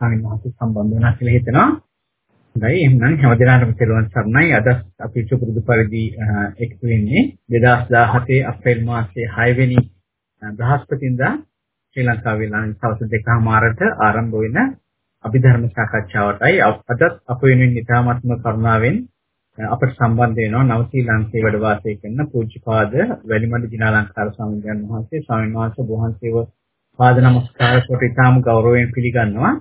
ස්වාමීන් වහන්සේ සම්බන්ධ වෙනවා කියලා හිතනවා. හොඳයි එහෙනම් හැමදෙනාටම තෙරුවන් සරණයි. අද අපි සුපුරුදු පරිදි එකතු වෙන්නේ 2017 අප්‍රේල් මාසයේ 6 වෙනි බ්‍රහස්පතින්දා ශ්‍රී ලංකාවේ ලාංකික සවස් දෙකමාරට ආරම්භ වෙන අභිධර්ම සාකච්ඡාවටයි අදත් අප වෙනුවෙන් ඉතාමත්ම කරුණාවෙන් අපට සම්බන්ධ වෙනවා නව ශ්‍රී ලංකාවේ වැඩ වාසය කරන පූජ්‍යපාද වැලිමඩ දිනාලංකාර ස්වාමීන් වහන්සේ ස්වාමීන් වහන්සේ වහන්සේව පාද නමස්කාර කොට ඉතාම ගෞරවයෙන් පිළිගන්නවා.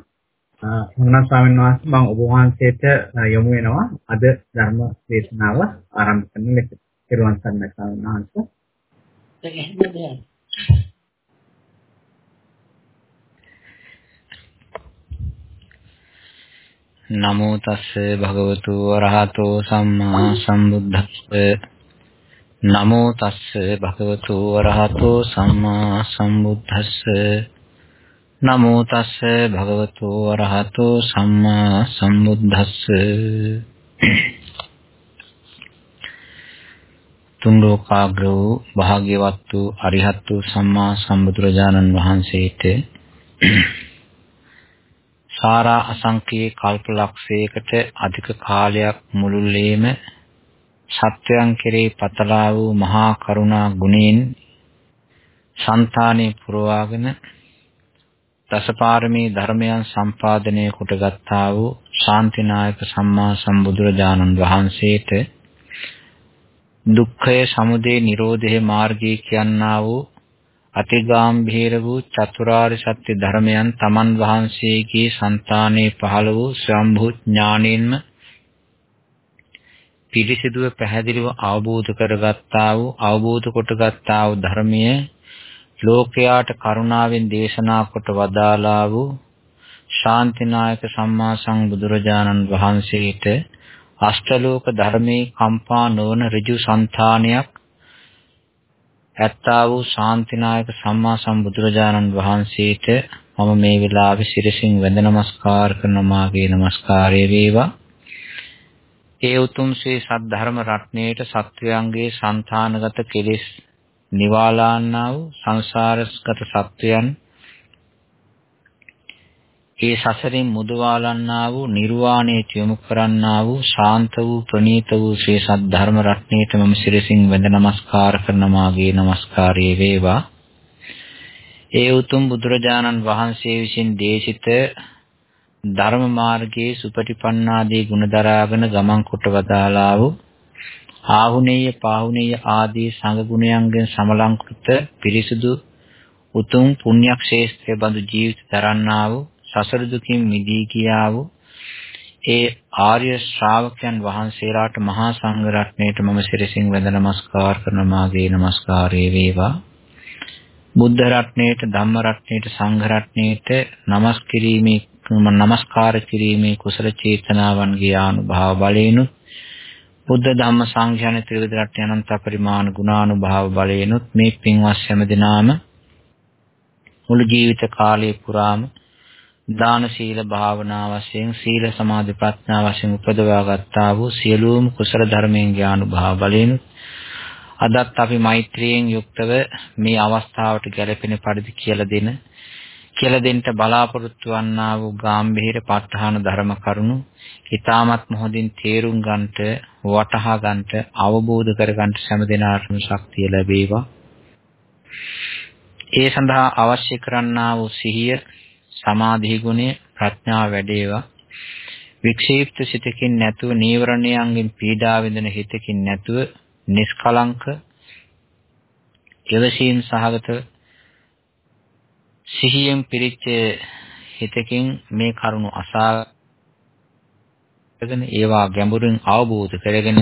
මොනවා ස්වාමීන් වහන්සේ මම ඔබ වහන්සේට යොමු වෙනවා අද ධර්ම දේශනාව ආරම්භ කරන ලෙස. පෙරවන් සරණයි ස්වාමීන් වහන්සේ. නමෝ තස්ස භගවතු වරහතෝ සම්මා සම්බුද්දස්ස නමෝ තස්ස භගවතු වරහතෝ සම්මා සම්බුද්දස්ස නමෝ තස්ස භගවතු වරහතෝ සම්මා සම්බුද්දස්ස. තුන් ලෝකාග්‍ර වූ භාග්‍යවත් වූ අරිහත් වූ සම්මා සම්බුදුරජාණන් වහන්සේට සාරා අසංකේ කල්පලක්ෂයකට අධික කාලයක් මුළුල්ලේම සත්වයන් කෙරෙහි පතලා වූ මහා කරුණා ගුණයෙන් సంతානේ පුරවාගෙන දසපාරමී ධර්මයන් සම්පාදනය කොටගත්තා වූ ශාන්තිනායක සම්මා සම්බුදුරජාණන් වහන්සේට දුක්ඛය සමුදය නිරෝධය මාර්ගය කියනා වූ අතිගාම්භීර වූ චතුරාර්ය සත්‍ය ධර්මයන් තමන් වහන්සේගේ సంతානයේ පහළ වූ ස්වම්භු ඥාණයෙන්ම පිරිසිදුව පැහැදිලිව අවබෝධ කරගත්තා වූ අවබෝධ කොටගත්තා වූ ධර්මයේ ලෝකයාට කරුණාවෙන් දේශනා කොට වදාලා වූ ශාන්තිනායක සම්මා සම්බුදුරජාණන් වහන්සේට අෂ්ටලෝක ධර්මයේ කම්පා නොවන ඍජු సంతානයක් ඇත්තා වූ ශාන්තිනායක සම්මා සම්බුදුරජාණන් වහන්සේට මම මේ වෙලාවේ සිරසින් වැඳ නමස්කාර කරන මාගේ නමස්කාරය වේවා. ඒ උතුම් ශ්‍රී සද්ධර්ම රත්නයේට සත්වයන්ගේ సంతානගත කෙලෙස් නිවාලාන්නා වූ සංසාරස්ගත සත්වයන් ඒ සසරින් මුදවාලන්නා වූ නිර්වාණයට යොමු කරන්නා වූ ශාන්ත වූ ප්‍රණීත වූ ශ්‍රී සද්ධර්ම රත්නයට මම සිරසින් වැඳ නමස්කාර කරන මාගේ නමස්කාරය වේවා. ඒ උතුම් බුදුරජාණන් වහන්සේ විසින් දේශිත ධර්ම මාර්ගයේ සුපටිපන්නාදී ගුණ දරාගෙන ගමන් කොට වදාලා වූ ආහුනේය පාහුනේය ආදී සංඝ ගුණයන්ගෙන් සමලංකృత පිරිසුදු උතුම් පුණ්‍යක්ෂේත්‍රය බඳු ජීවිත දරන්නා වූ සසර දුකින් මිදී කියා වූ ඒ ආර්ය ශ්‍රාවකයන් වහන්සේලාට මහා සංඝ රත්නයට මම සිරසින් වැඳ නමස්කාර කරන මාගේ නමස්කාරය වේවා. බුද්ධ රත්නයට ධම්ම රත්නයට සංඝ රත්නයට නමස් කිරීමේ නමස්කාර කිරීමේ කුසල චේතනාවන්ගේ ආනුභාව බලයෙන්ුත් බුද්ධ ධම්ම සංඝයාන ත්‍රිවිධ රත්න අනන්ත පරිමාණ ගුණානුභාව බලයෙන්ුත් මේ පින්වත් හැම දිනාම මුළු ජීවිත කාලය පුරාම දාන සීල භාවනා වශයෙන් සීල සමාධි ප්‍රඥා වශයෙන් උපදවා ගත්තා වූ සියලුම කුසල ධර්මයන් ඥානුභාව බලයෙන් අදත් අපි මෛත්‍රියෙන් යුක්තව මේ අවස්ථාවට ගැලපෙන පරිදි කියලා දෙන කියලා දෙන්න බලාපොරොත්තු වන්නා වූ ගාම්භීර ප ဋ ාහන ධර්ම කරුණු ඊ타මත් මොහොතින් තේරුම් ගන්නට වටහා ගන්නට අවබෝධ කර ගන්නට හැම දිනාටම ශක්තිය ලැබේවා. ඒ සඳහා අවශ්‍ය කරන්නා වූ සිහිය සමාධි ගුණය ප්‍රඥාව වැඩේවා. වික්ෂීප්ත සිතකින් නැතුව නීවරණයන්ගෙන් පීඩා විඳින හිතකින් නැතුව නිෂ්කලංක යවසීම් සහගත සිහියෙන් පිරිච්ච හිතකින් මේ කරුණු අසාගෙන ඒවා ගැඹුරින් අවබෝධ කරගෙන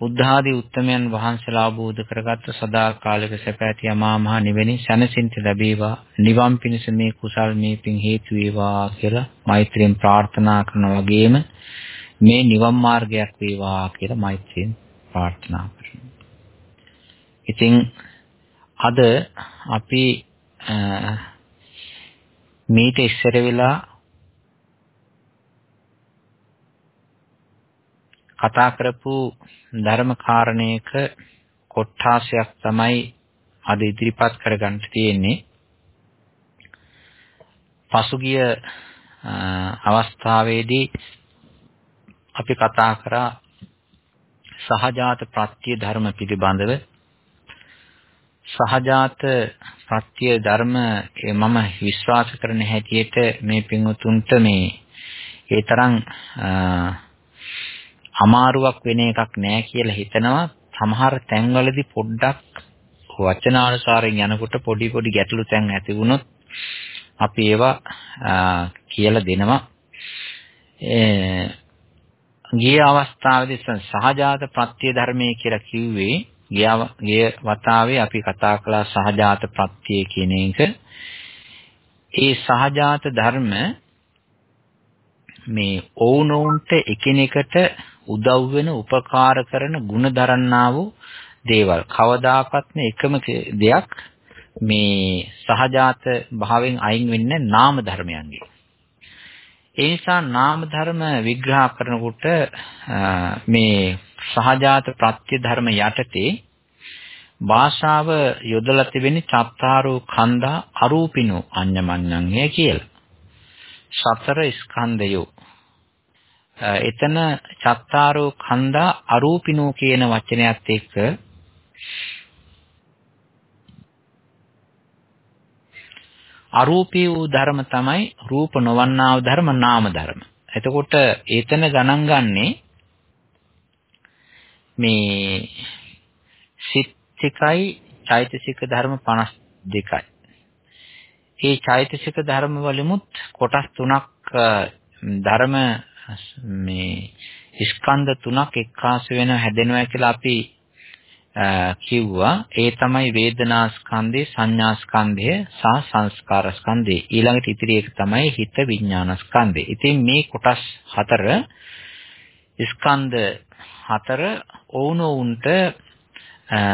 බුද්ධ ආදී උත්තමයන් වහන්සේලා අවබෝධ කරගත් සදාකාලික සැප ඇති අමා මහ නිවෙනි සැනසෙන්න ලැබේවා නිවන් පිණිස මේ කුසල් මේ පින් හේතු වේවා කියලා මෛත්‍රියෙන් ප්‍රාර්ථනා කරන වගේම මේ නිවන් මාර්ගයක් වේවා කියලා මෛත්‍රියෙන් ප්‍රාර්ථනා කරනවා. ඉතින් අද අපි මේට ඉස්සර වෙලා කතා කරපු ධර්ම කාරණයක කොට්ටාසයක් තමයි අද ඉදිරිපත් කරගන්න තියෙන්නේ. පසුගිය අවස්ථාවේදී අපි කතා කරා සහජාත ප්‍රත්‍ය ධර්ම පිළිබඳව සහජාත ප්‍රත්‍ය ධර්ම මම විශ්වාස කරන හැටියට මේ පින්වතුන්ට මේ ඒ තරම් අමාරුවක් වෙන එකක් නෑ කියලා හිතනවා සමහර තැන්වලදී පොඩ්ඩක් වචනානුසාරයෙන් යනකොට පොඩි පොඩි ගැටලු තැන් ඇති වුණොත් අපි ඒවා කියලා දෙනවා ගිය අවස්ථාවේදී සහජාත ප්‍රත්‍ය ධර්මයේ කියලා කිව්වේ ගිය වතාවේ අපි කතා කළා සහජාත ප්‍රත්‍ය කියන එක. ඒ සහජාත ධර්ම මේ ඕනෝන්ට එකිනෙකට උදව් වෙන උපකාර කරන ಗುಣ දරන්නා වූ දේවල්. කවදාකවත් එකම දෙයක් මේ සහජාත භාවයෙන් අයින් වෙන්නේ නාම ධර්මයන්ගේ. ඒ නිසා නාම ධර්ම විග්‍රහ කරනකොට මේ සහජාත ප්‍රත්‍ය ධර්ම යටතේ භාෂාව යොදලා තිබෙන්නේ චත්තාරෝ කන්දා අරූපිනෝ අඤ්ඤමඤ්ඤංය කියලා. සතර ස්කන්ධයෝ. එතන චත්තාරෝ කන්දා අරූපිනෝ කියන වචනයත් එක්ක අරූපී වූ ධර්ම තමයි රූප නොවන්නා වූ ධර්ම නාම ධර්ම. එතකොට ඒතන ගණන් ගන්නේ මේ සිත්තිකයි චෛතසික ධර්ම 52යි. ඒ චෛතසික ධර්ම වලිමුත් කොටස් තුනක් ධර්ම මේ ස්කන්ධ තුනක් එක්කාසු වෙන හැදෙනවා කියලා අපි කිව්වා ඒ තමයි වේදනා ස්කන්ධය සංඥා ස්කන්ධය සහ සංස්කාර ස්කන්ධය ඊළඟට ඉතිරි එක තමයි හිත විඥාන ස්කන්ධය. ඉතින් මේ කොටස් හතර ස්කන්ධ හතර ඕනෝන්ට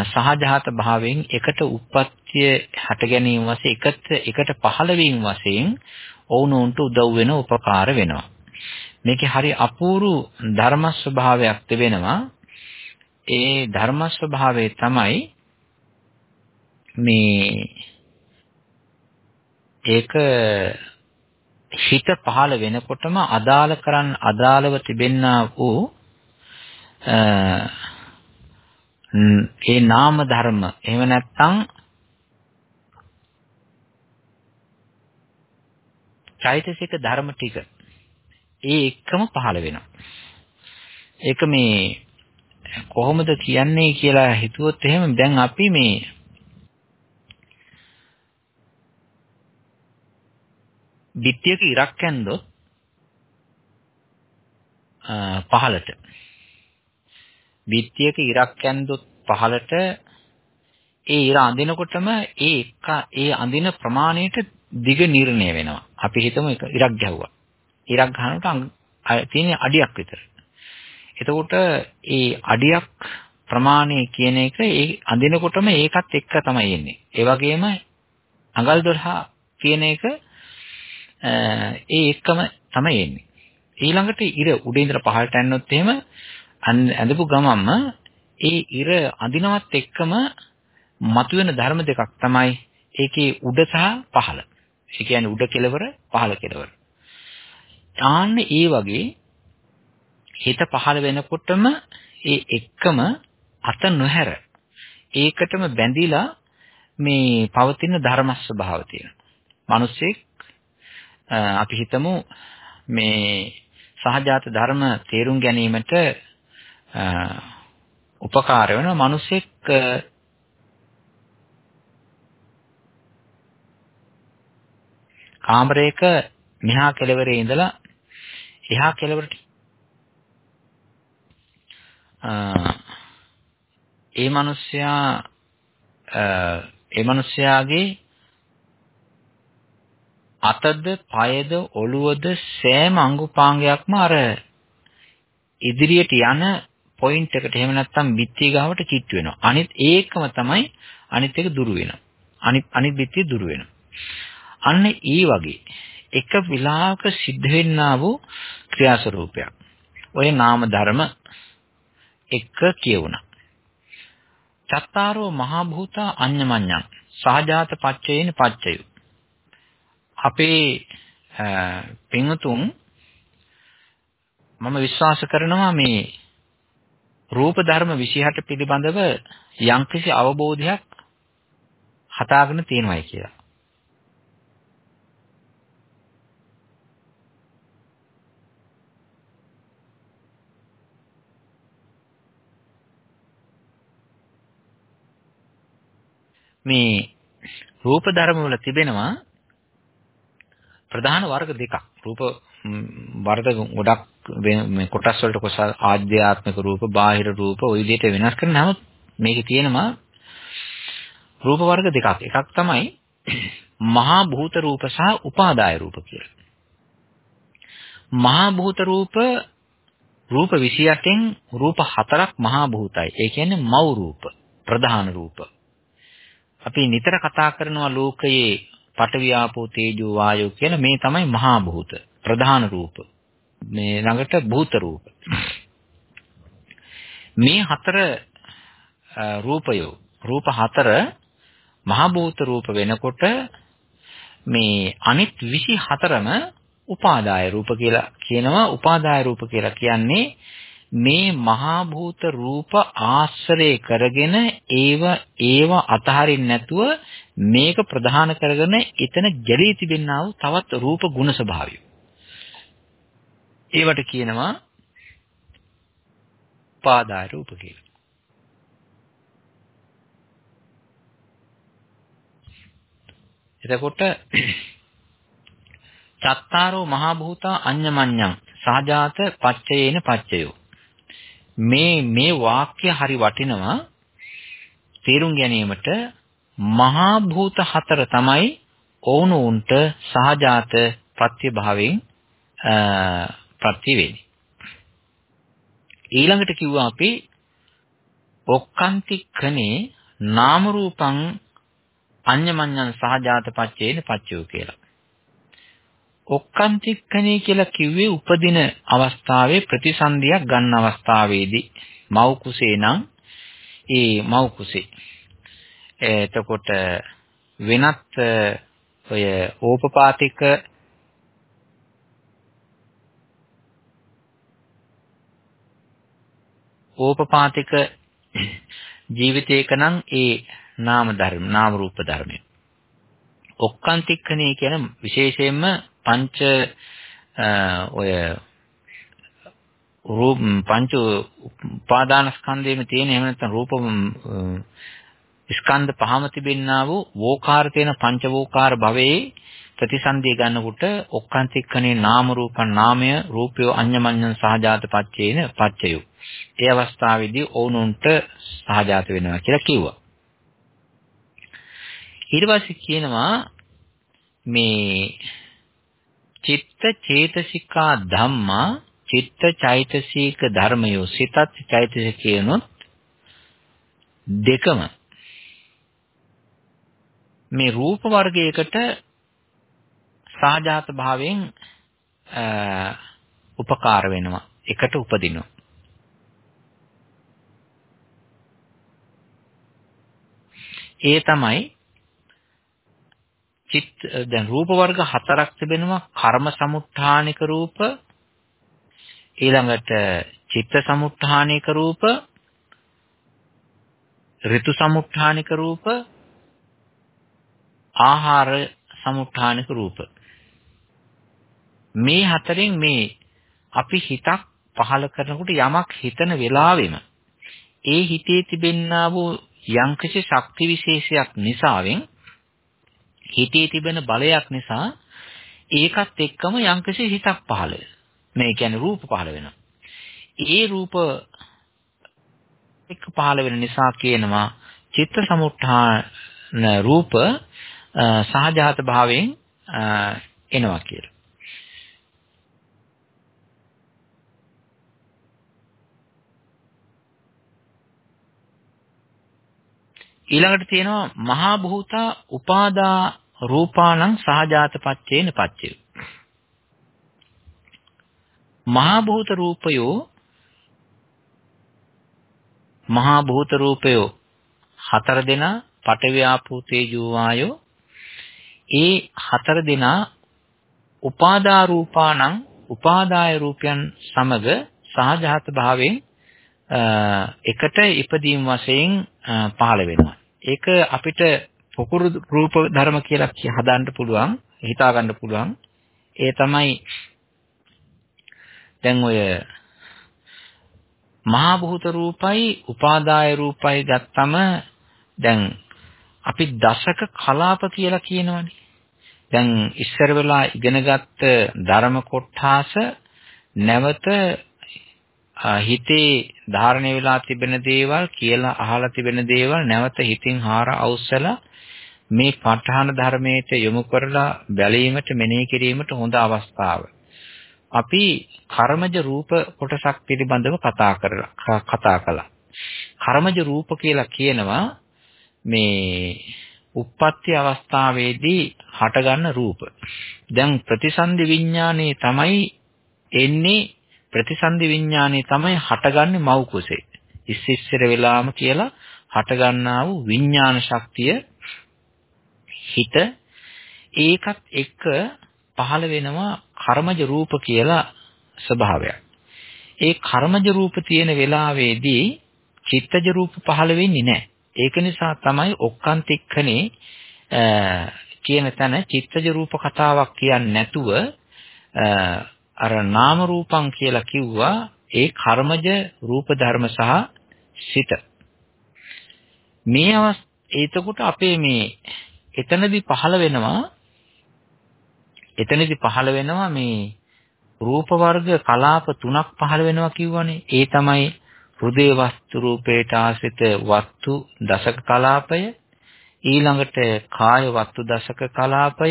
සහජාත භාවයෙන් එකට උප්පත්තිය හට ගැනීම වශයෙන් එකට එකට පහළ වීම වශයෙන් ඕනෝන්ට උදව් වෙන උපකාර වෙනවා. මේකේ හරි අපූර්ව ධර්ම ස්වභාවයක් තිබෙනවා. ඒ ධර්ම ස්වභාවය තමයි මේ ඒක හිත පහළ වෙනකොටම අදාළ කරන් අදාළව තිබෙන්නා වූ ඒ නාම ධර්ම එහෙම නැත්නම් චෛතසික ධර්ම ටික ඒ එක්කම පහළ වෙනවා. ඒක මේ කොහොමද කියන්නේ කියලා හිතුවොත් එහෙම දැන් අපි මේ පිටියක ඉරක් ඇන්දොත් පහළට පිටියක ඉරක් ඇන්දොත් පහළට ඒ ඉර අඳිනකොටම ඒ එක ඒ අඳින ප්‍රමාණයට දිග නිර්ණය වෙනවා. අපි හිතමු ඉරක් ගැහුවා. ඉරක් ගන්නකොට තියෙන අඩියක් විතර. එතකොට ඒ අඩියක් ප්‍රමාණය කියන එක ඒ අඳිනකොටම ඒකත් එක්ක තමයි එන්නේ. ඒ වගේම අඟල් 12 කියන එක ඒ එක්කම තමයි එන්නේ. ඊළඟට ඉර උඩ ඉඳලා පහළට යනොත් එහෙම ඇඳපු ගමම්ම ඒ ඉර අඳිනවත් එක්කම මතුවෙන ධර්ම දෙකක් තමයි ඒකේ උඩ සහ පහළ. ඒ කියන්නේ උඩ කෙලවර පහළ කෙලවර. ආන්න ඒ වගේ හිත පහළ වෙනකොටම ඒ එක්කම අත නොහැර ඒකටම බැඳිලා මේ පවතින ධර්ම ස්වභාව තියෙනවා. මිනිස්සෙක් අපි හිතමු මේ සහජාත ධර්ම තේරුම් ගැනීමට උපකාර වෙන මිනිස්සෙක් කාමරයක මෙහා කෙළවරේ ඉඳලා එහා කෙළවරට ඒ මිනිස්යා ඒ මිනිස්යාගේ අතද පයද ඔළුවද සෑම අංගුපාංගයක්ම අර ඉදිරියට යන පොයින්ට් එකට එහෙම නැත්නම් බිත්තිය ගාවට කිට් වෙනවා. අනිත් ඒකම තමයි අනිත් එක දුරු වෙනවා. අනිත් අනිත් බිත්තිය දුරු වෙනවා. අන්න ඒ වගේ එක විලාක සිද්ධ වෙන්නා වූ ක්‍රියාස්වරූපයක්. ඔය නාම ධර්ම එක කියවුණා. චත්තාරෝ මහා භූතා අඤ්ඤමඤ්ඤං සහජාත පච්චේන පච්චයු. අපේ පින්තුන් මම විශ්වාස කරනවා මේ රූප ධර්ම 28 පිළිබඳව යම්කිසි අවබෝධයක් හදාගෙන තියෙනවායි කියලා. මේ රූප ධර්ම වල තිබෙනවා ප්‍රධාන වර්ග දෙකක්. රූප වර්ග ගොඩක් මේ කොටස් වලට කොටස් ආධ්‍යාත්මික රූප, බාහිර රූප ওই විදිහට වෙනස් කරන නමුත් මේකේ තියෙනවා රූප වර්ග දෙකක්. එකක් තමයි මහා භූත රූප සහ උපාදාය රූප කියලා. මහා භූත රූප රූප 28න් රූප හතරක් මහා භූතයි. ඒ කියන්නේ මව් රූප, ප්‍රධාන රූප. අපි නිතර කතා කරනවා ලෝකයේ පඨවි ආපෝ තේජෝ වායෝ කියන මේ තමයි මහා භූත ප්‍රධාන රූප. මේ ළඟට භූත රූප. මේ හතර රූපය රූප හතර මහා භූත රූප වෙනකොට මේ අනිත් 24ම උපාදාය රූප කියලා කියනවා. උපාදාය රූප කියලා කියන්නේ මේ මහා භූත රූප ආශ්‍රය කරගෙන ඒව ඒව අතහරින්න නැතුව මේක ප්‍රධාන කරගෙන එතන ගැලී තිබෙනා වූ තවත් රූප ගුණ ස්වභාවය. ඒවට කියනවා පාදාය රූප කියලා. එතකොට චත්තාරෝ මහා භූතා අඤ්ඤමඤ්ඤං සහජාත පච්චයේන පච්චයෝ මේ මේ වාක්‍ය හරි වටිනවා තේරුම් ගැනීමට මහා භූත හතර තමයි ඕනෝන්ට සහජාත ප්‍රත්‍යභාවයෙන් ප්‍රත්‍ය වෙන්නේ. ඊළඟට කිව්වා අපි ඔක්කාන්තික්ඛනේ නාම රූපං අඤ්ඤමඤ්ඤං සහජාත පච්චේන පච්චයෝ කියලා. ඔක්කාන්තික්ඛනේ කියලා කිව්වේ උපදින අවස්ථාවේ ප්‍රතිසන්දියක් ගන්න අවස්ථාවේදී. මව් කුසේ නම් ඒ මව් කුසේ. එතකොට වෙනත් ඔය ඕපපාතික ඕපපාතික ජීවිතයක නම් ඒ නාම ධර්ම නාම රූප ධර්මය. ඔක්කාන්තික්කනේ කියන විශේෂයෙන්ම පංච ඔය රූප පංච උපාදාන ස්කන්ධයේම තියෙන එහෙම නැත්නම් රූප ස්කන්ධ පහම තිබෙන්නා වූ වෝකාර තියෙන පංච වෝකාර භවයේ ප්‍රතිසන්දිය ගන්නකොට ඔක්කාන්තික්කනේ නාම රූපං නාමය රූපය අඤ්ඤමඤ්ඤං සහජාත පච්චේන පච්චයෝ. ඒ අවස්ථාවේදී ඕනුන්ට සහජාත වෙනවා කියලා කිව්වා. ඊට පස්සේ කියනවා මේ චිත්ත චේතසිකා ධම්මා චිත්ත චෛතසික ධර්මයෝ සිතත් චෛතසික කියනොත් දෙකම. මේ රූප වර්ගයකට සාජාත භාවයෙන් උපකාර වෙනවා. එකට උපදිනවා. ඒ තමයි චිත් දැන් රූප වර්ග හතරක් තිබෙනවා. කර්ම සමුත්ථානික රූප ඊළඟට චිත්ත සමුත්ථානික රූප ඍතු සමුත්ථානික රූප ආහාර සමුත්ථානික රූප. මේ හතරෙන් මේ අපි හිතක් පහල කරනකොට යමක් හිතන වෙලාවෙම ඒ හිතේ තිබෙන්නා වූ යම්කිසි ශක්ති විශේෂයක් නිසාවෙන් හිතේ තිබෙන බලයක් නිසා ඒකත් එක්කම යම්කිසි හිතක් පහළ වෙනවා. මේ කියන්නේ රූප පහළ වෙනවා. ඒ රූප එක්ක පහළ වෙන නිසා කියනවා චිත්ත සමුත්ථාන රූප සහජාත භාවයෙන් එනවා කියලා. ඊළඟට තියෙනවා මහා භූතා උපාදා රූපාණං සහජාතපච්චේන පච්චය. මහා භූත රූපයෝ මහා භූත රූපයෝ හතර දෙනා පඨවි ආපෝ තේජෝ වායෝ ඒ හතර දෙනා උපාදා රූපාණං උපාදාය රූපයන් සමග සහජාත භාවයෙන් එකට ඉපදීම් වශයෙන් පහළ වෙනවා. ඒක අපිට පොකුරු රූප ධර්ම කියලා හදාන්න පුළුවන්, හිතා ගන්න පුළුවන්. ඒ තමයි දැන් ඔය මහා භූත රූපයි උපාදාය රූපයි ගත්තම දැන් අපි දශක කලාප කියලා කියනවනේ. දැන් ඉස්සර වෙලා ඉගෙනගත්ත ධර්ම කොටාස නැවත හිතේ ධාරණය වෙලා තිබෙන දේවල් කියලා අහලා තිබෙන දේවල් නැවත හිතින් හාර අවසලා මේ ප ဋ ාහන ධර්මයට යොමු කරලා බැලීමට මෙනෙහි කිරීමට හොඳ අවස්ථාවක්. අපි කර්මජ රූප කොටසක් පිළිබඳව කතා කරලා කතා කළා. කර්මජ රූප කියලා කියනවා මේ උප්පත්ති අවස්ථාවේදී හටගන්න රූප. දැන් ප්‍රතිසන්දි විඥානයේ තමයි එන්නේ ප්‍රතිසන්දි විඥානයේ තමයි හටගන්නේ මව් කුසේ. ඉස්සිස්සර වෙලාම කියලා හටගන්නා වූ විඥාන ශක්තිය හිත ඒකත් එක්ක පහළ වෙනවා කර්මජ රූප කියලා ස්වභාවයක්. ඒ කර්මජ රූප තියෙන වෙලාවේදී චිත්තජ රූප පහළ වෙන්නේ නැහැ. ඒක නිසා තමයි ඔක්කාන්තික්ඛනේ කියන තැන චිත්තජ රූප කතාවක් කියන්නේ නැතුව අර නාම රූපං කියලා කිව්වා ඒ කර්මජ රූප ධර්ම සහ සිත. මේ අවස් එතකොට අපේ මේ එතනදී පහළ වෙනවා එතනදී පහළ වෙනවා මේ රූප වර්ග කලාප තුනක් පහළ වෙනවා කිව්වනේ. ඒ තමයි හෘදේ වස්තු රූපේට ආසිත වස්තු දශක කලාපය ඊළඟට කාය වස්තු දශක කලාපය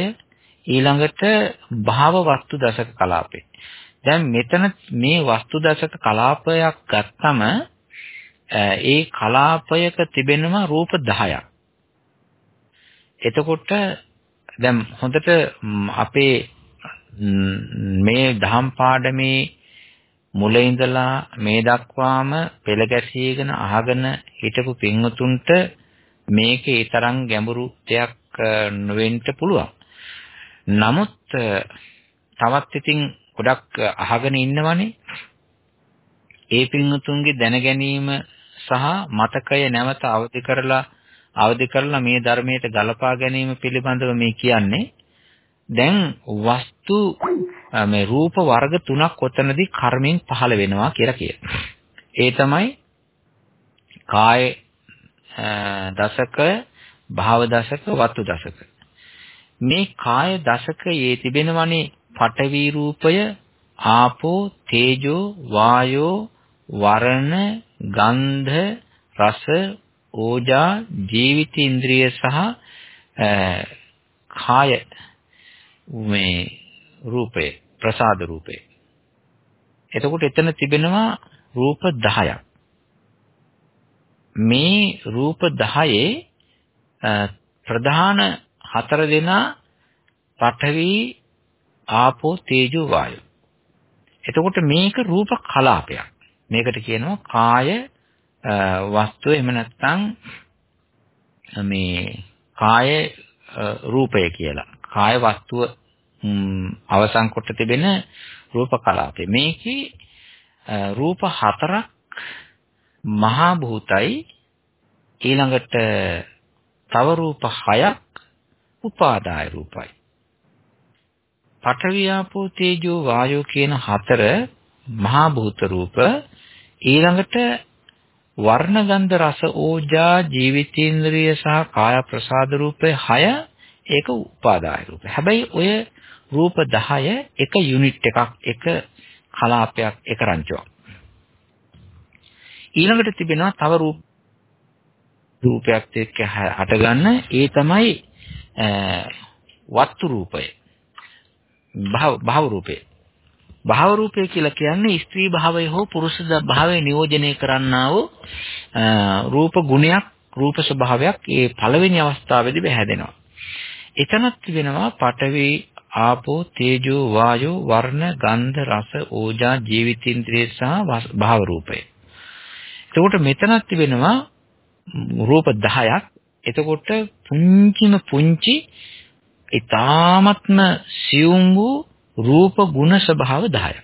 ඊළඟට භාව වස්තු දශක කලාපය. දැන් මෙතන මේ වස්තු දශක කලාපයක් ගත්තම ඒ කලාපයක තිබෙනවා රූප 10ක්. එතකොට දැන් හොඳට අපේ මේ දහම් පාඩමේ මුල ඉඳලා මේ දක්වාම පෙළ ගැසීගෙන අහගෙන හිටපු පින්වතුන්ට මේකේ තරම් ගැඹුරු දෙයක් නොවෙන්න පුළුවන්. නමුත් තවත් ඉතින් ගොඩක් අහගෙන ඉන්නවනේ. ඒ පින්වතුන්ගේ දැන ගැනීම සහ මතකය නැවත අවදි කරලා අවදි කරලා මේ ධර්මයට ගලපා ගැනීම පිළිබඳව මේ කියන්නේ දැන් වස්තු මේ රූප වර්ග තුනක් ඔතනදී කර්මෙන් පහළ වෙනවා කියලා කියනවා. ඒ තමයි කාය දශක, භාව දශක, වත්තු දශක. මේ කාය දශකයේ තිබෙනවනේ පඨවි රූපය, ආපෝ, තේජෝ, වායෝ, වරණ, ගන්ධ, රස, ඕජා ජීවිත ඉන්ද්‍රිය සහ කාය මේ රූපේ ප්‍රසාද රූපේ එතකොට එතන තිබෙනවා රූප 10ක් මේ රූප 10 ප්‍රධාන හතර දෙනා පඨවි ආපෝ තේජෝ වායෝ. එතකොට මේක රූප කලාපයක්. මේකට කියනවා කාය වස්තුව එහෙම නැත්නම් මේ කාය රූපය කියලා. කාය වස්තුව අවසන් කොට තිබෙන රූප කලාපේ. මේකේ රූප හතරක් මහා භූතයි ඊළඟට තව රූප හයක් උපාදාය රූපයි. පඨවි ආපෝ තේජෝ වායෝ කියන හතර මහා භූත රූප ඊළඟට වර්ණ ගන්ධ රස ඕජා ජීවිතේන්ද්‍රිය සහ කාය ප්‍රසාද රූපය 6 ඒක උපාදාය රූපය. හැබැයි ඔය රූප 10 එක යුනිට් එකක් එක කලාපයක් එක රංචුවක්. ඊළඟට තිබෙනවා තව රූප රූපයක් එක්ක හටගන්න ඒ තමයි වස්තු රූපය. භව භව රූපය. භාව රූපය කියලා කියන්නේ ස්ත්‍රී භාවය හෝ පුරුෂ භාවය නියෝජනය කරන්නා වූ රූප ගුණයක් රූප ස්වභාවයක් ඒ පළවෙනි අවස්ථාවේදී බහැදෙනවා. එතනත් වෙනවා පඨවි ආපෝ තේජෝ වායෝ වර්ණ ගන්ධ රස ඕජා ජීවිතින්ද්‍රිය සහ භාව රූපය. එතකොට මෙතනත් වෙනවා රූප 10ක්. එතකොට පුංචිම පුංචි ඊ타ත්ම සියුම් වූ රූප ගුණ ස්වභාව 10ක්.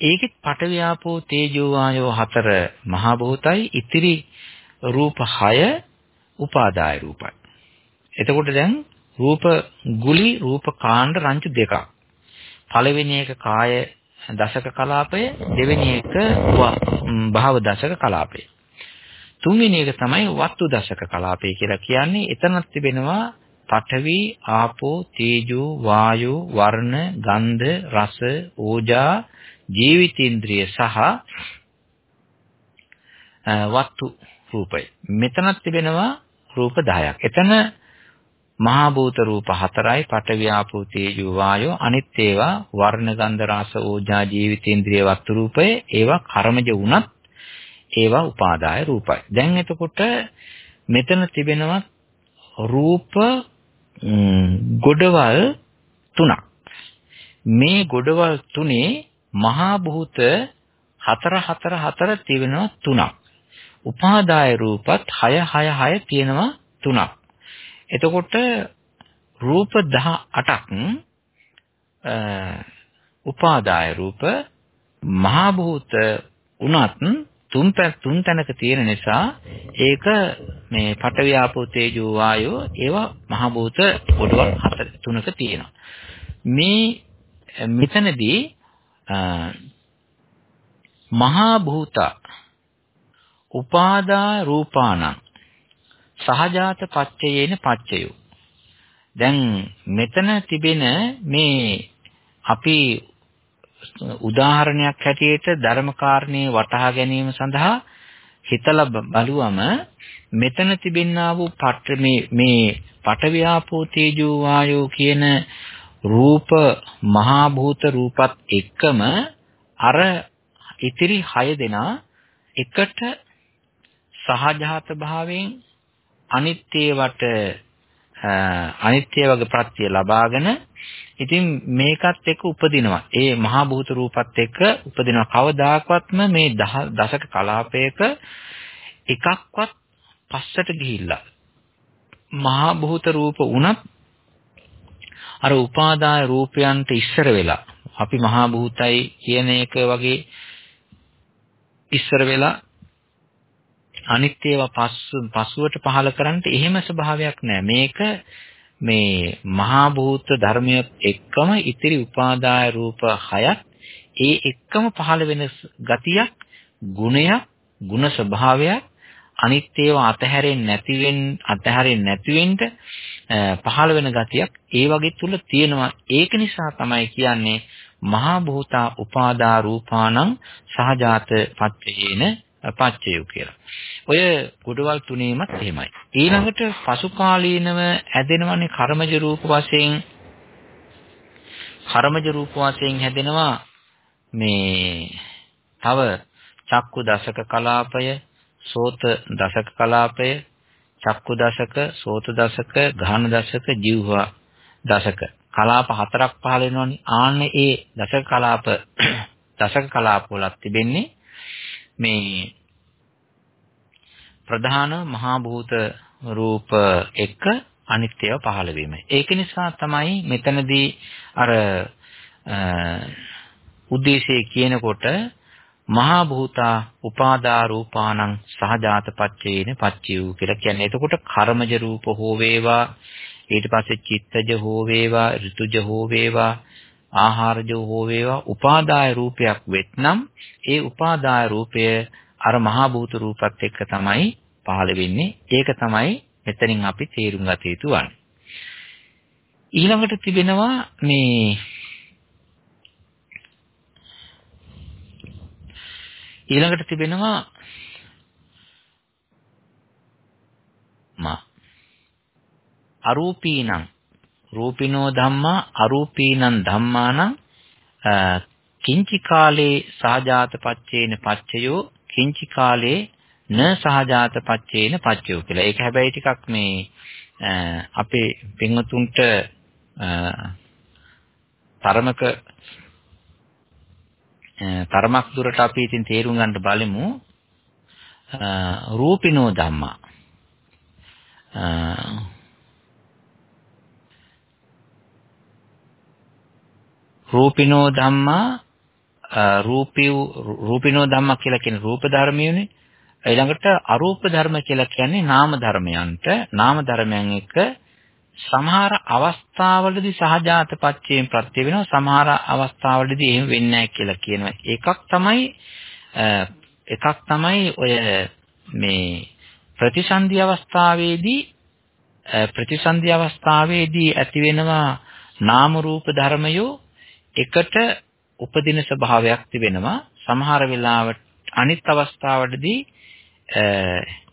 ඒකෙත් පටවියාපෝ තේජෝ වායෝ හතර මහා භූතයි ඉතිරි රූප 6 උපාදාය රූපයි. එතකොට දැන් රූප ගුලි රූප කාණ්ඩ රංචු දෙකක්. පළවෙනි එක කාය දශක කලාපය දෙවෙනි එක භාව දශක කලාපය. තුන්වෙනි එක තමයි වස්තු දශක කලාපය කියලා කියන්නේ. එතනත් තිබෙනවා පඨවි, ආපෝ, තේජෝ, වායෝ, වර්ණ, ගන්ධ, රස, ඕජා, ජීවිතේන්ද්‍රිය සහ වස්තු රූපය. මෙතනත් තිබෙනවා රූප 10ක්. එතන මහා භූත රූප 4යි පඨවි ආපෝ තේජෝ වායෝ අනිත් ඒවා වර්ණ ගන්ධ රස ඕජා ජීවිතේන්ද්‍රිය වස්තු රූපය ඒවා කර්මජ වුණත් ඒවා උපාදාය රූපයි. දැන් එතකොට මෙතන තිබෙනවා රූප ගොඩවල් තුනක්. මේ ගොඩවල් තුනේ මහා භූත හතර හතර හතර තිබෙනවා තුනක්. උපාදාය රූපත් 6 6 6 තියෙනවා තුනක්. එතකොට රූප 18ක් උපාදාය රූප මහා භූත උනත් තුන් තුන් තැනක තියෙන නිසා ඒක මේ පඨවි ආපෝ තේජෝ වායෝ ඒවා මහ භූත කොටවල් හතර තුනක තියෙනවා. මේ මෙතනදී මහා භූත උපාදා රූපාණං සහජාත පච්චයේන පච්චයෝ දැන් මෙතන තිබෙන මේ අපි උදාහරණයක් හැටියට ධර්මකාරණේ වටහා ගැනීම සඳහා හිතලා බලුවම මෙතන තිබෙන්නා වූ පට්ඨ මේ මේ පටවියාපෝ තේජෝ වායෝ කියන රූප මහා භූත රූපත් එක්කම අර ඉතිරි 6 දෙනා එකට සහජාත භාවයෙන් අනිත්‍යවට අනිත්‍ය වගේ ප්‍රත්‍ය ලබාගෙන ඉතින් මේකත් එක්ක උපදිනවා. ඒ මහා භූත රූපත් එක්ක උපදිනවා. කවදාකවත්ම මේ දශක කලාපයක එකක්වත් පස්සට ගිහිල්ලා මහා භූත රූප වුණත් අර උපාදාය රූපයන්ට ඉස්සර වෙලා අපි මහා භූතයි කියන එක වගේ ඉස්සර වෙලා අනිත්‍යව පසුවට පහල කරන්නට එහෙම ස්වභාවයක් නැහැ. මේක මේ මහා භූත ධර්මයක් එක්කම ඉතිරි උපාදාය රූප හයත් ඒ එක්කම පහළ වෙන ගතියක් ගුණයක් ගුණ ස්වභාවයක් අනිත් ඒවා අතහැරෙන්නේ නැති වෙන්න අතහැරෙන්නේ නැති වෙන්න පහළ වෙන ගතියක් ඒ වගේ තුල තියෙනවා. ඒක නිසා තමයි කියන්නේ මහා භූතා උපාදා රූපාණං සහජාත පච්චයේන පච්චයු කියලා. ඔය ගොඩවල් තුනේමත් එහෙමයි. ඊළඟට පසු කාලීනව හැදෙනවනේ කර්මජ රූප වශයෙන් කර්මජ රූප වශයෙන් හැදෙනවා මේ තව චක්කු දශක කලාපය, සෝත දශක කලාපය, චක්කු දශක, සෝත දශක, ගාහන දශක, જીවහා දශක. කලාප හතරක් පහළ වෙනවනේ. ආන්නේ ඒ දශක කලාප දශක කලාප වලක් තිබෙන්නේ මේ ප්‍රධාන මහා භූත රූප එක අනිත්‍යව පහළ වීම. ඒක නිසා තමයි මෙතනදී අර උද්දේශය කියනකොට මහා භූතා උපාදා රූපාණං සහජාත පච්චේන පච්චයු කියලා කියන්නේ. එතකොට කර්මජ රූප හෝ වේවා ඊට පස්සේ චිත්තජ හෝ වේවා ඍතුජ හෝ වේවා ආහාරජ හෝ වේවා උපාදාය රූපයක් වෙත්නම් ඒ උපාදාය රූපය අර මහා භූත රූපත් එක්ක තමයි පහළ වෙන්නේ. ඒක තමයි මෙතනින් අපි තේරුම් ගත යුතු වන්නේ. ඊළඟට තිබෙනවා මේ ඊළඟට තිබෙනවා මා අරූපීනං රූපිනෝ ධම්මා අරූපීනං ධම්මානං කිංචි කාලේ සහජාත පච්චේන පච්චයෝ කිංචි කාලේ න සහජාත පච්චේන පච්චයෝ කියලා. ඒක හැබැයි ටිකක් මේ අපේ පින්වතුන්ට තරමක තරමක් දුරට අපි ඉතින් තේරුම් ගන්න බලමු රූපිනෝ ධම්මා රූපිනෝ ධම්මා රූපී රූපිනෝ ධම්මා කියලා කියන රූප ධර්මියනේ. ඊළඟට අරූප ධර්ම කියලා කියන්නේ නාම ධර්මයන්ට නාම ධර්මයන් එක්ක සමහර අවස්ථාවලදී සහජාත පච්චයෙන් ප්‍රත්‍ය වෙනවා සමහර අවස්ථාවලදී එහෙම වෙන්නේ නැහැ කියලා කියනවා. එකක් තමයි එකක් තමයි ඔය මේ ප්‍රතිසන්දි අවස්ථාවේදී ප්‍රතිසන්දි අවස්ථාවේදී ඇති වෙනවා නාම රූප ධර්මයෝ එකට උපදින ස්වභාවයක් තිබෙනවා. සමහර වෙලාවට අනිත් අවස්ථාවලදී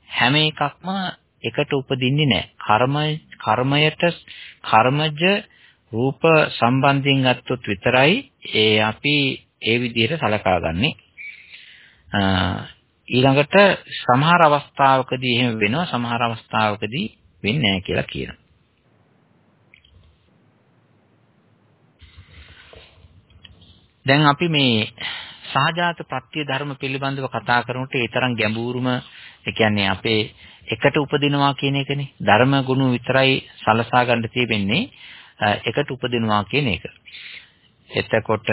හැම එකක්ම එකට උපදින්නේ නැහැ. කර්ම කර්මයට කර්මජ රූප සම්බන්ධයෙන් ගත්තොත් විතරයි ඒ අපි ඒ විදිහට සලකාගන්නේ. ඊළඟට සමහර අවස්ථාවකදී එහෙම වෙනවා. සමහර අවස්ථාවකදී වෙන්නේ නැහැ කියලා කියනවා. දැන් අපි මේ සහජාත ප්‍රත්‍ය ධර්ම පිළිබඳව කතා කරනකොට ඒ තරම් ගැඹුරුම ඒ කියන්නේ අපේ එකට උපදිනවා කියන එකනේ ධර්ම ගුණ විතරයි සලසා ගන්න තියෙන්නේ එකට උපදිනවා කියන එක. එතකොට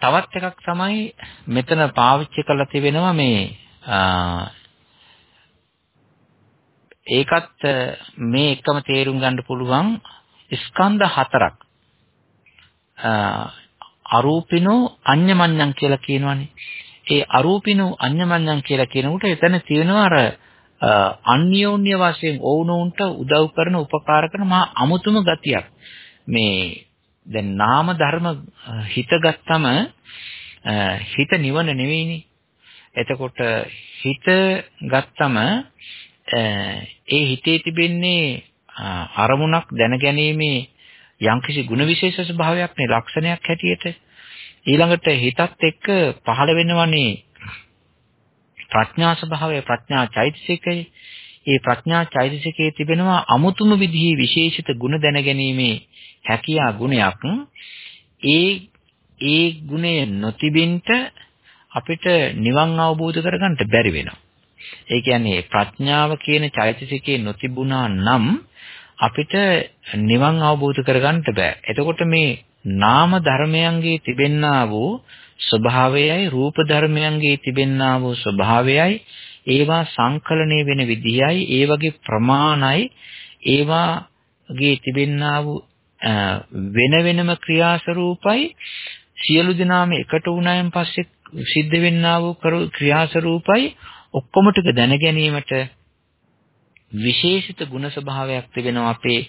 තවත් එකක් තමයි මෙතන පාවිච්චි කරලා තිබෙනවා මේ ඒකත් මේ එකම තේරුම් ගන්න පුළුවන් ස්කන්ධ හතරක් අරූපිනෝ අඤ්ඤමඤ්ඤං කියලා කියනවනේ. ඒ අරූපිනෝ අඤ්ඤමඤ්ඤං කියලා කියනකොට එතන තියෙනවා අර අන්‍යෝන්‍ය වශයෙන් ඕනෝන්ට උදව් කරන උපකාර කරන මහා අමුතුම ගතියක්. මේ දැන් නාම ධර්ම හිත ගත්තම හිත නිවන නෙවෙයිනේ. එතකොට හිත ගත්තම ඒ හිතේ තිබෙන්නේ අරමුණක් දැනගැනීමේ යම්කිසි ಗುಣවිශේෂ ස්වභාවයක් නේ ලක්ෂණයක් හැටියට. ඊළඟට හිතත් එක්ක පහළ වෙනවනේ ප්‍රඥා ස්වභාවය ප්‍රඥා චෛතසිකය. ඒ ප්‍රඥා චෛතසිකයේ තිබෙනවා අමුතුම විදිහේ විශේෂිත ගුණ දැනගැනීමේ හැකියා ගුණයක්. ඒ ඒ ගුණය නොතිබෙන්න අපිට නිවන් අවබෝධ කරගන්න බැරි වෙනවා. ඒ කියන්නේ ප්‍රඥාව කියන චෛතසිකේ නොතිබුණා නම් අපිට නිවන් අවබෝධ කරගන්න බෑ. එතකොට මේ නාම ධර්මයන්ගේ තිබෙන්නා වූ ස්වභාවයයි රූප ධර්මයන්ගේ තිබෙන්නා වූ ස්වභාවයයි ඒවා සංකලණය වෙන විදියයි ඒ වගේ ප්‍රමාණයි ඒවාගේ තිබෙන්නා වූ වෙන වෙනම ක්‍රියාස්වරූපයි සියලු දෙනාම එකට වුණායින් පස්සේ සිද්ධ වෙන්නා වූ ක්‍රියාස්වරූපයි ඔක්කොම ටික දැන ගැනීමට විශේෂිත ගුණ ස්වභාවයක් තිබෙනවා අපේ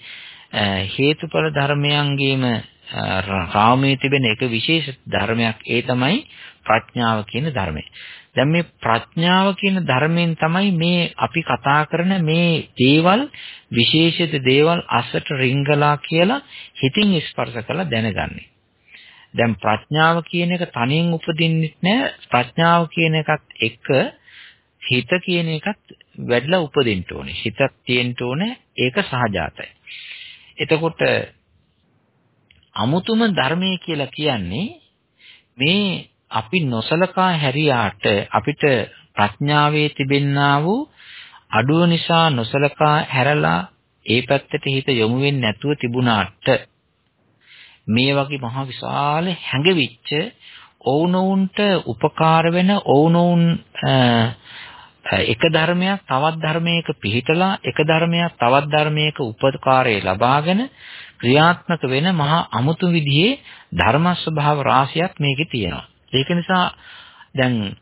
හේතුඵල ධර්මයන්ගේම රාමයේ තිබෙන එක විශේෂ ධර්මයක් ඒ තමයි ප්‍රඥාව කියන ධර්මය. දැන් මේ ප්‍රඥාව කියන ධර්මයෙන් තමයි මේ අපි කතා කරන මේ දේවල් විශේෂිත දේවල් අසට රිංගලා කියලා හිතින් ස්පර්ශ කරලා දැනගන්නේ. දැන් ප්‍රඥාව කියන එක තනියෙන් උපදින්නෙත් නෑ ප්‍රඥාව කියන එකත් එක්ක හිත කියන එකත් වැඩිලා උපදින්න ඕනේ. හිතක් තියෙන්න ඕනේ. ඒක සහජාතයි. එතකොට අමුතුම ධර්මයේ කියලා කියන්නේ මේ අපි නොසලකා හැරියාට අපිට ප්‍රඥාවේ තිබෙන්නා වූ අඩුව නිසා නොසලකා හැරලා ඒ පැත්තට හිත යොමු වෙන්නේ නැතුව තිබුණාට මේ වගේ මහා විශාල හැඟවිච්ච ඔවුනොවුන්ට උපකාර වෙන ඔවුනොවුන් එක ධර්මයක් තවත් ධර්මයක පිහිටලා එක ධර්මයක් තවත් ධර්මයක උපකාරය ලබාගෙන ක්‍රියාත්මක වෙන මහා අමුතු විදිහේ ධර්ම ස්වභාව රාශියක් මේකේ තියෙනවා. ඒක නිසා දැන්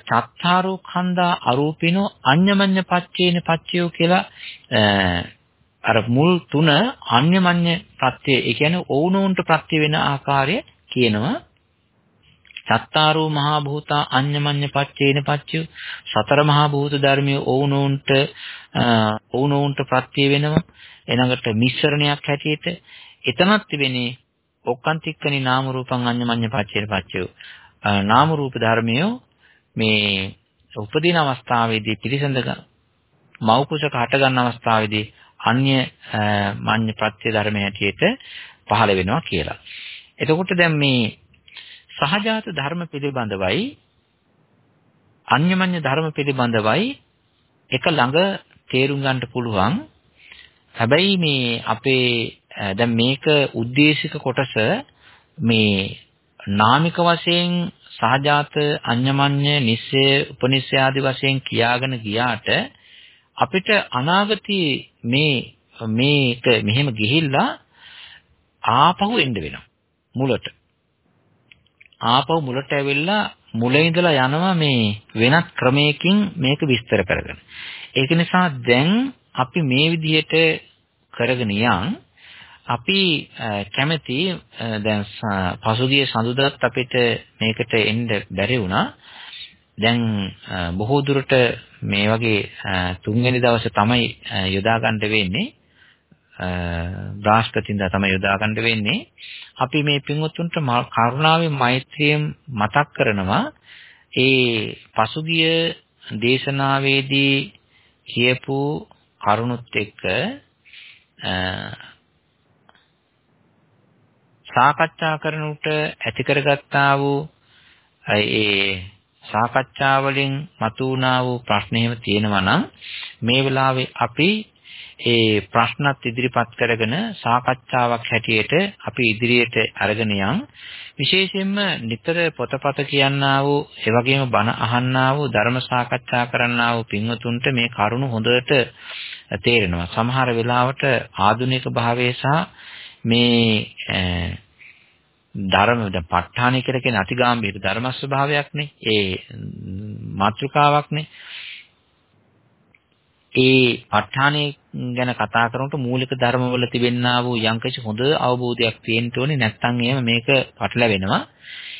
චත්තාරෝ khanda අරූපිනෝ අඤ්ඤමඤ්ඤ පච්චේන පච්චයෝ කියලා අර මුල් තුන අඤ්ඤමඤ්ඤ ප්‍රත්‍ය ඒ කියන්නේ ඕනෝන්ට ප්‍රත්‍ය වෙන ආකාරය කියනවා සත්තාරෝ මහා භූතා අඤ්ඤමඤ්ඤ පච්චේන පච්චය සතර මහා භූත ධර්මයේ ඕනෝන්ට ඕනෝන්ට ප්‍රත්‍ය වෙනවා එනකට මිශ්‍රණයක් හැටියට එතනත් තිබෙනේ ඔක්කාන්තික්කනි නාම රූපං අඤ්ඤමඤ්ඤ පච්චේන පච්චය නාම රූප ධර්මය මේ උපදින අවස්ථාවේදී පිරිසඳ මෞකුසක හට ගන්න අවස්ථාවේදී අන්‍ය මඤ්ඤ ප්‍රත්‍ය ධර්ම හැටියට පහළ වෙනවා කියලා. එතකොට දැන් මේ සහජාත ධර්ම පිළිබඳවයි අන්‍යමඤ්ඤ ධර්ම පිළිබඳවයි එක ළඟ තේරුම් ගන්න පුළුවන්. හැබැයි මේ අපේ දැන් මේක ಉದ್ದೇಶಿಕ කොටස මේ නාමික වශයෙන් සහජාත අඤ්ඤමඤ්ඤ නිස්සය උපනිස්සය ආදී වශයෙන් කියාගෙන ගියාට අපිට අනාගතයේ මේ මේක මෙහෙම ගිහිල්ලා ආපහු එන්න වෙනවා මුලට ආපහු මුලට ඇවිල්ලා මුලින් ඉඳලා යනවා මේ වෙනත් ක්‍රමයකින් මේක විස්තර කරගෙන ඒක නිසා දැන් අපි මේ විදිහට කරගෙන යන් අපි කැමැති දැන් පසුගිය සඳුදාත් අපිට මේකට එන්න බැරි වුණා. දැන් බොහෝ දුරට මේ වගේ තුන්වෙනි දවසේ තමයි යොදා ගන්න වෙන්නේ. බ්‍රාස්පතින්දා තමයි යොදා ගන්න වෙන්නේ. අපි මේ පින්වත්තුන්ට කරුණාවෙන් මෛත්‍රියෙන් මතක් කරනවා ඒ පසුගිය දේශනාවේදී කියපු කරුණුත් එක්ක සාකච්ඡා කරනුට ඇති කරගත්තා වූ ඒ සාකච්ඡා වලින් මතුවනා වූ ප්‍රශ්න එහෙම තියෙනවා නම් මේ වෙලාවේ අපි ඒ ප්‍රශ්නත් ඉදිරිපත් කරගෙන සාකච්ඡාවක් හැටියට අපි ඉදිරියට අරගෙන යන්. විශේෂයෙන්ම නිතර පොතපත කියන්නා වූ ඒ වගේම බණ අහන්නා වූ ධර්ම සාකච්ඡා කරන්නා වූ පින්වතුන්ට මේ කරුණ හොඳට තේරෙනවා. සමහර වෙලාවට ආධුනික භාවයේ සහ මේ ධර්ම දැන් ප ဋ ාණි කියලා කියන අතිගාම්භීර ධර්ම ස්වභාවයක්නේ. ඒ මාත්‍රිකාවක්නේ. ඒ ප ဋ ාණි ගැන කතා කරනකොට මූලික ධර්මවල තිබෙන්නා වූ යම්කිසි හොඳ අවබෝධයක් තියෙන්න ඕනේ. නැත්නම් එහෙම මේක පටලැවෙනවා.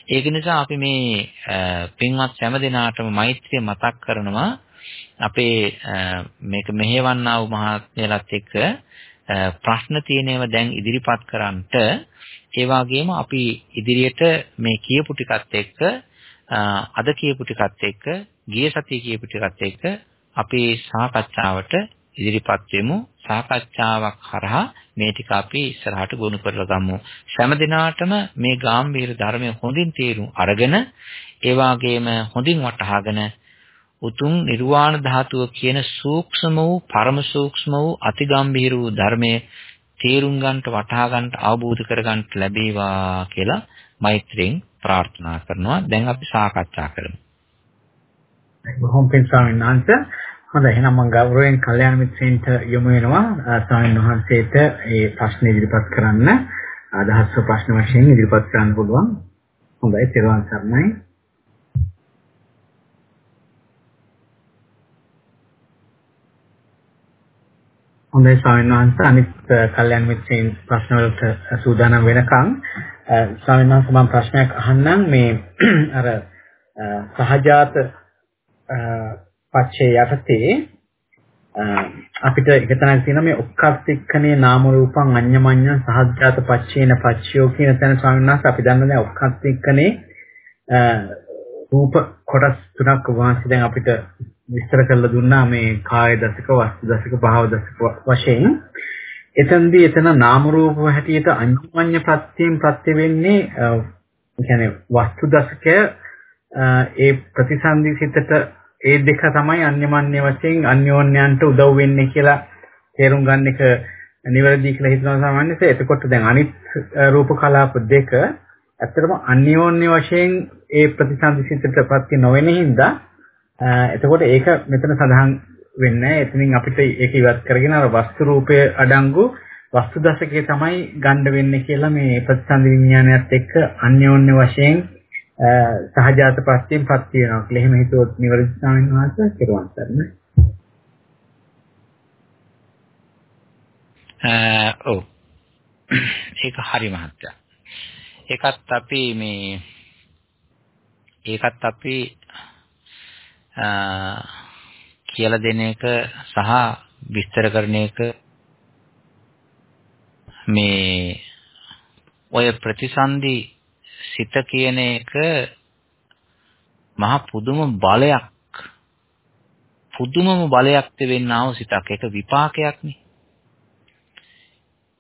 ඒක නිසා අපි මේ පින්වත් හැම දිනාටම මෛත්‍රිය මතක් කරනවා. අපේ මේක මෙහෙවන්නා වූ මහත්මයලත් එක්ක ප්‍රශ්න තියෙනව දැන් ඉදිරිපත් කරන්නට ඒ වගේම අපි ඉදිරියට මේ කියපු ටිකත් එක්ක අද කියපු ටිකත් එක්ක ගිය සතියේ කියපු ටිකත් එක්ක අපි සාකච්ඡාවට ඉදිරිපත් වෙමු සාකච්ඡාවක් හරහා මේ ටික අපි ඉස්සරහට ගොනු කරලා ගමු හැම දිනාටම මේ ගාම්භීර ධර්මය හොඳින් තේරුම් අරගෙන ඒ වගේම හොඳින් වටහාගෙන උතුම් නිර්වාණ ධාතුව කියන සූක්ෂම වූ පරම සූක්ෂම වූ අතිගම්භීර වූ ධර්මයේ තේරුම් ගන්නට වටහා ගන්නට අවබෝධ කර ගන්නට ලැබේවා කියලා මෛත්‍රියෙන් ප්‍රාර්ථනා කරනවා. දැන් අපි සාකච්ඡා කරමු. බොහොම පිං ස්වාමීන් වහන්සේ හොඳයි. එහෙනම් මම ගෞරවයෙන් කල්යාණ මිත්‍රයන්ට යොමු වෙනවා. ස්වාමීන් වහන්සේට මේ ප්‍රශ්න ඉදිරිපත් කරන්න. අදහස් ප්‍රශ්න වශයෙන් ඉදිරිපත් කරන්න පුළුවන්. හොඳයි, තෙරුවන් සරණයි. හොඳයි ස්වාමීන් වහන්සේ. අනිත් කල්යන මිත්‍රයන් ප්‍රශ්න වලට සූදානම් වෙනකන් ස්වාමීන් වහන්සේ මම ප්‍රශ්නයක් අහන්නම්. මේ අර සහජාත පච්චේ යටතේ අපිට එක තැනක් තියෙනවා මේ ඔක්කස්තික්කනේ නාම රූපං අඤ්ඤමඤ්ඤං සහජාත පච්චේන පච්චයෝ කියන තැන ස්වාමීන් වහන්සේ අපි දන්න දැන් ඔක්කස්තික්කනේ රූප කොටස් තුනක් වාසි දැන් අපිට විස්තර කරලා දුන්නා මේ කාය දසක වස්තු දසක භාව දසක වශයෙන්. එතෙන්දී එතන නාම රූප හැටියට අඤ්ඤමඤ්ඤ ප්‍රත්‍යයෙන් ප්‍රත්‍ය වෙන්නේ කියන්නේ වස්තු දසකය ඒ ප්‍රතිසන්දි සිතට ඒ දෙක තමයි අන්‍යමඤ්ඤ වශයෙන් අන්‍යෝන්‍යයන්ට උදව් වෙන්නේ කියලා තේරුම් ගන්න එක නිවැරදි කියලා හිතනවා සාමාන්‍යයෙන් එතකොට දැන් අනිත් රූප කලාප දෙක ඇත්තටම අන්‍යෝන්‍ය වශයෙන් ඒ ප්‍රතිසන්දි සිතට ප්‍රත්‍ය නොවෙන හින්දා එතකොට ඒක මෙතන සඳහන් වෙන්නේ එතනින් අපිට ඒක ඉවත් කරගෙන අර වස්තු රූපය අඩංගු වස්තු දශකයේ තමයි ගන්න වෙන්නේ කියලා මේ ප්‍රතිසන්දි විඥානයත් එක්ක අන්‍යෝන්‍ය වශයෙන් සහජාත ප්‍රත්‍යයෙන් පත් වෙනවා කියලා එහෙම හිතුවොත් නිවැරදි ස්වාමීන් වහන්සේ කෙරුවන් සරණයි. ඔව්. ඒක හරි මහත්තයා. ඒකත් අපි මේ ඒකත් අපි කියලා දෙන එක සහ විස්තර කරන එක මේ ඔය ප්‍රතිසන්දි සිත කියන එක මහා පුදුම බලයක්. පුදුමම බලයක් දෙවෙන්නා වූ සිතක්. ඒක විපාකයක්නේ.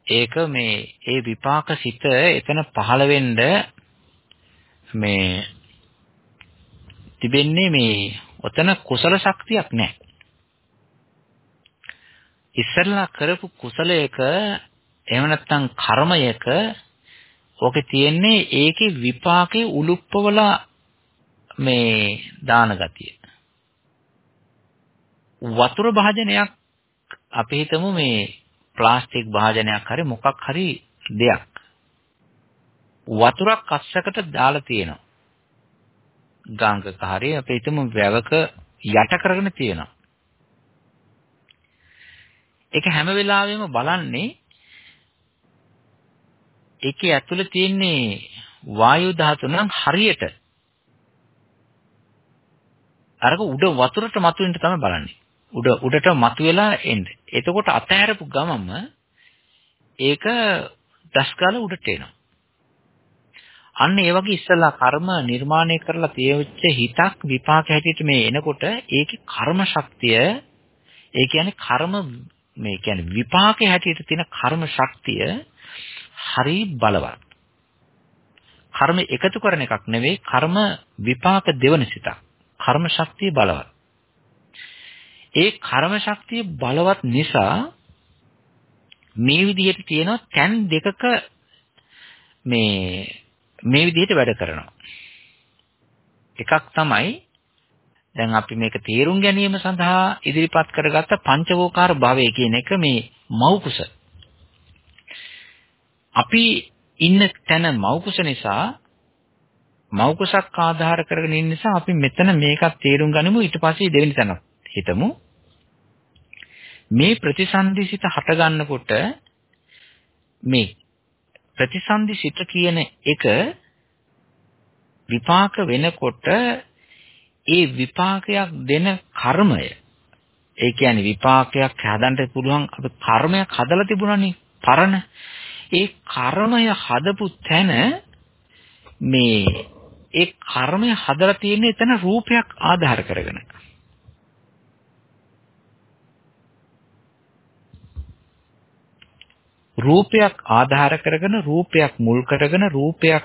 ඒක මේ ඒ විපාක සිත එතන පහළ වෙන්න මේ තිබෙන්නේ මේ ඔතන කුසල ශක්තියක් නැහැ. ඉස්සෙල්ලා කරපු කුසලයක එහෙම නැත්නම් කර්මයක ඕකේ තියෙන්නේ ඒකේ විපාකේ උලුප්පවලා මේ දාන ගතිය. වතුර භාජනයක් අපි හිතමු මේ ප්ලාස්ටික් භාජනයක් හරි මොකක් හරි දෙයක්. වතුරක් අස්සකට දාලා තියෙනවා. ගාංගක හරි අපි හිතමු වැවක යට කරගෙන තියෙනවා. ඒක හැම වෙලාවෙම බලන්නේ ඒකේ ඇතුලේ තියෙන්නේ වායු ධාතු නම් හරියට අරක උඩ වතුරට මතුවෙන්න තමයි බලන්නේ. උඩ උඩට මතුවෙලා එන්නේ. එතකොට අතහැරපු ගමම ඒක දස්කාල උඩට එනවා. අන්න ඒ වගේ ඉස්සලා කර්ම නිර්මාණය කරලා තියෙච්ච හිතක් විපාක හැටියට මේ එනකොට ඒකේ කර්ම ශක්තිය ඒ කියන්නේ කර්ම මේ කියන්නේ විපාකේ හැටියට තියෙන කර්ම ශක්තිය හරි බලවත්. කර්ම එකතු කරන එකක් නෙවෙයි කර්ම විපාක දෙවන සිතක්. කර්ම ශක්තිය බලවත්. ඒ කර්ම ශක්තිය බලවත් නිසා මේ විදිහට තියෙනවා තැන් දෙකක මේ මේ විදිහට වැඩ කරනවා. එකක් තමයි දැන් අපි මේක තේරුම් ගැනීම සඳහා ඉදිරිපත් කරගත්ත පංචවෝකාර භවය කියන එක මේ මෞකුස. අපි ඉන්න තැන මෞකුස නිසා මෞකුසක් ආධාර කරගෙන ඉන්න නිසා අපි මෙතන මේකත් තේරුම් ගනිමු. ඊට පස්සේ දෙවෙනි තැන හිතමු. මේ ප්‍රතිසන්දිසිත හට ගන්නකොට මේ ප්‍රතිසන්දිසිත කියන එක විපාක වෙනකොට ඒ විපාකයක් දෙන කර්මය. ඒ කියන්නේ විපාකයක් හදන්න පුළුවන්. අපි කර්මයක් හදලා තිබුණානේ පරණ. ඒ කර්මය හදපු තැන මේ ඒ කර්මය හදලා තියෙන්නේ එතන රූපයක් ආධාර කරගෙන රූපයක් ආධාර කරගෙන රූපයක් මුල් කරගෙන රූපයක්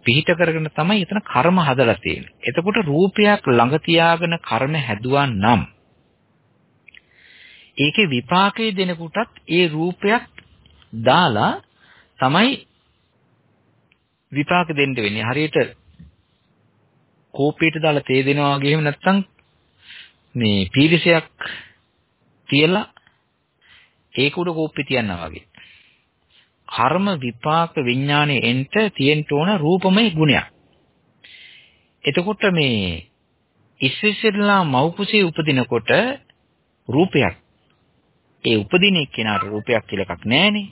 පිහිට කරගෙන තමයි එතන කර්ම හදලා තියෙන්නේ. එතකොට රූපයක් ළඟ තියාගෙන කර්ම හැදුවා නම් ඒකේ විපාකයේ දෙනකොටත් ඒ රූපයක් දාලා තමයි විපාක දෙන්න වෙන්නේ. හරියට කෝපයට දාලා තේ දෙනවා වගේ එහෙම නැත්නම් මේ පීරිසයක් තියලා ඒක උඩ කෝප්පේ තියනවා වගේ. කර්ම විපාක විඥානේ එන්ට තියෙන්න ඕන රූපමය ගුණයක්. එතකොට මේ ඉස්සෙල්ලා මෞකුසේ උපදිනකොට රූපයක් ඒ උපදින එක්කෙනාට රූපයක් කියලා එකක් නැහැනේ.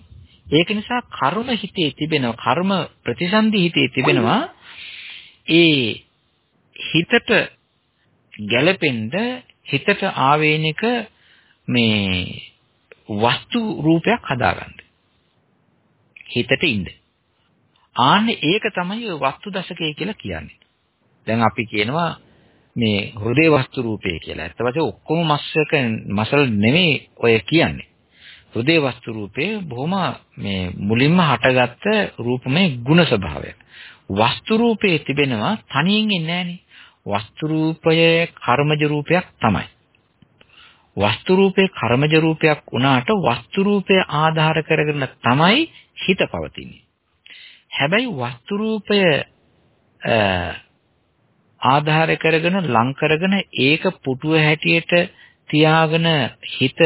ඒක නිසා කර්ම හිතේ තිබෙනවා කර්ම ප්‍රතිසන්දි හිතේ තිබෙනවා ඒ හිතට ගැළපෙන්න හිතට ආවේනික මේ වස්තු රූපයක් හදාගන්න. හිතට ඉන්න. ආන්නේ ඒක තමයි ඔය වස්තු දශකය කියලා කියන්නේ. දැන් අපි කියනවා මේ හෘදේ වස්තු රූපය කියලා. ඒත් වශයෙන් ඔක්කොම මස්සක මසල් නෙමෙයි ඔය කියන්නේ. හෘදේ වස්තු රූපේ බොහොම මේ මුලින්ම හටගත්ත රූපමය ගුණ ස්වභාවය. වස්තු රූපේ තිබෙනවා තනියෙන් ඉන්නේ නැහනේ. වස්තු රූපය කර්මජ රූපයක් තමයි. වස්තු රූපේ කර්මජ රූපයක් වුණාට වස්තු රූපය ආධාර කරගෙන තමයි හිත පවතින්නේ. හැබැයි වස්තු රූපය ආධාර කරගෙන ලං කරගෙන ඒක පුටුව හැටියට තියාගෙන හිත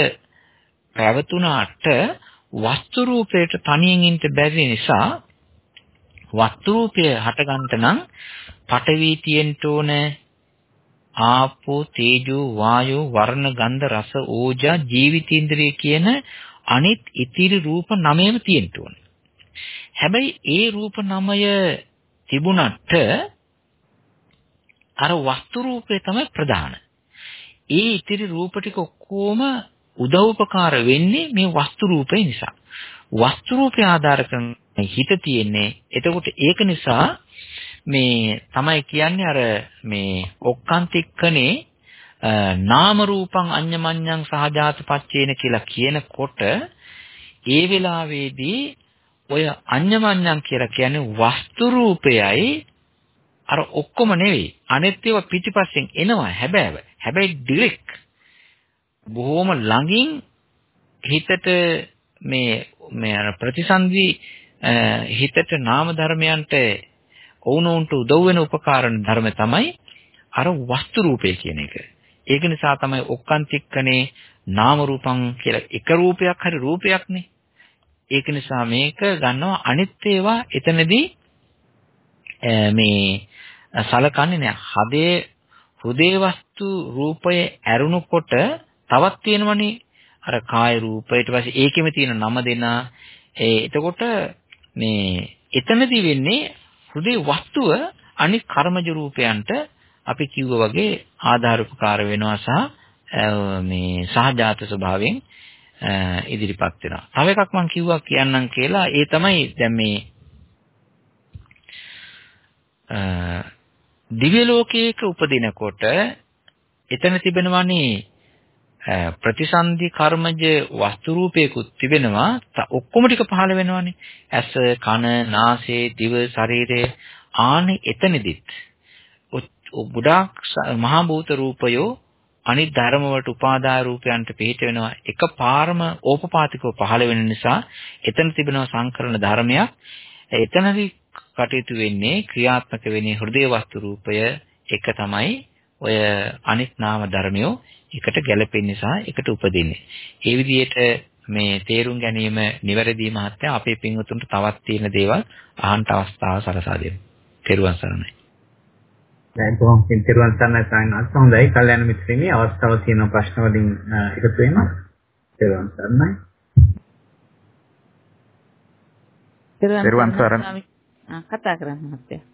පැවතුනාට වස්තු රූපයට තනියෙන් ඉන්න බැරි නිසා වස්තු රූපය හටගන්න නම් පඨවි තියෙන්න ඕන ආපෝ තේජෝ වායෝ වර්ණ ගන්ධ රස ඕජා ජීවිතේන්ද්‍රය කියන අනිත් ඉතිරි රූප නමයම තියෙන්න ඕන. හැබැයි ඒ රූප නමය තිබුණට අර වස්තු රූපේ තමයි ප්‍රධාන. ඒ ඉතිරි රූප ටික ඔක්කොම උදව්පකාර වෙන්නේ මේ වස්තු රූපේ නිසා. වස්තු රූපේ ආධාර කරන හිත තියෙන්නේ. එතකොට ඒක නිසා මේ තමයි කියන්නේ අර මේ ඔක්කාන්තික්කනේ නාම රූපං අඤ්ඤමඤ්ඤං සහජාත පච්චේන කියලා කියනකොට ඒ වෙලාවේදී ඔය අඤ්ඤමඤ්ඤං කියලා කියන්නේ වස්තු රූපයයි අර ඔක්කොම නෙවෙයි අනෙත් ඒවා පිටිපස්සෙන් එනවා හැබැයි හැබැයි ඩිරෙක්ට් බොහොම ළඟින් හිතට මේ මේ ප්‍රතිසන්දි හිතට නාම ධර්මයන්ට ඔවුනොන්ට උදව් වෙන උපකාරණ ධර්ම තමයි අර වස්තු රූපය කියන එක. ඒක නිසා තමයි ඔක්කාන්තික්කනේ නාම රූපං කියලා එක රූපයක් හරි රූපයක්නේ. ඒක නිසා මේක ගන්නවා අනිත් ඒවා එතනදී මේ සලකන්නේ නෑ. හදේ හෘදේ වස්තු රූපය ඇරුණුකොට තවත් තියෙනවනේ. අර කාය රූප ඊට පස්සේ ඒකෙම තියෙන නම දෙන. ඒ එතකොට මේ එතනදී වෙන්නේ හෘදේ වස්තුව අනිත් කර්මජ රූපයන්ට අපි කිව්වා වගේ ආධාර උපකාර වෙනවා සහ මේ සහජාත ස්වභාවයෙන් ඉදිරිපත් වෙනවා. තව එකක් මම කිව්වා කියන්නම් කියලා. ඒ තමයි දැන් මේ දිව්‍ය ලෝකයක උපදිනකොට එතන තිබෙනවනේ ප්‍රතිසන්දි කර්මජ වස්තු රූපයකුත් තිබෙනවා. ඔක්කොම ටික පහළ වෙනවනේ. ඇස කන නාසය දිව ශරීරය ආනේ එතනදිත්. ගොඩාක් මහා භූත රූපයෝ අනිත් ධර්ම වලට උපාදාය රූපයන්ට පිට වෙනවා. එකපාරම ඕපපාතිකව පහළ වෙන නිසා එතන තිබෙනවා සංකරණ ධර්මයක්. එතනදී කටයුතු වෙන්නේ ක්‍රියාත්මක වෙන්නේ හෘදේ වස්තු රූපය. එක තමයි ඔය අනිත් නාම ධර්මියෝ. එකට ගැලපෙන නිසා එකට උපදින්නේ. ඒ විදිහට මේ තේරුම් ගැනීම නිවැරදි මහත්ය අපේ පින්වතුන්ට තවත් තියෙන දේවල් අහන්න අවස්ථාව සලසා දෙමු. තෙරුවන් සරණයි. දැන් කොහොම තෙරුවන් සරණයි සායනත් හොඳයි. කල්යනා මිත්‍රෙනි අවස්ථාව තියෙන ප්‍රශ්න වලින් එකතු වෙනවා. තෙරුවන් සරණයි. තෙරුවන් සරණයි. කතා කරන්න මහත්තයා.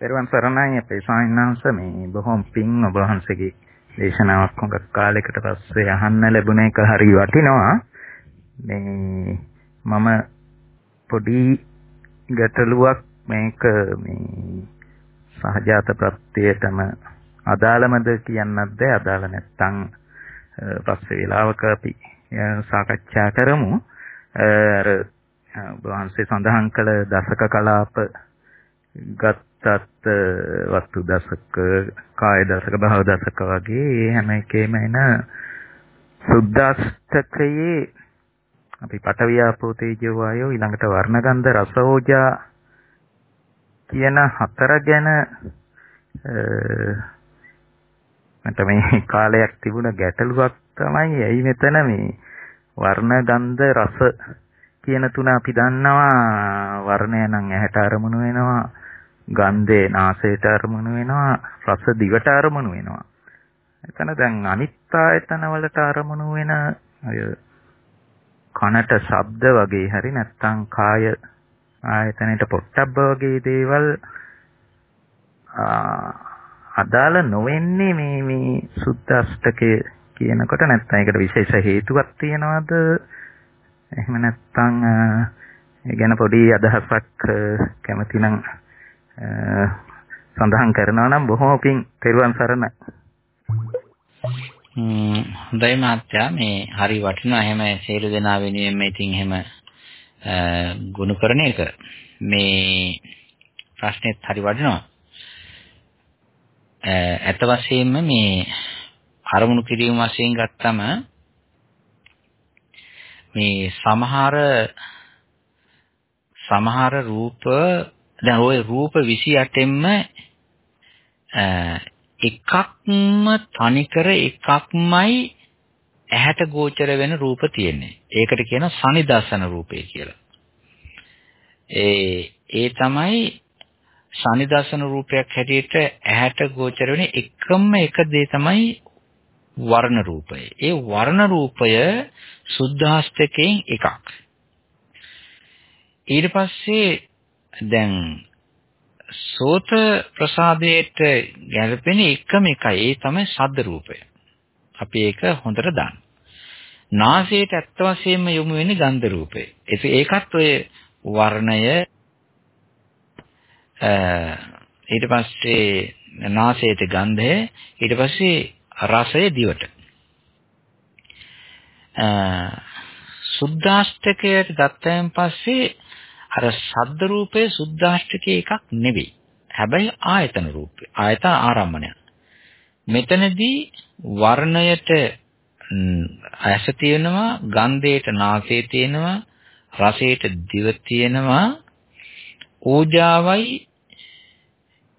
පෙරවන් සරණයි අපේ ස්වාමීන් මේ බොහොම පිං ඔබ වහන්සේගේ දේශනාවක් හොඟ කාලයකට පස්සේ අහන්න ලැබුණ එක හරි වටිනවා. මේ මම පොඩි ගැටලුවක් මේක මේ සහජාත ප්‍රත්‍යයටම අදාළමද කියන්නත් බෑ අදාළ නැත්තම් පස්සේ වෙලාවක අපි සාකච්ඡා කරමු. අර වහන්සේ සඳහන් කළ දසක කලාප ගත්තත් වස්තු දසක කාය දසක භව දසක වගේ හැම එකේම එන සුද්දාස්තකයේ අපි පටවියාපෝ තේජෝ වායෝ ඊළඟට වර්ණගන්ධ රසෝජා කියන හතර ගැන මට මේ කාලයක් තිබුණ ගැටලුවක් තමයි ඇයි මෙතන මේ වර්ණ ගන්ධ රස කියන තුන අපි දන්නවා වර්ණය නම් ඇහැට අරමුණු වෙනවා. ගන්ධේ නාසයට අරමුණු වෙනවා රස දිවට අරමුණු වෙනවා. එතන දැන් අනිත් ආයතන වලට අරමුණු වෙන අය කනට ශබ්ද වගේ හරි නැත්නම් කාය ආයතනයට පොට්ටබ්බ වගේ දේවල් අදාළ නොවෙන්නේ මේ මේ සුද්ධ අෂ්ටකය කියනකොට නැත්නම් ඒකට විශේෂ හේතුවක් තියනවද? එහෙම නැත්නම් ඒ ගැන පොඩි අදහසක් කැමතිනම් සඳහන් කරනවා නම් බොහොම පිං පෙරුවන් සරණ. හොඳයි මාත්‍යා මේ හරි වටිනවා එහෙම සියලු දෙනා වෙනුවෙන් මේ ඉතින් එහෙම ගුණ කරන එක. මේ ප්‍රශ්නෙත් හරි වටිනවා. ඇත්ත වශයෙන්ම මේ අරමුණු කිරීම වශයෙන් ගත්තම මේ සමහර සමහර රූප දැන් ওই රූප 28න්ම එකක්ම තනිකර එකක්මයි ඇහැට ගෝචර වෙන රූප තියෙන්නේ. ඒකට කියන සනිදර්ශන රූපය කියලා. ඒ ඒ තමයි සනිදර්ශන රූපයක් හැටියට ඇහැට ගෝචර වෙන එකම එක දේ තමයි වර්ණ රූපය. ඒ වර්ණ රූපය සුද්ධාස්තකයෙන් එකක්. ඊට පස්සේ දැන් සෝත ප්‍රසාදයට ගැලපෙන එකම එකයි ඒ තමයි ශබ්ද රූපය. අපි ඒක හොඳට දාන්න. නාසයට ඇත්ත වශයෙන්ම යොමු වෙන්නේ ගන්ධ රූපය. ඒකත් ඔය වර්ණය ඊට පස්සේ නාසයට ගන්ධය ඊට පස්සේ රසය දිවට. සුද්ධාෂ්ටකයට ගත්තයින් පස්සේ අර ශබ්ද රූපයේ සුද්ධාෂ්ටකයේ එකක් නෙවෙයි. හැබැයි ආයතන රූපය. ආයතන ආරම්මණය. මෙතනදී වර්ණයට ඇස තියෙනවා, ගන්ධයට නාසය තියෙනවා, රසයට දිව තියෙනවා ඕජාවයි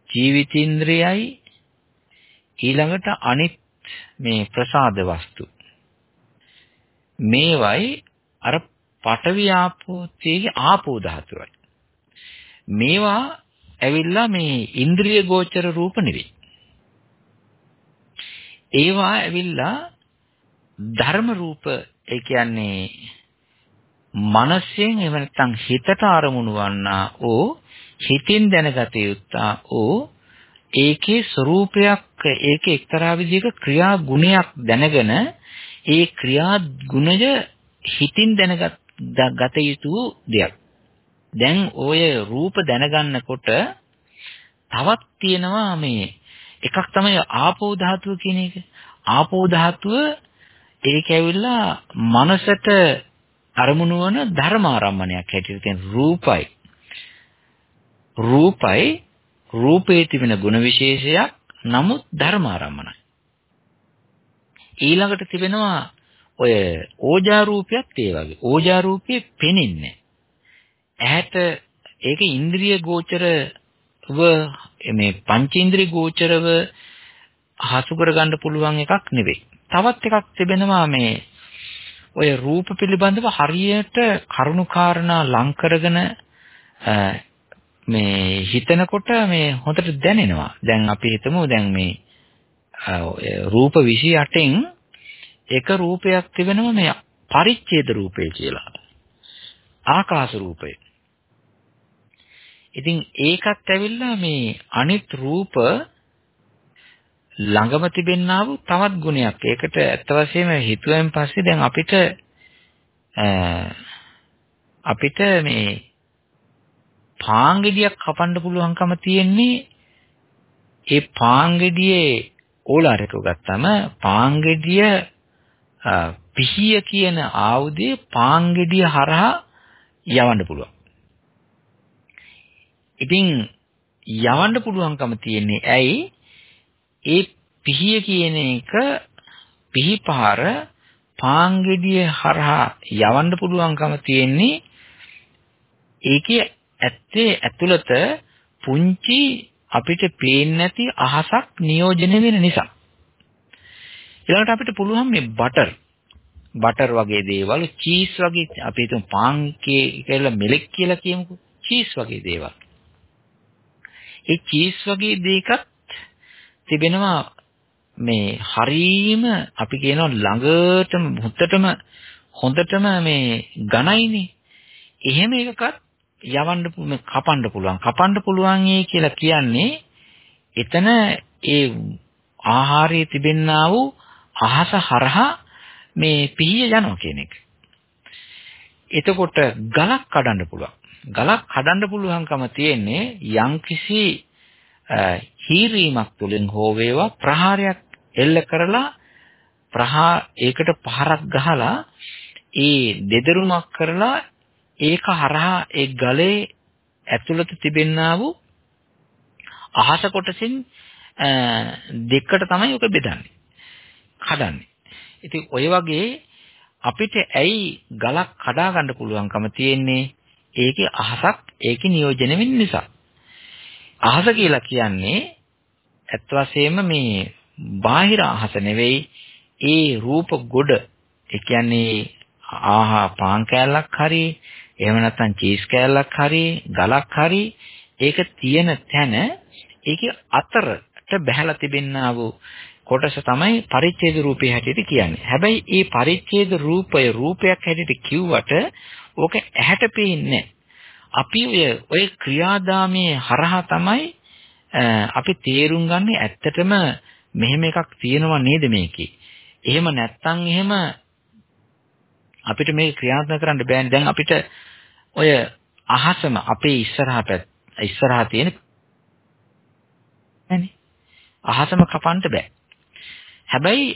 ජීවිතේන්ද්‍රයයි ඊළඟට අනිත් මේ ප්‍රසාද වස්තු මේවයි අර පඨවි ආපෝ තේජ ආපෝ ධාතුවයි. මේවා ඇවිල්ලා මේ ඉන්ද්‍රිය ගෝචර රූප නෙවෙයි. ඒවා ඇවිල්ලා ධර්ම රූප ඒ කියන්නේ මනසෙන් එහෙම නැත්නම් හිතට අරමුණු වන්නා ඕ හිතින් දැනගත යුත්තා ඕ ඒකේ ස්වરૂපයක් ඒකේ එක්තරා විදිහක ක්‍රියා ගුණයක් දැනගෙන ඒ ක්‍රියා ගුණය හිතින් දැනගත ගත යුතු දෙයක්. දැන් ඔය රූප දැනගන්නකොට තවත් තියෙනවා මේ එකක් තමයි ආපෝ ධාතුව කියන එක. ආපෝ ධාතුව ඒක ඇවිල්ලා මනසට අරමුණු වන ධර්මාරම්මණයක් හැටියට තියෙන රූපයි. රූපයි රූපේ තිබෙන ගුණ විශේෂයක් නමුත් ධර්මාරම්මණයි. ඊළඟට තිබෙනවා ඔය ඕජා රූපයත් ඒ වගේ. ඕජා රූපේ පෙනෙන්නේ ඇහැට ඒක ඉන්ද්‍රිය ගෝචරව මේ පංචේන්ද්‍රිය ගෝචරව හසු කරගන්න පුළුවන් එකක් නෙවෙයි. තවත් එකක් තිබෙනවා මේ ඔය රූප පිළිබඳව හරියට කරුණුකාරණා ලං කරගෙන මේ හිතනකොට මේ හොඳට දැනෙනවා. දැන් අපි හිතමු දැන් මේ රූප 28න් එක රූපයක් තිබෙනවා මේ පරිච්ඡේද රූපය කියලා. ආකාශ රූපය. ඉතින් ඒකත් ඇවිල්ලා මේ අනිත් රූප ළඟම තිබෙන්නා වූ තවත් ගුණයක්. ඒකට ඇත්ත වශයෙන්ම හිතුවෙන් පස්සේ දැන් අපිට අපිට මේ පාංගෙඩියක් කපන්න පුළුවන්කම තියෙන්නේ ඒ පාංගෙඩියේ ඕලාරිකව ගත්තම පාංගෙඩිය පිහිය කියන ආයුධය පාංගෙඩිය හරහා යවන්න පුළුවන්. ඉතින් යවන්න පුළුවන්කම තියෙන්නේ ඇයි? ඒ පිහිය කියන එක පිහිපාර පාංගෙඩිය හරහා යවන්න පුළුවන්කම තියෙන්නේ ඒකේ ඇත්තේ ඇතුළත පුංචි අපිට පේන්නේ නැති අහසක් නියෝජනය වෙන නිසා. ඊළඟට අපිට පුළුවන් මේ බටර් බටර් වගේ දේවල් චීස් වගේ අපි හිතමු පාන් කියලා මෙලෙක් කියලා කියමුකෝ චීස් වගේ දේවල්. ඒ චීස් වගේ දෙයකත් තිබෙනවා මේ හරීම අපි කියනවා ළඟටම හොඳටම හොඳටම මේ ඝනයිනේ. එහෙම එකකත් යවන්න කපන්න පුළුවන්. කපන්න පුළුවන් කියලා කියන්නේ එතන ඒ ආහාරයේ තිබෙන්නා වූ අහස හරහා මේ පිහිය යනවා කියන එක. එතකොට ගලක් කඩන්න පුළුවන්. ගලක් කඩන්න පුළුවන්කම තියෙන්නේ යම්කිසි හීරීමක් තුලින් හෝ වේවා ප්‍රහාරයක් එල්ල කරලා ප්‍රහා ඒකට පහරක් ගහලා ඒ දෙදරුමක් කරලා ඒක හරහා ඒ ගලේ ඇතුළත තිබෙන්නා වූ අහස කොටසින් දෙකට තමයි ඔක බෙදන්නේ. කඩන්නේ. ඉතින් ඔය වගේ අපිට ඇයි ගලක් කඩා ගන්න පුළුවන්කම තියෙන්නේ ඒකේ අහසක් ඒකේ නියෝජනය වෙන්න නිසා. අහස කියලා කියන්නේ ඇත්ත වශයෙන්ම මේ බාහිර අහස නෙවෙයි ඒ රූප ගොඩ ඒ කියන්නේ ආහා පාන් කෑල්ලක් හරි එහෙම නැත්නම් චීස් කෑල්ලක් හරි ගලක් හරි ඒක තියෙන තැන ඒකේ අතරට බැහැලා තිබෙනා වූ කොටස තමයි පරිච්ඡේද රූපේ හැටියට කියන්නේ. හැබැයි මේ පරිච්ඡේද රූපය රූපයක් හැටියට කිව්වට ඕක ඇහැට පේන්නේ අපි ඔය ඔය ක්‍රියාදාමයේ හරහා තමයි අපි තේරුම් ගන්න ඇත්තටම මෙහෙම එකක් තියෙනවා නේද මේකේ. එහෙම නැත්තම් එහෙම අපිට මේක ක්‍රියාත්මක කරන්න බෑනේ. දැන් අපිට ඔය අහසම අපේ ඉස්සරහා පැත්ත ඉස්සරහා තියෙන නෑනේ. අහසම කපන්න බෑ. හැබැයි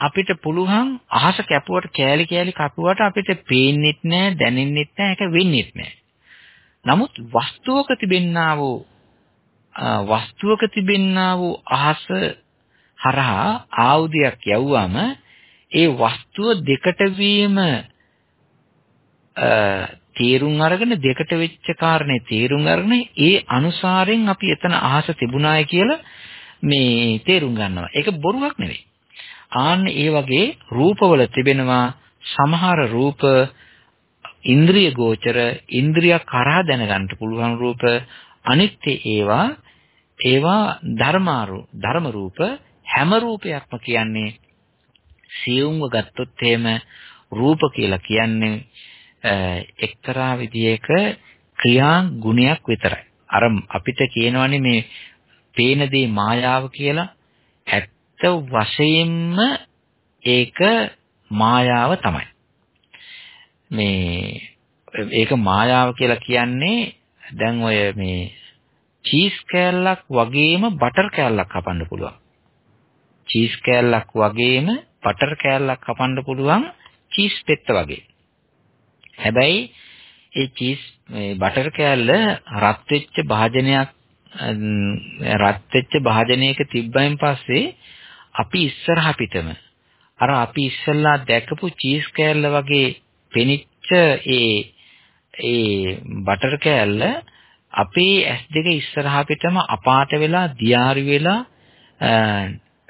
අපිට පුළුවන් අහස කැපුවට කෑලි කෑලි කපුවට අපිට පේන්නෙත් නෑ දැනෙන්නෙත් නෑ ඒක වෙන්නෙත් නෑ. නමුත් වස්තුවක තිබෙන්නා වූ වස්තුවක තිබෙන්නා වූ අහස හරහා ආයුධයක් යවුවම ඒ වස්තුව දෙකට වීම තේරුම් අරගෙන දෙකට වෙච්ච කාරණේ තේරුම් අරගෙන ඒ අනුසාරයෙන් අපි එතන අහස තිබුණාය කියලා මේ තේරුම් ගන්නවා. ඒක බොරුවක් නෙවෙයි. ආන්න ඒ වගේ රූපවල තිබෙනවා සමහර රූප ඉන්ද්‍රිය ගෝචර ඉන්ද්‍රිය කරා දැනගන්න පුළුවන් රූප අනිත්‍ය ඒවා ඒවා ධර්මාරු ධර්ම රූප හැම රූපයක්ම කියන්නේ සියුම්ව ගත්තොත් එහෙම රූප කියලා කියන්නේ එක්තරා විදියක ක්‍රියා ගුණයක් විතරයි. අර අපිට කියනවනේ මේ පේන දේ මායාව කියලා. ඇත්ත වශයෙන්ම ඒක මායාව තමයි. මේ ඒක මායාව කියලා කියන්නේ දැන් ඔය මේ චීස් කෑල්ලක් වගේම බටර් කෑල්ලක් කපන්න පුළුවන්. චීස් කෑල්ලක් වගේම බටර් කෑල්ලක් කපන්න පුළුවන් චීස් පෙත්ත වගේ. හැබැයි ඒ චීස් මේ බටර් කෑල්ල රත් වෙච්ච භාජනයක් රත් වෙච්ච භාජනයක තිබ්බයින් පස්සේ අපි ඉස්සරහ පිටම අර අපි ඉස්සෙල්ලා දැකපු චීස් කෑල්ල වගේ පෙනිච්ච ඒ ඒ බටර් කෑල්ල අපේ ඇස් දෙක ඉස්සරහා පිටම අපාට වෙලා දියාරි වෙලා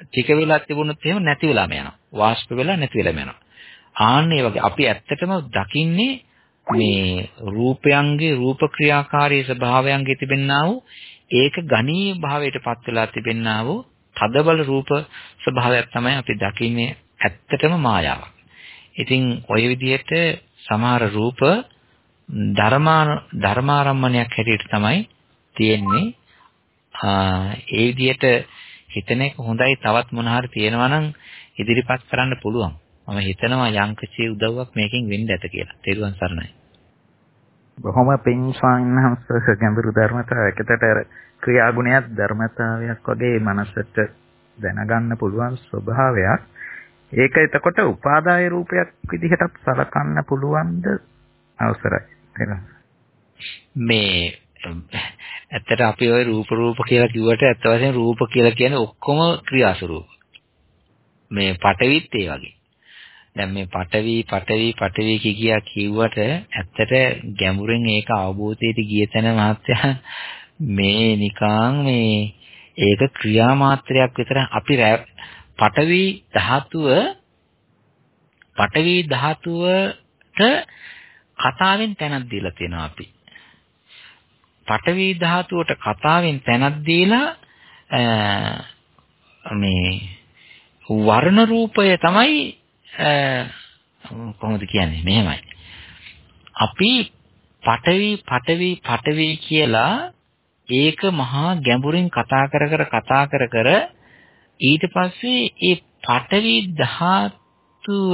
ටික වෙලා තිබුණොත් එහෙම නැති වෙලාම යනවා. වාෂ්ප වෙලා නැති වෙලාම යනවා. ආන්න ඒ වගේ අපි ඇත්තටම දකින්නේ මේ රූපයන්ගේ රූප ක්‍රියාකාරී ස්වභාවයන්ගේ තිබෙන්නා වූ ඒක ගණීය භාවයට පත් වෙලා තිබෙන්නා වූ තදබල රූප ස්වභාවයක් තමයි අපි දකින්නේ ඇත්තටම මායාවක්. ඉතින් ওই විදිහට සමහර රූප ධර්මා ධර්මාරම්මණයක් හැටියට තමයි තියෙන්නේ. ඒ විදිහට හිතන එක හොඳයි තවත් මොන හරි තියෙනවා නම් ඉදිරිපත් කරන්න පුළුවන්. මම හිතනවා යංකචේ උදව්වක් මේකෙන් වෙන්න ඇත කියලා. තේරුවන් සරණයි. බොහොම පින් ස්වාමීන් වහන්සේ ගැඹුරු ධර්මතාවයකට අර ක්‍රියාගුණයක් ධර්මතාවයක් වගේ මනසට දැනගන්න පුළුවන් ස්වභාවයක්. ඒක එතකොට උපාදාය රූපයක් විදිහටත් සලකන්න පුළුවන්ද අවසරයි. මේ ඇත්තට අපි ওই රූප රූප කියලා කිව්වට ඇත්ත වශයෙන් රූප කියලා කියන්නේ ඔක්කොම ක්‍රියාස්වරූප. මේ පටවිත් ඒ වගේ. දැන් මේ පටවි පටවි පටවි කියා කිව්වට ඇත්තට ගැඹුරින් ඒක අවබෝධයට ගිය තැන මහත්තයා මේ නිකං මේ ඒක ක්‍රියා මාත්‍රයක් විතර අපි පටවි ධාතුව පටවි ධාතුවට කතාවෙන් තැනක් දීලා තියෙනවා අපි. පඨවි ධාතුවට කතාවෙන් තැනක් දීලා මේ වර්ණ රූපය තමයි කොහොමද කියන්නේ මෙහෙමයි. අපි පඨවි පඨවි පඨවි කියලා ඒක මහා ගැඹුරින් කතා කර කර කතා කර කර ඊට පස්සේ ඒ පඨවි ධාතුව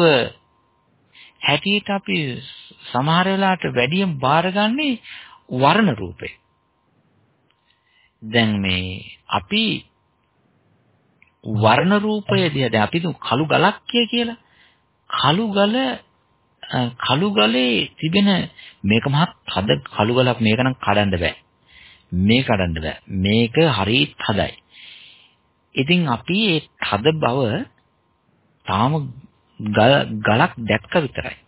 හැටියට අපි සමහර වෙලාවට වැඩියෙන් බාරගන්නේ වර්ණ රූපේ. දැන් මේ අපි වර්ණ රූපය දිහා දැන් අපි කළු ගලක් කියලා කළු ගල කළු ගලේ තිබෙන මේක මහත් හද කළු ගලක් මේක නම් කඩන්න බෑ මේ කඩන්න බෑ මේක හරි හදයි ඉතින් අපි ඒ හද බව තාම ගලක් දැක්ක විතරයි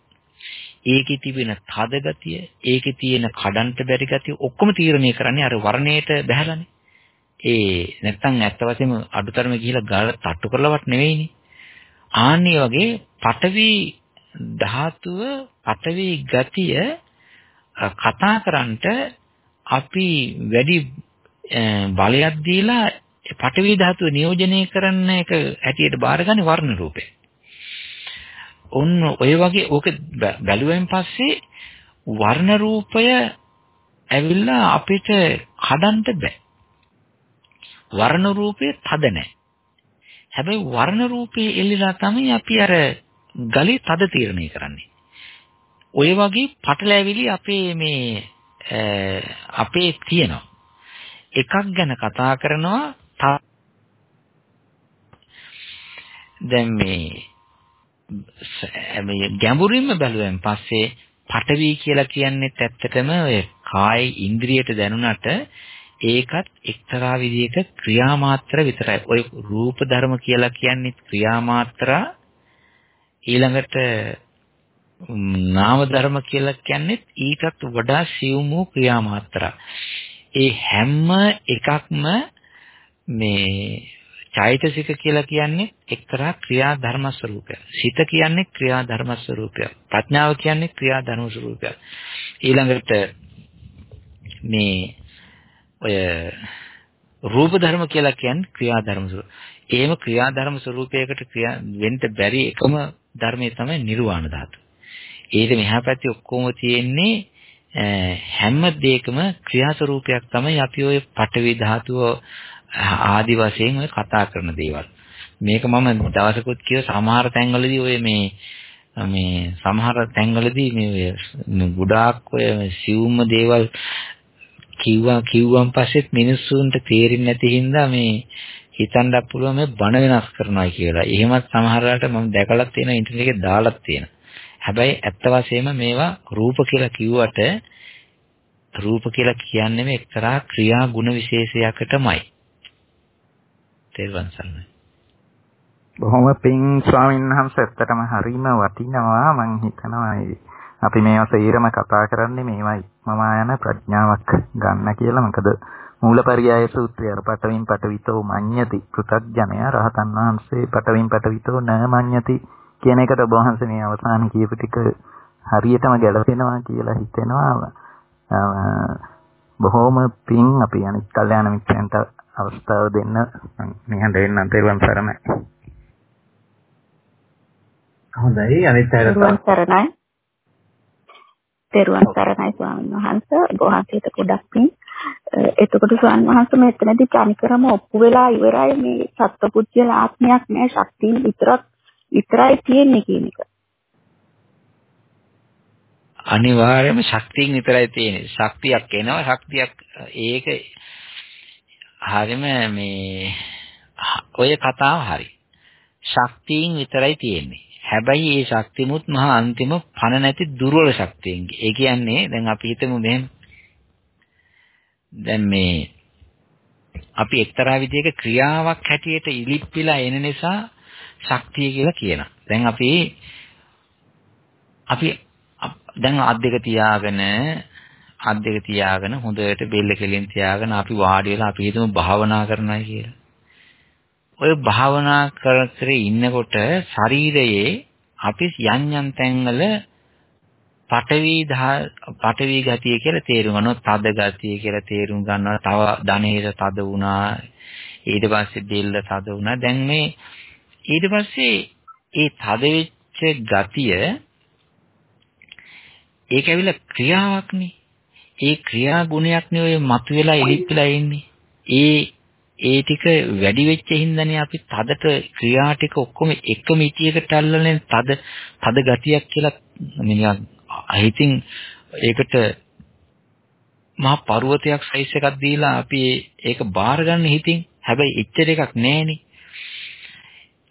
ඒකේ තිබෙන තද ගතිය, ඒකේ තියෙන කඩන්ට බැරි ගතිය ඔක්කොම තීරණය කරන්නේ අර වර්ණයට බහැලානේ. ඒ නැත්තම් ඇත්ත වශයෙන්ම අඩුතරම ගිහිලා ගාල තට්ටු කරලවත් නෙවෙයිනේ. ආන්නේ වගේ පටවි ධාතුව, පටවි ගතිය කතා කරන්නට අපි වැඩි බලයක් දීලා පටවි ධාතුව නියෝජනය කරන එක හැටියට බාරගන්නේ වර්ණ රූපේ. ඔන්න ඔය වගේ ඕක බැලුවෙන් පස්සේ වර්ණ රූපය ඇවිල්ලා අපිට කඩන්න බෑ. වර්ණ රූපය තද නැහැ. හැබැයි වර්ණ රූපේ එල්ලලා තමයි අපි අර ගලේ තද තීරණය කරන්නේ. ඔය වගේ පටලැවිලි අපේ මේ අපේ තියෙනවා. එකක් ගැන කතා කරනවා දැන් මේ මේ ගැඹුරින්ම බැලුවෙන් පස්සේ පටවි කියලා කියන්නේත් ඇත්තටම ඔය කාය ඉන්ද්‍රියට දැනුණට ඒකත් එක්තරා විදිහක ක්‍රියාමාත්‍ර විතරයි. ඔය රූප ධර්ම කියලා කියන්නේ ක්‍රියාමාත්‍රා ඊළඟට නාම ධර්ම කියලා කියන්නේ ඊටත් වඩා සියුම් වූ ක්‍රියා මාත්‍රා. ඒ හැම එකක්ම මේ චෛතසික කියලා කියන්නේ එක්තරා ක්‍රියා ධර්ම ස්වરૂපයක්. සිත කියන්නේ ක්‍රියා ධර්ම ස්වરૂපයක්. ප්‍රඥාව කියන්නේ ක්‍රියා ධර්ම ස්වરૂපයක්. ඊළඟට මේ ඔය රූප ධර්ම කියලා කියන්නේ ක්‍රියා ධර්ම ස්වરૂපය. එහෙම ක්‍රියා ධර්ම ස්වરૂපයකට ක්‍රියා වෙන්න බැරි එකම ධර්මය තමයි නිර්වාණ ධාතුව. ඊට මෙහා පැත්තේ ඔක්කොම තියෙන්නේ හැම දෙයකම ක්‍රියාස්වරූපයක් තමයි අපි ওই පටවි ධාතුව ආදි වශයෙන් ඔය කතා කරන දේවල්. මේක මම දවසකුත් කිය සමහර තැන්වලදී ඔය මේ මේ සමහර තැන්වලදී මේ ගොඩාක් ඔය සිවුම දේවල් කිව්වා කිව්වන් පස්සෙත් මිනිස්සුන්ට තේරෙන්නේ නැති හින්දා මේ හිතන්නත් පුළුවන් මේ බණ වෙනස් කරනවා කියලා. එහෙමත් සමහර වෙලාවට මම දැකලා තියෙනවා ඉන්ටර්නෙට් එකේ දාලා තියෙනවා. හැබැයි ඇත්ත වශයෙන්ම මේවා රූප කියලා කිව්වට රූප කියලා කියන්නේ මේ එක්තරා ක්‍රියා ගුණ විශේෂයකටමයි. තේරුවන් සරණයි. බොහොම පිං ස්වාමීන් වහන්සේ ඇත්තටම හරීම වටිනවා මම හිතනවා අපි මේවා සීරම කතා කරන්නේ මේවයි. මම ආයන ප්‍රඥාවක් ගන්න කියලා. මොකද මූලපරියාය සූත්‍රය අර පටවින් පටවිතෝ මඤ්ඤති. පෘථග්ජනය රහතන් වහන්සේ පටවින් පටවිතෝ න මඤ්ඤති. කියන එකට ඔබ වහන්සේ මේ අවසාන කියපු ටික හරියටම ගැලපෙනවා කියලා හිතෙනවා. බොහොම පිං අපි අනිත් කල්යාණ මිත්‍රයන්ට අවස්ථාව දෙන්න මෙහෙන් දෙන්න තෙරුවන් සරණයි. හොඳයි අනිත් අයට සරණයි. තෙරුවන් සරණයි ස්වාමීන් වහන්සේ. ඔබ වහන්සේට ගොඩක් පිං. එතකොට ස්වාමීන් වහන්සේ මෙතනදී කණිකරම ඔප්පු වෙලා ඉවරයි මේ සත්පුද්ගල ආත්මයක් නෑ ශක්තියින් විතරක් විතරයි තියෙන්නේ කියන එක. අනිවාර්යයෙන්ම ශක්තියෙන් විතරයි තියෙන්නේ. ශක්තියක් එනවා ශක්තියක් ඒක හරිම මේ ඔය කතාව හරි. ශක්තියෙන් විතරයි තියෙන්නේ. හැබැයි ඒ ශක්තියමුත් මහා අන්තිම පණ නැති දුර්වල ශක්තියෙන්. ඒ කියන්නේ දැන් අපි හිතමු මෙහෙම. දැන් මේ අපි එක්තරා විදිහක ක්‍රියාවක් හැටියට ඉලිප්පිලා එන නිසා ශක්තිය කියලා කියනවා. දැන් අපි අපි දැන් අත් දෙක තියාගෙන අත් දෙක තියාගෙන හොඳට බෙල්ල කෙලින් තියාගෙන අපි වාඩි වෙලා අපි හිතමු භාවනා කරනවා කියලා. ඔය භාවනා කර කර ඉන්නකොට ශරීරයේ අපි යම් යම් තැන්වල පටවි පටවි ගතිය කියලා තේරුම් ගන්නවා තද ගතිය කියලා තේරුම් ගන්නවා තව ධනේද තද වුණා ඊට පස්සේ දෙල්ල තද වුණා දැන් මේ ඊට පස්සේ ඒ තද වෙච්ච ගතිය ඒක ඇවිල්ලා ක්‍රියාවක්නේ. ඒ ක්‍රියා ගුණයක්නේ ඔය මතුවෙලා ඉලිප්පලා ඉන්නේ. ඒ ඒ ටික වැඩි වෙච්ච හින්දානේ අපි තදට ක්‍රියා ටික ඔක්කොම එකම ඉතියකට අල්ලන්නේ තද තද ගතියක් කියලා නිකන් හිතින් ඒකට මහා පර්වතයක් සයිස් එකක් දීලා අපි ඒක බාර ගන්න හිතින් හැබැයි එච්චර එකක් නැහෙනේ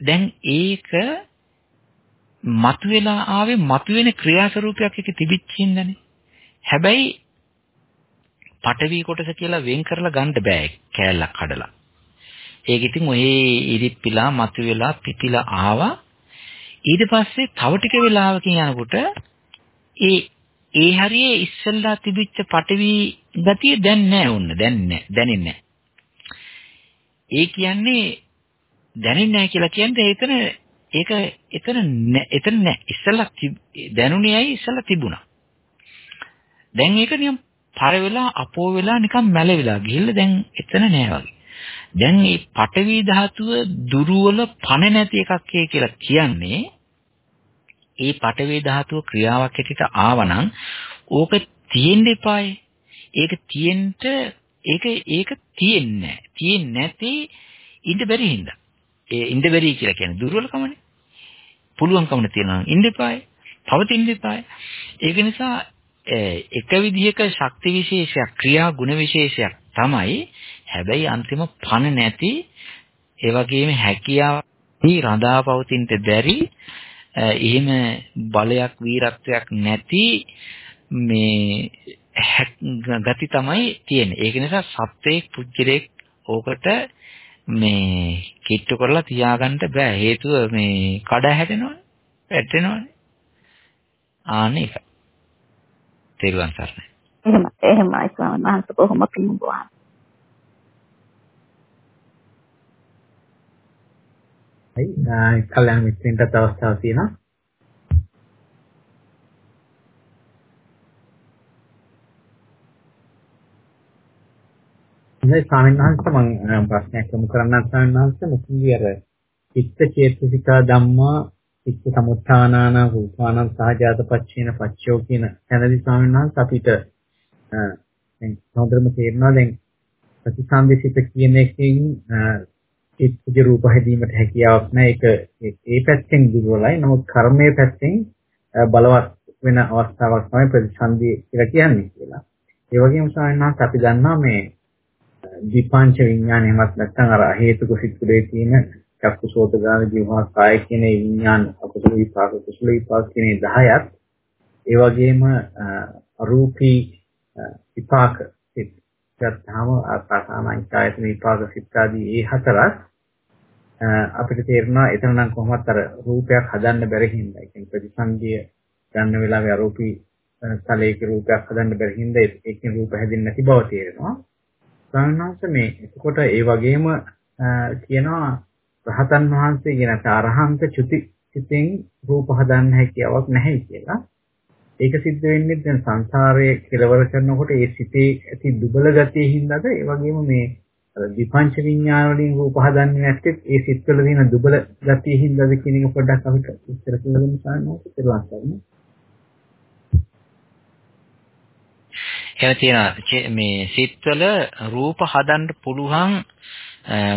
දැන් ඒක මතුවලා ආවේ මතුවෙන ක්‍රියාස්වරූපයක් එක තිබිච්ච හින්දානේ. හැබැයි පටවි කොටස කියලා වෙන් කරලා ගන්න බෑ කෑල්ලක් කඩලා. ඒක ඉතින් ඔය ඉරිප්පිලා මතුවලා පිපිලා ආවා. ඊට පස්සේ තව ටික වෙලාවකින් යනකොට ඒ ඒ හරියේ ඉස්සෙල්ලා තිබිච්ච පටවි ගතිය දැන් නෑ උන්න දැන් නෑ දැනෙන්නේ නෑ. ඒ කියන්නේ දැනෙන්නේ නැහැ කියලා කියන්නේ එතන ඒක එතන එතන නැහැ. ඉස්සලා දැනුනේ ඇයි ඉස්සලා තිබුණා. දැන් ඒක නිකන් පර වෙලා අපෝ වෙලා නිකන් මැලවිලා ගිහිල්ලා දැන් එතන නෑ වගේ. දැන් මේ පටවි ධාතුව දුර්වල පණ නැති එකක් කියලා කියන්නේ ඒ පටවි ධාතුව ක්‍රියාවක් හැටියට ආවනම් ඕක තියෙන්න එපායි. ඒක තියෙන්න ඒක ඒක තියෙන්නේ නැහැ. තියෙන්නේ නැති ඉඳ බැරි හින්දා. ඒ ඉන්න බැරි කියලා කියන්නේ දුර්වලකමනේ. පුළුවන්කම තියෙනවා ඉන්න එපායි. පවතින්න එපායි. ඒක නිසා එක විදිහක ශක්ති විශේෂයක් ක්‍රියා ගුණ විශේෂයක් තමයි හැබැයි අන්තිම පණ නැති ඒ වගේම හැකියාව රඳා පවතින්න බැරි එහෙම බලයක් වීරත්වයක් නැති මේ ගති තමයි තියෙන්නේ. ඒක නිසා සත්වයේ පුජ්‍යලයක් ඕකට මේ කිට්ටු කරලා තියාගන්න බෑ හේතුව මේ කඩ හැදෙනවනේ වැටෙනවනේ ආන්න ඒක. තේරුවන් සරණයි. එහෙම එහෙමයි ස්වාමීන් වහන්සේ කොහොම පින්බුවා. හරි කල්‍යාණ මිත්‍රෙන්ටත් අවස්ථාවක් තියෙනවා. හොඳයි ස්වාමීන් වහන්සේ මම ප්‍රශ්නයක් යොමු කරන්නම් ස්වාමීන් වහන්සේ. මොකද අර චිත්ත චේතසිකා ධම්මා චිත්ත සමුත්ථානාන රූපානම් සහජාත පච්චේන පච්චයෝ කියන තැනදී ස්වාමීන් වහන්සේ අපිට දැන් හොඳටම තේරෙනවා. දැන් ප්‍රතිසන්දිසිත කියන එකකින් චිත්තජ රූප හැදීමට හැකියාවක් නැහැ. ඒක ඒ පැත්තෙන් දුර්වලයි. නමුත් කර්මයේ පැත්තෙන් බලවත් වෙන අවස්ථාවක් තමයි ප්‍රතිසන්දි කියලා කියන්නේ කියලා. ඒ වගේම ස්වාමීන් වහන්සේ අපි දන්නවා මේ දීපාංච විඥානයමත් නැත්නම් අර හේතුක සිත්තුලේ තියෙන චක්කුසෝත ගාන ජීවහා කාය කියන විඥාන අකුසල විපාක කුසල විපාක කියන 10ත් ඒ වගේම අරූපී විපාක සිත්. ගත්තාම ආකාසානංචායතන විපාක සිත් ආදී ඒ හතරත් අපිට තේරෙනවා එතන නම් කොහොමත් අර රූපයක් හදන්න බැරි හින්දා. ඒ කියන්නේ ප්‍රතිසන්දිය ගන්න වෙලාවේ අරූපී තලයක රූපයක් හදන්න බැරි හින්දා ඒකෙන් රූප හැදෙන්නේ නැති බව තේරෙනවා. ස්වාමීන් මේ. එතකොට ඒ වගේම කියනවා රහතන් වහන්සේ කියන තරහන්ත චුති චිතෙන් රූප හදන්න හැකියාවක් නැහැ කියලා. ඒක සිද්ධ වෙන්නේ දැන් සංසාරයේ කෙලවර කරනකොට ඒ සිතේ ඇති දුබල ගතිය හින්දාද? ඒ වගේම මේ විපංච විඥාන වලින් රූප හදන්නේ නැත්තේ ඒ සිත්වල තියෙන දුබල ගතිය හින්දාද කියන එක පොඩ්ඩක් අපිට විස්තර කියලා දෙන්න සානෝත් කියලා ගන්න. එහෙම තියෙනවා මේ සිත්වල රූප හදන්න පුළුවන්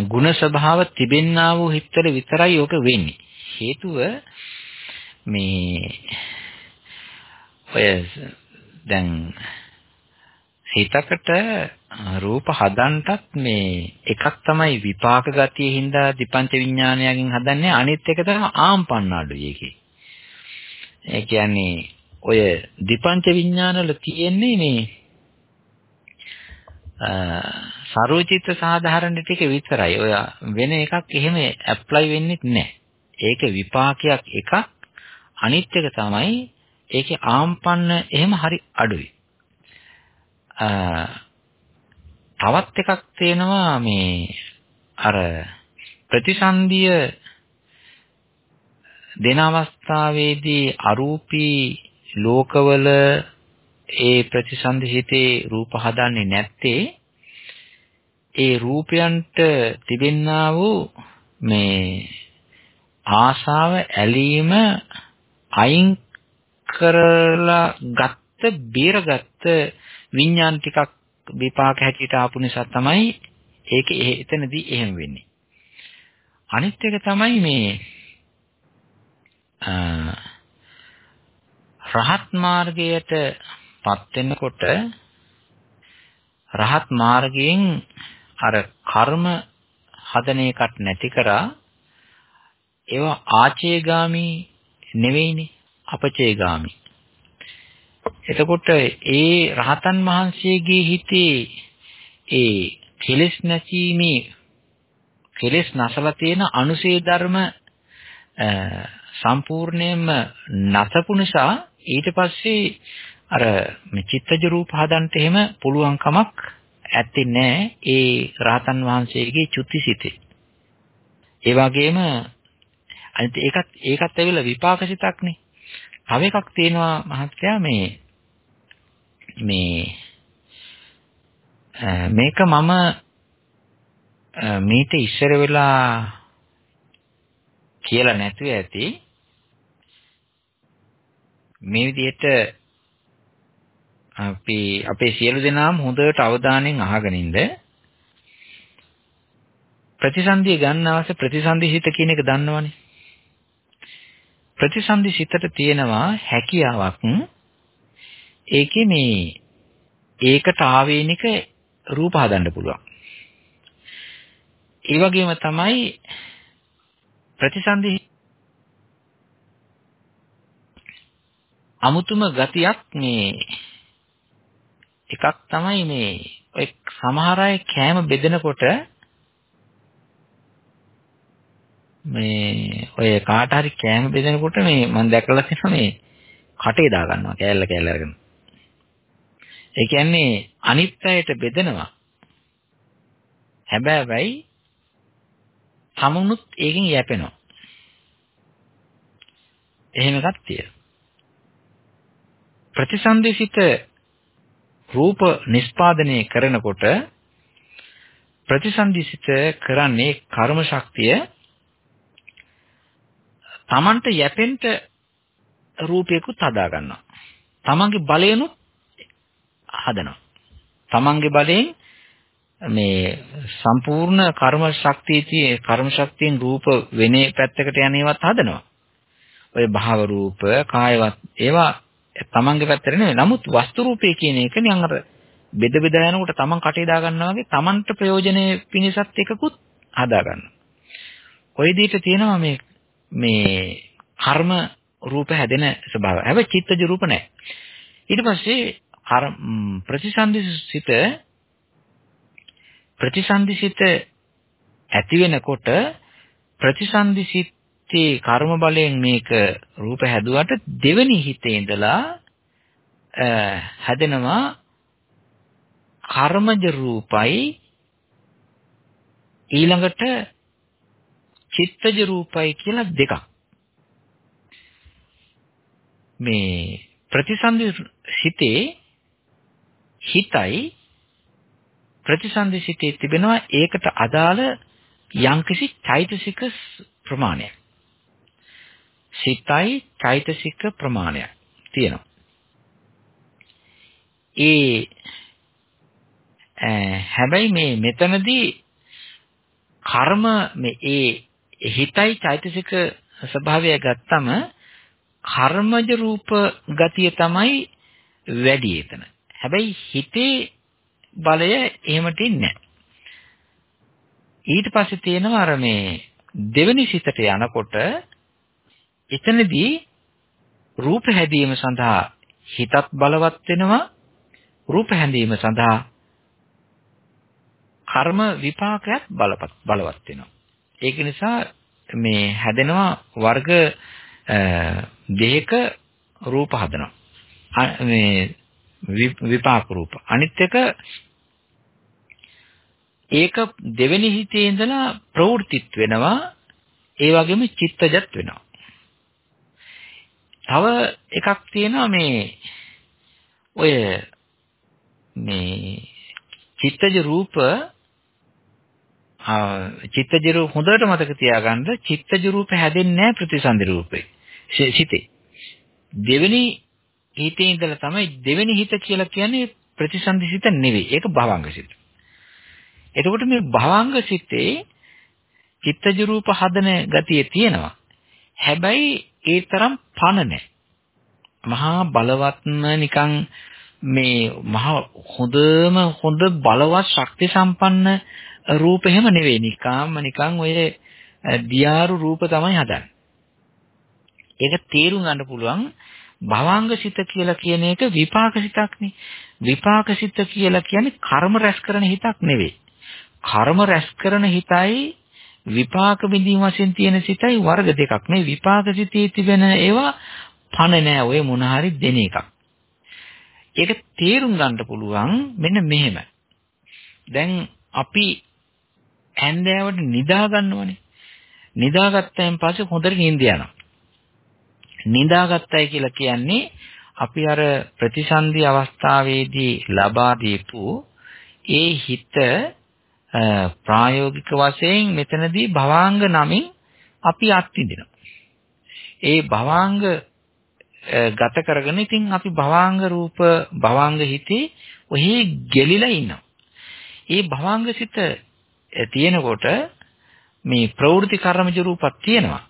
ගුණ ස්වභාව තිබෙන්නා වූ හිත්වල විතරයි ඕක වෙන්නේ. හේතුව මේ ඔය දැන් හිතකට රූප හදන්නටත් මේ එකක් තමයි විපාක ගතිය හින්දා දීපංච විඥානයකින් හදන්නේ අනිත් එක තමයි ආම්පන්නාඩුයි එකේ. ඒ කියන්නේ ඔය දීපංච විඥානවල තියෙන්නේ මේ සරෝචිත්ත සාධාරණ ටික විතරයි. ඔය වෙන එකක් එහෙම ඇප්ලයි වෙන්නේ නැහැ. ඒක විපාකයක් එකක්. අනිත් එක තමයි ඒකේ ආම්පන්න එහෙම හරි අඩුයි. තවත් එකක් තියෙනවා මේ අර ප්‍රතිසන්දිය දෙන අවස්ථාවේදී අරූපී ලෝකවල ඒ ප්‍රතිසන්දි හිතේ රූප හදන්නේ නැත්තේ ඒ රූපයන්ට තිබෙන්නා වූ මේ ආශාව ඇලීම අයින් කරලා ගත්ත බේරගත්ත විඥාන ටිකක් විපාක හැටියට ආපු නිසා තමයි ඒක එතනදී එහෙම වෙන්නේ. අනිත් එක තමයි මේ රහත් මාර්ගයට පත් වෙනකොට රහත් මාර්ගයෙන් අර කර්ම හදන එකක් නැති කරා ඒවා ආචේගාමි නෙවෙයිනේ අපචේගාමි. එතකොට ඒ රහතන් වහන්සේගේ හිතේ ඒ කෙලෙස් නැසීමේ කෙලෙස් නැසලා තියෙන අනුසේ ධර්ම සම්පූර්ණයෙන්ම නැසපු නිසා ඊට පස්සේ අර මේ චිත්තජ රූප හදන්න එහෙම පුළුවන් කමක් ඇත්තේ නැහැ ඒ රහතන් වහන්සේගේ චුතිසිතේ. ඒ වගේම අනිත් ඒකත් ඒකත් ඇවිල්ලා විපාකසිතක්නේ. තව එකක් තියෙනවා මහත්තයා මේ මේ මේක මම මීට ඉස්සර වෙලා කියලා නැතුව ඇති මේ විදිහට අපි අපේ සියලු දෙනාම හොඳට අවධානයෙන් අහගෙන ඉන්න. ප්‍රතිසන්දිය ගන්න අවශ්‍ය ප්‍රතිසන්දි හිත කියන එක දන්නවනේ. ප්‍රතිසන්දි සිතට තියෙනවා හැකියාවක්. ඒකේ මේ ඒකට ආවේනික රූප හදන්න පුළුවන්. ඒ වගේම තමයි ප්‍රතිසන්දි අමුතුම ගතියක් මේ එකක් තමයි මේ ඔය සමහර අය කෑම බෙදනකොට මේ ඔය කාට හරි කෑම බෙදනකොට මේ මම දැකලා තියෙනවා මේ කටේ දා ගන්නවා කෑල්ල කෑල්ල අරගෙන. ඒ කියන්නේ අනිත් අයට බෙදනවා. හැබැයි සමුනුත් ඒකෙන් යැපෙනවා. එහෙම එකක් තියෙනවා. ප්‍රතිසන්දිසිත රූප නිස්පාදනය කරනකොට ප්‍රතිසන්දිසිත කරන්නේ කර්ම ශක්තිය Tamanට යැපෙන්න රූපයකුත් හදා ගන්නවා. Tamanගේ බලයෙන්ුත් හදනවා. Tamanගේ බලයෙන් මේ සම්පූර්ණ කර්ම ශක්තිය කර්ම ශක්තියෙන් රූප වෙනේ පැත්තකට යන ඒවාත් හදනවා. ඔය භාව රූප, කායවත් ඒවා තමන්ගේ පැත්තට නෙවෙයි. නමුත් වස්තු රූපේ කියන එක නිකන් අර බෙද බෙදා යනකොට තමන් කටේ දා ගන්නවා වගේ තමන්ට ප්‍රයෝජනෙ පිණිසත් එකකුත් හදා ගන්නවා. ඔය විදිහට තියෙනවා මේ මේ කර්ම රූප හැදෙන ස්වභාවය. හැබැයි චිත්තජ රූප නැහැ. ඊට පස්සේ ප්‍රතිසන්දිසිත ප්‍රතිසන්දිසිත ඇති වෙනකොට ප්‍රතිසන්දිසිතේ කර්ම බලයෙන් මේක රූප හැදුවට දෙවෙනි හිතේ ඉඳලා හැදෙනවා කර්මජ රූපයි ඊළඟට චිත්තජ රූපයි කියලා දෙකක් මේ ප්‍රතිසන්දි සිතේ හිතයි ප්‍රතිසන්දි සිතේ තිබෙනවා ඒකට අදාළ යම්කිසි චෛතසික ප්‍රමාණයක්. සිතයි චෛතසික ප්‍රමාණයක් තියෙනවා. ඒ හැබැයි මේ මෙතනදී කර්ම මේ ඒ හිතයි චෛතසික ස්වභාවය ගත්තම කර්මජ රූප ගතිය තමයි වැඩි එතන. හැබැයි හිතේ බලය එහෙම තින්නේ ඊට පස්සේ තියෙනවා අර මේ දෙවෙනි සිතට යනකොට එතනදී රූප හැදීම සඳහා හිතත් බලවත් වෙනවා. රූප හැදීම සඳහා කර්ම විපාකයක් බලපත් බලවත් වෙනවා. ඒක නිසා මේ හැදෙනවා වර්ග දෙක රූප හදනවා. මේ විපාක රූප. අනිත් එක ඒක දෙවෙනි හිතේ ඉඳලා ප්‍රවෘත්තිත් වෙනවා. ඒ වගේම චිත්තජත් වෙනවා. තව එකක් තියෙනවා මේ ඔය මේ චිත්තජ රූප චිත්තජ රූප හොඳට මතක තියාගන්න චිත්තජ රූප හැදෙන්නේ නැහැ ප්‍රතිසන්දි රූපේ. සිතේ. දෙවෙනි හිතේ ඉඳලා තමයි දෙවෙනි හිත කියලා කියන්නේ ප්‍රතිසන්දි සිත නෙවෙයි. ඒක භවංග සිත. එතකොට මේ භවංග සිතේ චිත්තජ රූප හදන ගතිය තියෙනවා. හැබැයි ඒ තරම් පණ නැහැ. මහා බලවත්ම නිකන් මේ මහා හොඳම හොඳ බලවත් ශක්ති සම්පන්න රූප එහෙම නෙවෙයි. නිකාම්ම නිකන් ඔය දියාරු රූප තමයි හදන්නේ. ඒක තේරුම් ගන්න පුළුවන් භවංග සිත කියලා කියන එක විපාක සිතක්නේ. විපාක සිත කියලා කියන්නේ කර්ම රැස් කරන හිතක් නෙවෙයි. කර්ම රැස් කරන හිතයි විපාක බිඳීම වශයෙන් තියෙන සිතයි වර්ග දෙකක් නේ විපාක සිතේ තිබෙන ඒවා පණ නෑ ඔය මොන හරි දෙන එකක්. ඒක තේරුම් ගන්න පුළුවන් මෙන්න මෙහෙම. දැන් අපි ඇන්දෑවට නිදා ගන්නවනේ. නිදාගත්තයින් පස්සේ හොඳට නිින්ද යනවා. නිදාගත්තයි කියලා කියන්නේ අපි අර ප්‍රතිසන්දි අවස්ථාවේදී ලබා දීපු ඒ හිත ප්‍රායෝගික වශයෙන් මෙතනදී භවාංග නමින් අපි අත්විඳිනවා. ඒ භවාංග ගත කරගෙන ඉතින් අපි භවාංග රූප භවාංග හිතේ ඔහි ගෙලිලා ඉන්නවා. ඒ භවාංග සිත තියෙනකොට මේ ප්‍රවෘත්ති කර්මජ රූපක් තියෙනවා.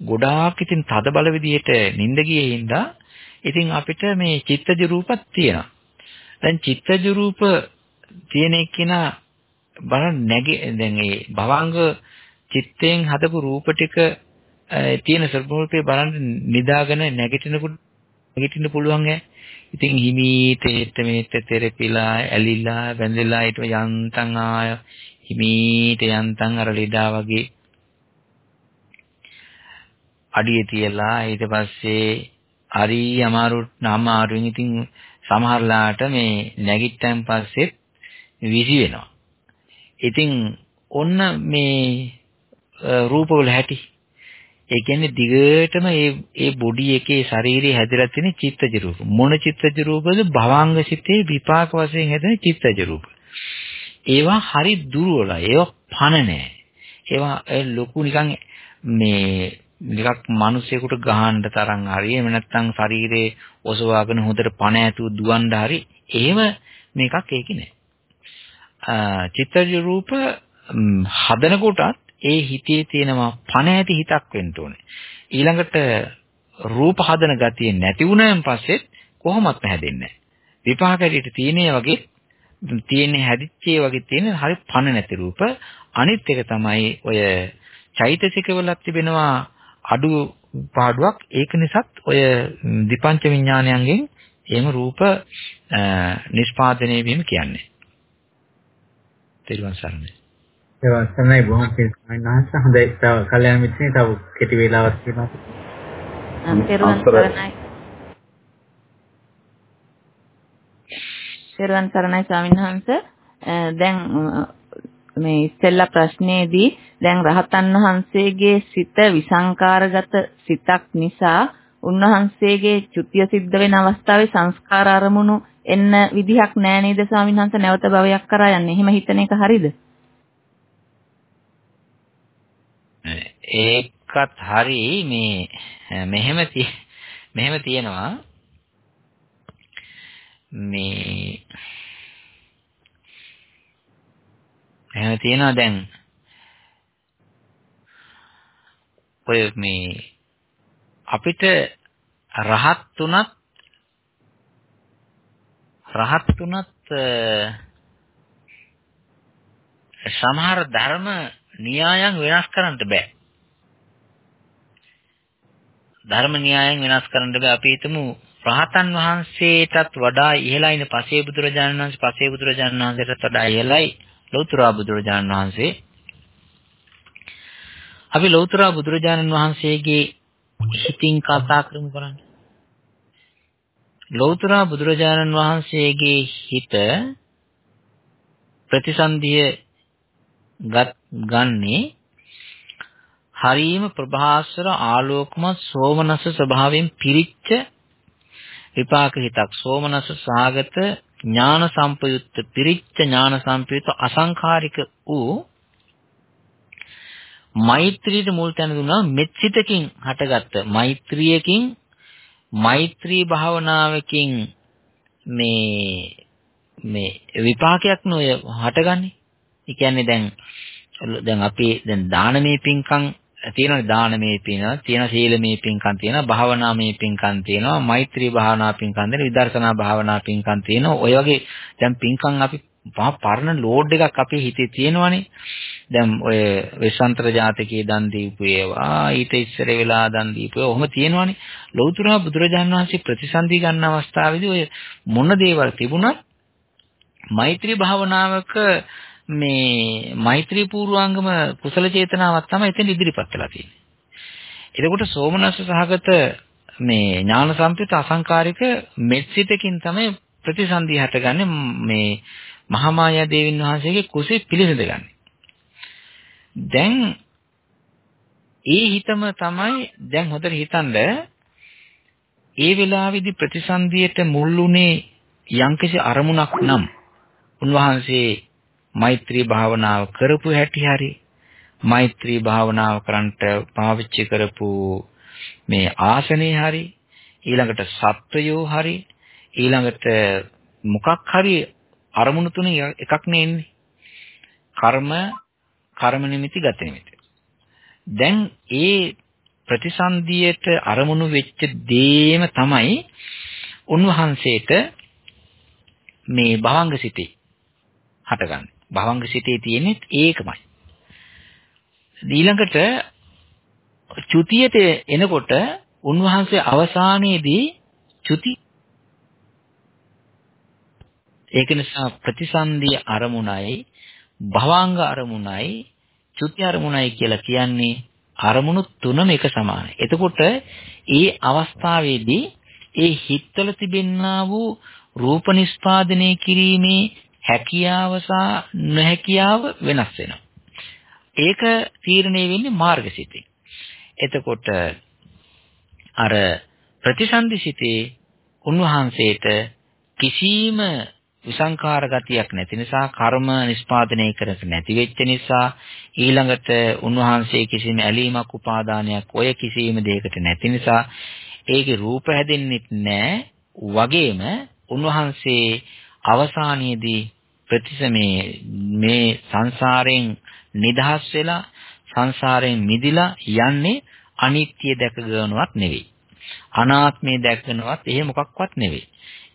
ගොඩාක් ඉතින් තද බල විදියට නිින්ද ගියේ හින්දා ඉතින් අපිට මේ චිත්තජ රූපක් තියෙනවා. දැන් චිත්තජ රූප තියෙන එක්කිනා බලන්න නැගේ දැන් ඒ භවංග චිත්තයෙන් හදපු රූප ටික තියෙන ස්වරූපේ බලන්න නිදාගෙන නැගිටිනකොට නැගිටින්න පුළුවන් ඈ. ඉතින් හිමීට ඒත් මේත් තෙරපිලා ඇලිලා වැඳලා ඊට යන්තම් ආය හිමීට යන්තම් අර ලෙඩා වගේ අඩිය තියලා ඊට පස්සේ හරි අමාරු අමාරුවෙන් ඉතින් සමහරලාට මේ නැගිට්ටන් පස්සෙත් විසි වෙනවා. ඉතින් ඔන්න මේ රූපවල හැටි ඒ කියන්නේ දිගටම ඒ ඒ බොඩි එකේ ශරීරයේ හැදලා තියෙන චිත්තජ රූප. මොන චිත්තජ රූපද? භවංග සිතේ විපාක වශයෙන් හැදෙන චිත්තජ රූප. ඒවා හරි දුර්වලයි. ඒවා පණ නැහැ. ඒවා ලොකු නිකන් මේ නිකක් මිනිසෙකුට ගහන්න තරම් හරි එහෙම නැත්නම් ශරීරේ ඔසවාගෙන හොඳට පණ ඇතුව දුවන්න හරි එහෙම මේකක් ඒකේ නැහැ. චිත්තජ රූප හදන කොටත් ඒ හිතේ තියෙනවා පණ ඇති හිතක් වෙන්න ඕනේ. ඊළඟට රූප හදන ගතිය නැති වුණාන් පස්සේ කොහොමත් හැදෙන්නේ නැහැ. විපාකයට තියෙනේ වගේ තියෙන්නේ හැදිච්චේ වගේ තියෙන හරි පණ නැති රූප. අනිත් එක තමයි ඔය චෛතසිකවලක් තිබෙනවා අඩු පාඩුවක් ඒක නිසාත් ඔය දීපංච විඥානයන්ගෙන් එහෙම රූප නිෂ්පාදනය වීම කියන්නේ. තෙරුවන් සරණයි. ඒක තමයි බොහොම පිළිගන්නහස හොඳයි තව කල්‍යාණ මිත්‍රනේ තව කෙටි වේලාවක් තියෙනවා. තෙරුවන් සරණයි. තෙරුවන් සරණයි ස්වාමීන් වහන්සේ. දැන් මේ ඉස්සෙල්ලා ප්‍රශ්නේදී දැන් රහතන් වහන්සේගේ සිත විසංකාරගත සිතක් නිසා උන්වහන්සේගේ චුතිය සිද්ධ වෙන අවස්ථාවේ සංස්කාර අරමුණු එන්න විදිහක් නෑ නේද ස්වාමීන් වහන්සේ නැවත භවයක් කරා යන්නේ. එහෙම හිතන එක හරිද? ඒකත් හරි මේ මෙහෙම මෙහෙම තියෙනවා මේ එහෙම තියෙනවා දැන් ඔය මේ අපිට රහත් තුනත් රහත් තුනත් සමහර ධර්ම න්‍යායන් වෙනස් කරන්න බෑ. ධර්ම න්‍යායන් වෙනස් කරන්න බෑ. අපි හිතමු රහතන් වහන්සේටත් වඩා ඉහළයින පසේ බුදුරජාණන් වහන්සේ පසේ බුදුරජාණන් වහන්සේටත් වඩා ඉහළයි ලෞතර බුදුරජාණන් වහන්සේ. අපි ලෞතර බුදුරජාණන් වහන්සේගේ හිතින් කතා කරමු කරන්නේ. ලෞතර බුදුරජාණන් වහන්සේගේ හිත ප්‍රතිසන්දිය ගන්නේ හරීම ප්‍රභාස්වර ආලෝකමත් සෝමනස ස්වභාවයෙන් පිරිච්ච විපාක හිතක්. සෝමනස සාගත ඥාන සම්පයුක්ත පිරිච්ච ඥාන සම්පයුක්ත අසංඛාරික වූ මෛත්‍රියට මුල් තැන දුන්නා මෙත්සිතකින් හටගත්ත. මෛත්‍රියකින් මෛත්‍රී භාවනාවකින් මේ මේ විපාකයක් නෝය හටගන්නේ. ඒ කියන්නේ දැන් දැන් අපි දැන් දානමේ පින්කම් තියෙනවා. දානමේ පින තියෙන සීලමේ පින්කම් තියෙනවා භාවනාමේ පින්කම් තියෙනවා මෛත්‍රී භාවනා පින්කම් තියෙනවා විදර්ශනා භාවනා පින්කම් තියෙනවා. ඔය වගේ දැන් පින්කම් අපි පරණ ලෝඩ් එකක් අපේ හිතේ තියෙනවනේ. දැන් ඔය වෙස්සන්තර ජාතකයේ දන් දීපු ඒවා ඊට ඉස්සර වෙලා දන් දීපු ඒවා ඔහොම තියෙනවනේ ලෞතර බුදුරජාණන් වහන්සේ ප්‍රතිසන්දි ගන්න අවස්ථාවේදී ඔය මොන දේවල් තිබුණත් මෛත්‍රී භාවනාවක මේ මෛත්‍රී පූර්වාංගම කුසල චේතනාවක් තමයි එතන ඉදිරිපත් වෙලා තියෙන්නේ. එතකොට සෝමනස්ස සහගත මේ ඥාන සම්පිත අසංකාරික මෙත්සිතකින් තමයි ප්‍රතිසන්දි හටගන්නේ මේ මහාමායා දේවින් වහන්සේගේ කුසේ පිළිසඳගන්නේ. දැන් ඒ හිතම තමයි දැන් හොඳට හිතනද ඒ වෙලාවේදී ප්‍රතිසන්දියට මුල්ුණේ යම්කිසි අරමුණක් නම් උන්වහන්සේ මෛත්‍රී භාවනාව කරපු හැටි හරි මෛත්‍රී භාවනාව කරන්ට පාවිච්චි කරපු මේ ආසනේ හරි ඊළඟට සත්වයෝ හරි ඊළඟට මොකක් හරි අරමුණු තුන එකක් නෙන්නේ කර්ම කර්ම නිමිති ගත නිමිති දැන් ඒ ප්‍රතිසන්දියට අරමුණු වෙච්ච දේම තමයි උන්වහන්සේට මේ භවංග සිතේ හටගන්නේ භවංග සිතේ තියෙන්නේ ඒකමයි. ඊළඟට චුතියට එනකොට උන්වහන්සේ අවසානයේදී චුති ඒක නිසා ප්‍රතිසන්දිය අරමුණයි භවංග අරමුණයි චුති අරමුණයි කියලා කියන්නේ අරමුණු තුනම එක සමානයි. එතකොට ඒ අවස්ථාවේදී ඒ හිතවල තිබෙන්නා වූ රූප නිස්පාදනය කිරීමේ හැකියාව සහ නොහැකියාව වෙනස් වෙනවා. ඒක තීරණය වෙන්නේ මාර්ගසිතේ. එතකොට අර ප්‍රතිසන්දිසිතේ උන්වහන්සේට කිසිම විසංකාර ගතියක් නැති නිසා කර්ම නිස්පාදනය කරක නැති වෙච්ච නිසා ඊළඟට උන්වහන්සේ කිසිම ඇලීමක් උපාදානයක් ඔය කිසිම දෙයකට නැති නිසා ඒකේ රූප හැදෙන්නෙත් නැහැ වගේම උන්වහන්සේ අවසානයේදී ප්‍රතිසමේ මේ සංසාරයෙන් නිදහස් වෙලා සංසාරයෙන් මිදිලා යන්නේ අනිත්‍ය දැක ගන්නවත් නෙවෙයි. අනාත්මය දැකනවත් එහෙ මොකක්වත් නෙවෙයි.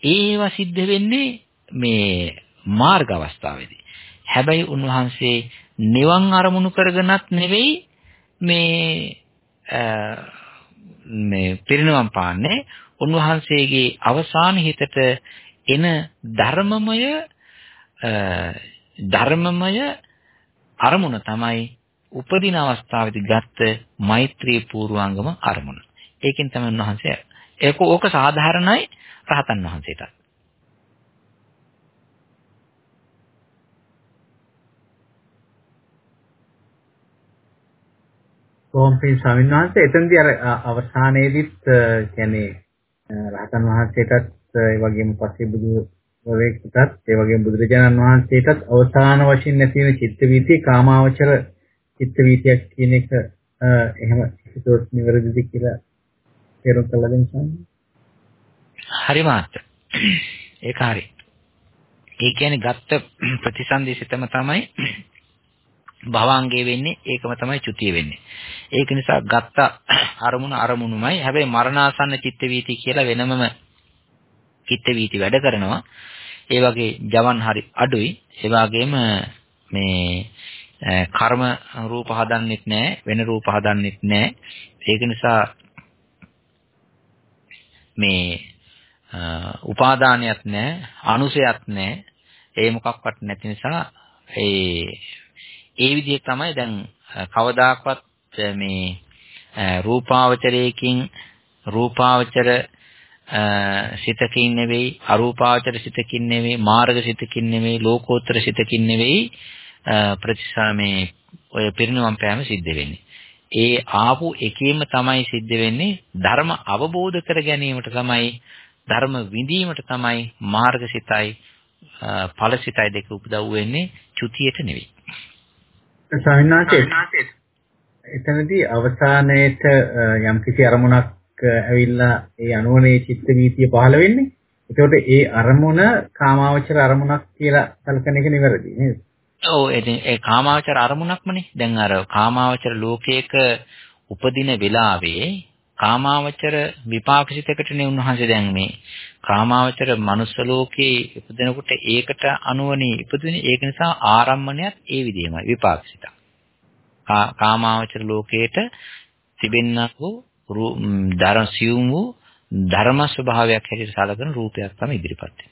ඒවා සිද්ධ වෙන්නේ මේ මාර්ග අවස්ථාවේදී. හැබැයි උන්වහන්සේ නිවන් අරමුණු කරගෙනත් නෙවෙයි මේ මේ පිරිනවම් පාන්නේ උන්වහන්සේගේ අවසාන හිතට එන ධර්මමය ධර්මමය අරමුණ තමයි උපදින අවස්ථාවේදී ගත්ත මෛත්‍රී පූර්වාංගම අරමුණ. ඒකෙන් තමයි උන්වහන්සේ ඒක ඕක සාධාරණයි රහතන් වහන්සේට. කොම්පින් ස්වාමීන් වහන්සේ එතෙන්දී අර අවසානයේදීත් කියන්නේ රහතන් වහන්සේටත් ඒ වගේම පස්සේ බුදු වරේකටත් ඒ වගේම බුදුරජාණන් වහන්සේටත් අවසාන වශයෙන් නැති වෙන චිත්ත වීතිය කාමාවචර චිත්ත වීතියක් කියන එක එහෙම හිතුවොත් නිවැරදිද කියලා තේරුම් කළා දෙන්න සම්මත. හරි මාත්. ඒක හරි. ඒ කියන්නේ ගත්ත ප්‍රතිසන්දි සිතම තමයි භවංගේ වෙන්නේ ඒකම තමයි චුතිය වෙන්නේ. ඒක නිසා ගත්ත අරමුණ අරමුණුමයි. හැබැයි මරණාසන්න චිත්ත වීති කියලා වෙනමම චිත්ත වීති වැඩ කරනවා. ඒ වගේ ජවන් හරි අඩුයි. ඒ වගේම මේ කර්ම රූප හදන්නෙත් නැහැ, වෙන රූප හදන්නෙත් නැහැ. ඒක නිසා මේ උපාදානයක් නැහැ, අනුසයක් නැහැ. ඒ මොකක්වත් නැති නිසා ඒ ඒ විදිහට තමයි දැන් කවදාකවත් මේ රූපාවචරයකින් රූපාවචර සිතකින් නෙවෙයි අරූපාවචර සිතකින් නෙවෙයි මාර්ග සිතකින් නෙවෙයි ලෝකෝත්තර සිතකින් නෙවෙයි ප්‍රතිසාමේ ඔය පිරිනවම් පෑම සිද්ධ වෙන්නේ. ඒ ආපු එකේම තමයි සිද්ධ වෙන්නේ ධර්ම අවබෝධ කර ගැනීමට තමයි ධර්ම විඳීමට තමයි මාර්ගසිතයි ඵලසිතයි දෙක උපදව් වෙන්නේ චුතියට නෙවෙයි. ස්වාමීනාචේ එතනදී අවසානයේට යම් කිසි අරමුණක් ඇවිල්ලා ඒ අනුවනේ චිත්ත වීතිය පහළ වෙන්නේ. ඒකට ඒ අරමුණ කාමාවචර අරමුණක් කියලා සැලකන එක නිවැරදි නේද? ඔව් ඒ කාමාවචර අරමුණක්මනේ. දැන් අර කාමාවචර ලෝකයක උපදින වෙලාවේ කාමාවචර විපාකසිතකටනේ උන්වහන්සේ දැන් මේ කාමාවචර මනුස්ස ලෝකේ ඉපදෙනකොට ඒකට අනුවනේ ඉපදුනේ ඒක නිසා ආරම්මණයත් ඒ විදිහමයි විපාකසිත. කාමාවචර ලෝකේට තිබෙනා වූ ධර්ම සියුම් වූ ධර්ම ස්වභාවයක් හැටියට සලකන රූපයක් තමයි ඉදිරිපත් වෙන්නේ.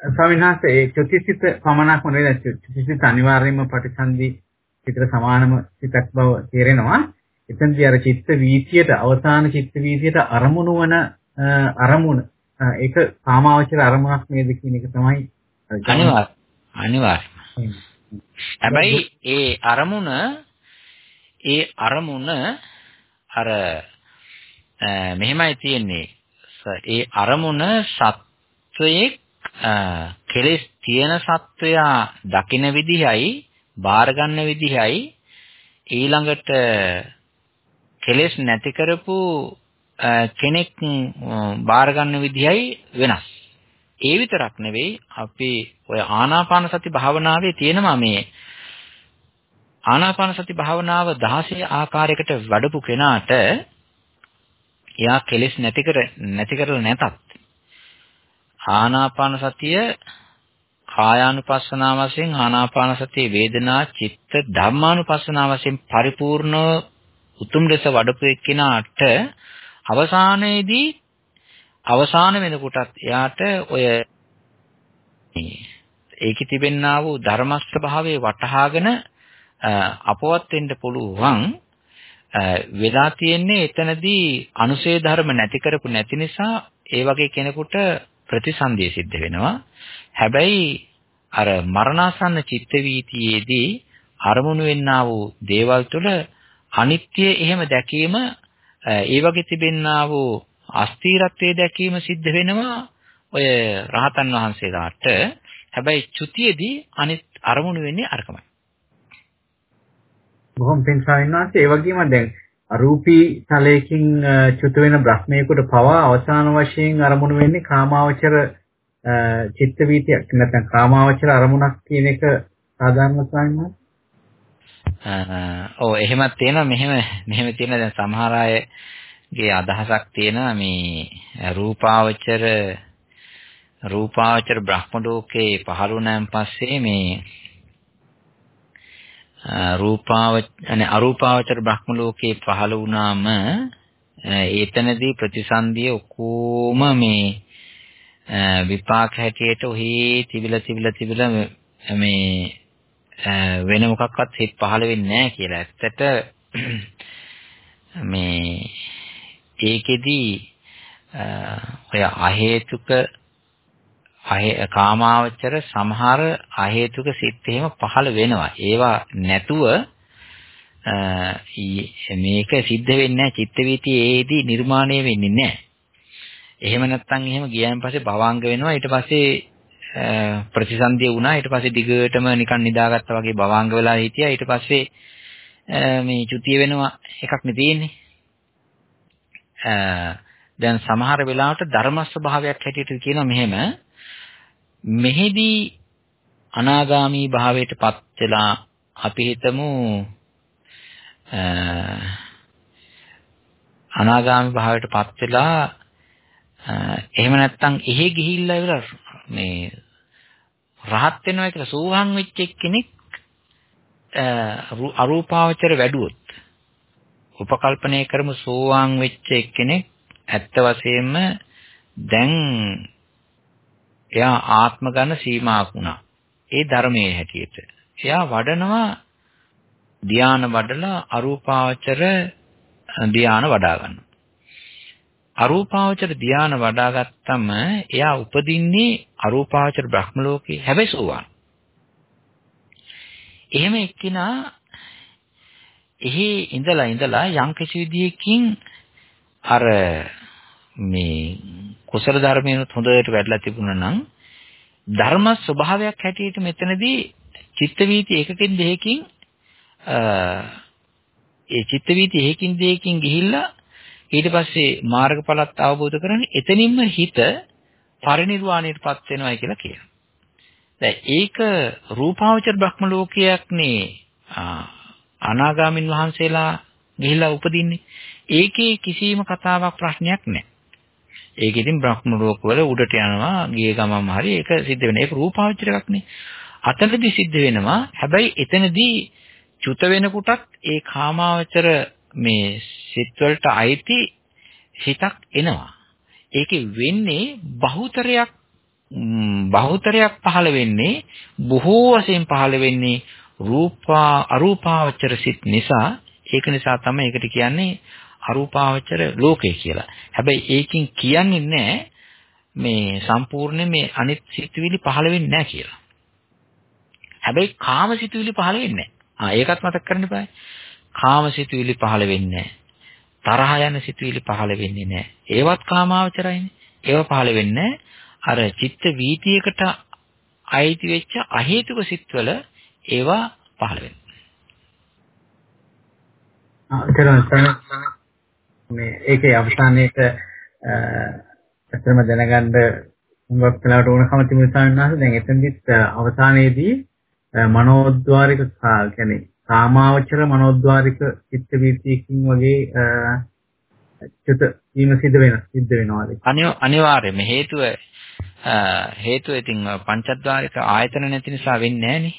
ස්වාමීන් වහන්සේ ඒ චුතිසිත පමණක්ම නෙවෙයි චුතිසිත අනිවාර්යයෙන්ම ප්‍රතිසන්දි චිත්‍ර සමානම සිතක් බව තේරෙනවා. එතනදී අර චිත්ත වීතියට අවසාන චිත්ත වීතියට අරමුණු වන අරමුණ ඒක කාමාවචර අරමුණක් නේද කියන එක තමයි අනිවාර්ය අනිවාර්ය හැබැයි ඒ අරමුණ ඒ අරමුණ අර මෙහෙමයි තියෙන්නේ. ඒ අරමුණ සත්වයේ කෙලෙස් තියෙන සත්වයා දකින විදිහයි බාර ගන්න විදිහයි ඊළඟට කෙලෙස් නැති කරපු කෙනෙක් බාර ගන්න විදිහයි වෙනස්. ඒ විතරක් නෙවෙයි අපි ඔය ආනාපාන සති භාවනාවේ තියෙනවා මේ ආනාපාන සති භාවනාව 16 ආකාරයකට වඩපු කෙනාට එයා කෙලෙස් නැති කර නැති කරලා නැතත් ආනාපාන සතිය කායානුපස්සනාව වශයෙන් ආනාපාන සතිය වේදනා චිත්ත ධම්මානුපස්සනාව වශයෙන් පරිපූර්ණව උතුම් ලෙස වඩපු එක්කිනාට අවසානයේදී අවසාන වෙනකොටත් එයාට ඔය ඒකේ තිබෙන්නා වූ ධර්මස්ත භාවයේ වටහාගෙන අපවත් වෙන්න පුළුවන් වෙලා තියෙන්නේ එතනදී අනුශේ ධර්ම නැති කරපු නැති නිසා ඒ වගේ කෙනෙකුට ප්‍රතිසන්දිය සිද්ධ වෙනවා. හැබැයි අර මරණාසන්න චිත්ත වීතියේදී අරමුණු වෙන්නා වූ දේවල් තුළ අනිත්‍ය එහෙම දැකීම ඒ වගේ තිබෙන්නා වූ අස්ථීරත්වයේ දැකීම සිද්ධ වෙනවා ඔය රහතන් වහන්සේලාට. හැබැයි චුතියේදී අනිත් අරමුණු වෙන්නේ අරකමයි. බොහොම පින් ස්වාමීන් ඒ වගේම දැන් අරූපී තලයකින් චුත වෙන බ්‍රහ්මයේකට පවා අවසාන වශයෙන් අරමුණු වෙන්නේ කාමාවචර චිත්ත වීතියක් නැත්නම් කාමාවචර අරමුණක් කියන එක සාධාරණ ස්වාමීන් ඔව් එහෙමත් තියෙනවා. මෙහෙම මෙහෙම තියෙන දැන් සමහර අයගේ අදහසක් තියෙනවා මේ රූපාවචර රූපාවචර බ්‍රහ්ම ලෝකේ පහළුණාන් පස්සේ මේ රූපාවච අනේ අරූපාවචර බ්‍රහ්ම ලෝකේ පහළ වුණාම ඒතනදී ප්‍රතිසන්දිය ඔක්කොම මේ විපාක හැටියට ඔහි තිබිලා තිබිලා තිබිලා මේ වෙන මොකක්වත් හිත පහළ වෙන්නේ නැහැ කියලා. ඇත්තට මේ ඒකෙදි ඔය අහේතුක කාමාවචර සමහර අහේතුක සිත් එහෙම පහළ වෙනවා. ඒවා නැතුව මේක සිද්ධ වෙන්නේ නැහැ. චිත්ත වීතිය ඒදී නිර්මාණය වෙන්නේ නැහැ. එහෙම නැත්නම් එහෙම ගියන් පස්සේ භවංග වෙනවා. ඊට පස්සේ ප්‍රතිසන්දිය වුණා. ඊට පස්සේ දිගටම නිකන් නිදාගත්තා වගේ භවංග වෙලා හිටියා. ඊට පස්සේ මේ චුතිය වෙනවා එකක් නේ තියෙන්නේ. දැන් සමහර වෙලාවට ධර්ම ස්වභාවයක් හැටියට කියනවා මෙහෙම මෙහිදී අනාගාමී භාවයටපත් වෙලා අපි හිතමු අනාගාමී භාවයටපත් වෙලා එහෙම නැත්නම් එහෙ ගිහිල්ලා ඉවර මේ රහත් වෙනවා කියලා සෝහන් වෙච්ච කෙනෙක් අරූපාවචර වැඩුවොත් උපකල්පනය කරමු සෝවාන් වෙච්ච එක්කෙනෙක් ඇත්ත වශයෙන්ම දැන් එයා ආත්ම ගන්න සීමාවක් වුණා. ඒ ධර්මයේ හැටියට. එයා වඩනවා ධාන වඩලා අරූපාවචර ධාන වඩා ගන්නවා. අරූපාවචර ධාන වඩා ගත්තම එයා උපදින්නේ අරූපාවචර බ්‍රහ්ම ලෝකේ හැබැයි සෝවාන්. එහෙම එක්කිනා එහි ඉඳලා ඉඳලා යම් කිසි විදියකින් අර මේ කුසල ධර්මයෙන් හොඳට වැඩලා තිබුණා නම් ධර්ම ස්වභාවයක් හැටියට මෙතනදී චිත්ත වීති එකකින් දෙකකින් ඒ චිත්ත වීති එකකින් දෙකකින් ගිහිල්ලා ඊට පස්සේ මාර්ගඵලත් අවබෝධ කරගෙන එතනින්ම හිත පරිණිරවාණයටපත් වෙනවායි කියලා කියනවා. දැන් ඒක රූපාවචර බ්‍රහ්ම ලෝකයක් නේ අනාගාමින් වහන්සේලා ගිහිල්ලා උපදින්නේ. ඒකේ කිසිම කතාවක් ප්‍රශ්නයක් නැහැ. ඒක ඉතින් බ්‍රහ්ම ලෝකවල උඩට යනවා ගියේ ගමම හරි ඒක සිද්ධ වෙන. ඒක රූපාවචර එකක් නේ. අතනදී සිද්ධ වෙනවා. හැබැයි එතනදී චුත වෙනකොටත් ඒ කාමාවචර මේ සිත් වලට අයිති හිතක් එනවා. ඒකේ වෙන්නේ බහුතරයක් බහුතරයක් පහළ වෙන්නේ බොහෝ වශයෙන් පහළ වෙන්නේ රූපා අරූපාවචර සිත් නිසා ඒක නිසා තමයි ඒකට කියන්නේ අරූපාවචර ලෝකය කියලා. හැබැයි ඒකෙන් කියන්නේ නැහැ මේ සම්පූර්ණ මේ අනිත් සිතුවිලි පහළ වෙන්නේ නැහැ කියලා. හැබැයි කාම සිතුවිලි පහළ වෙන්නේ නැහැ. ආ ඒකත් මතක් කරන්න eBay. කාම සිතුවිලි පහළ වෙන්නේ තරහ යන සිතුවිලි පහළ වෙන්නේ නැහැ. ඒවත් කාමාවචරයිනේ. ඒව පහළ වෙන්නේ අර චිත්ත වීතියකට අයිති වෙච්ච අහේතුක සිත්වල ඒවා පහළ වෙනවා. ආ මේ ඒකේ අවසානයේට අත්‍තරම දැනගන්න හුඟක් වෙලාවට ඕනකම තිබුණ සාමාන්‍යයෙන් දැන් එතනදිත් අවසානයේදී මනෝද්වාරික කියන්නේ කාමාවචර මනෝද්වාරික චිත්ත වීතියකින් වගේ චිත වීම සිද්ධ වෙන සිද්ධ වෙනවා අනිවාර්යයෙන්ම හේතුව හේතුව ඉතින් පංචද්වාරික ආයතන නැති නිසා වෙන්නේ නැහැ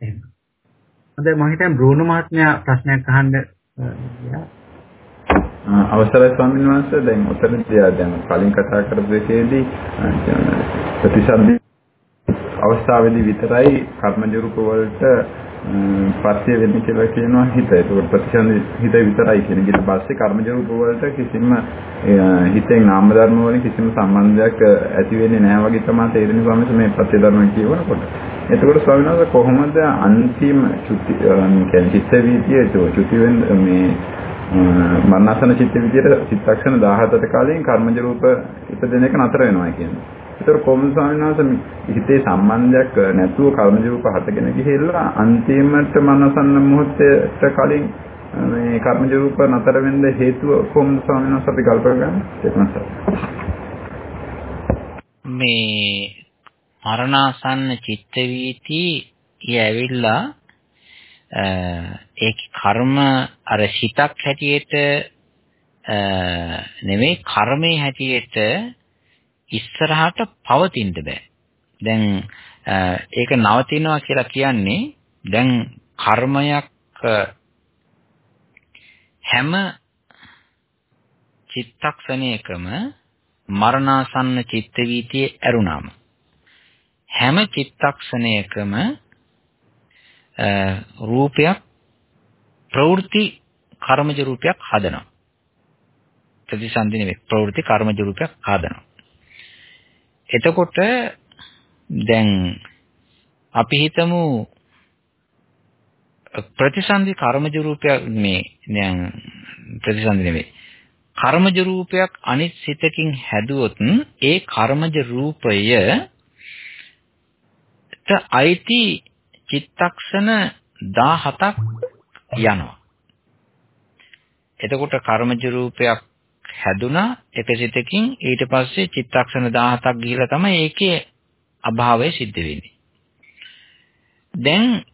නේ හොඳයි මම හිතන්නේ බ්‍රූනෝ මහත්මයා ප්‍රශ්නයක් අහන්න අවසරයි ස්වාමීන් වහන්සේ. දැන් උතරදී දැන් කලින් කතා කරපු දෙකේදී ප්‍රතිශබ්ද අවස්ථාවේදී විතරයි කර්මජ රූප වලට පස්සේ වෙන්නේ කියලා කියනවා හිත. ඒක ප්‍රතිසන්දි හිත විතරයි කියන. ඊට පස්සේ කර්මජ රූප වලට කිසිම හිතෙන් නාම ධර්ම වලින් කිසිම සම්බන්ධයක් ඇති වෙන්නේ නැහැ වගේ තමයි තේරෙන්නේ ස්වාමීන් මේ පස්සේ ධර්ම කියවනකොට. එතකොට ස්වාමීන් වහන්සේ කොහොමද අන්තිම චුති කියන්නේ චිත්ත වීතිය චුති වෙන මේ මරණාසන චිත්ත විදියට චිත්තක්ෂණ 17ට කලින් කර්මජ රූප ඉපදෙන එක නතර වෙනවා කියන්නේ. ඒතර කොහොමද ස්වාමීන් වහන්සේ හිතේ සම්බන්ධයක් නැතුව කර්මජ රූප හටගෙන ගිහිල්ලා අන්තිමට මනසන්න මොහොතේට කලින් මේ කර්මජ රූප නතර වෙන්න හේතුව කොහොමද ස්වාමීන් වහන්සේ අපි කල්පනා කරන්නේ? මේ මරණාසන්න චිත්ත වීති යැවිලා ඒක කර්ම අර හිතක් හැටියට නෙමෙයි කර්මයේ හැටියට ඉස්සරහට පවතින්න බෑ. දැන් ඒක නවතිනවා කියලා කියන්නේ දැන් කර්මයක් හැම චිත්තක්ෂණයකම මරණාසන්න චිත්ත වීතියේ ඇරුණාම හැම චිත්තක්ෂණයකම රූපයක් ප්‍රවෘත්ති කර්මජ රූපයක් හදනවා. ප්‍රතිසන්දි නෙවෙයි ප්‍රවෘත්ති කර්මජ රූපයක් හදනවා. එතකොට දැන් අපි හිතමු ප්‍රතිසන්දි කර්මජ රූපයක් මේ දැන් ප්‍රතිසන්දි නෙවෙයි කර්මජ රූපයක් අනිත් සිතකින් හැදුවොත් ඒ කර්මජ රූපය ත අයිති චිත්තක්ෂණ 17ක් යනවා. එතකොට කර්මජ රූපයක් හැදුනා එක සිතකින් ඊට පස්සේ චිත්තක්ෂණ 17ක් ගිහිලා තමයි ඒකේ අභාවය සිද්ධ වෙන්නේ. දැන්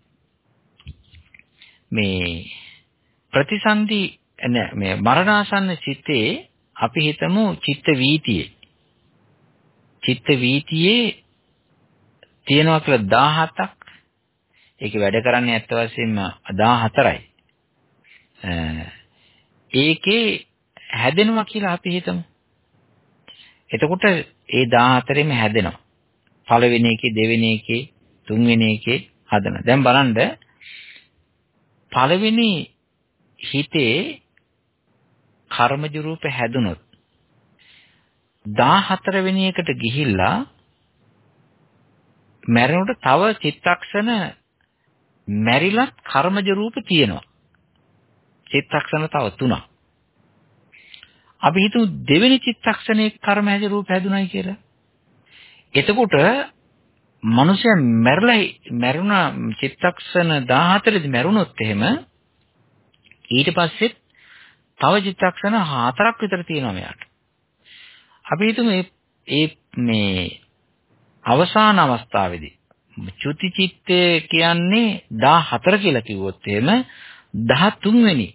මේ ප්‍රතිසන්දි මේ මරණාසන්න සිතේ අපි හිතමු චිත්ත වීතියේ චිත්ත වීතියේ තියෙනවා කියලා 17ක් ඒකේ වැඩ කරන්නේ ඇත්ත වශයෙන්ම 14යි. ඒකේ හැදෙනවා කියලා අපි හිතමු. එතකොට ඒ 14ෙම හැදෙනවා. පළවෙනි එකේ දෙවෙනි එකේ තුන්වෙනි එකේ හදන. දැන් බලන්න පළවෙනි හිතේ කර්මජ රූප හැදුනොත් 14 වෙනි එකට ගිහිල්ලා මැරෙනකොට තව චිත්තක්ෂණ මැරිලත් කර්මජ රූප තියෙනවා. චිත්තක්ෂණ තව තුනක්. අපි හිතමු දෙවෙනි චිත්තක්ෂණයේ කර්මජ රූප හැදුනයි කියලා. එතකොට මනුෂයා මැරලා මැරුණා චිත්තක්ෂණ 14 දී මැරුණොත් එහෙම ඊට පස්සේ තව චිත්තක්ෂණ හතරක් විතර තියෙනවා මෙයාට. අපි හිතමු මේ මේ අවසාන අවස්ථාවේදී චුති චිත්තය කියන්නේ 14 කියලා කිව්වොත් එහෙම 13 වෙනි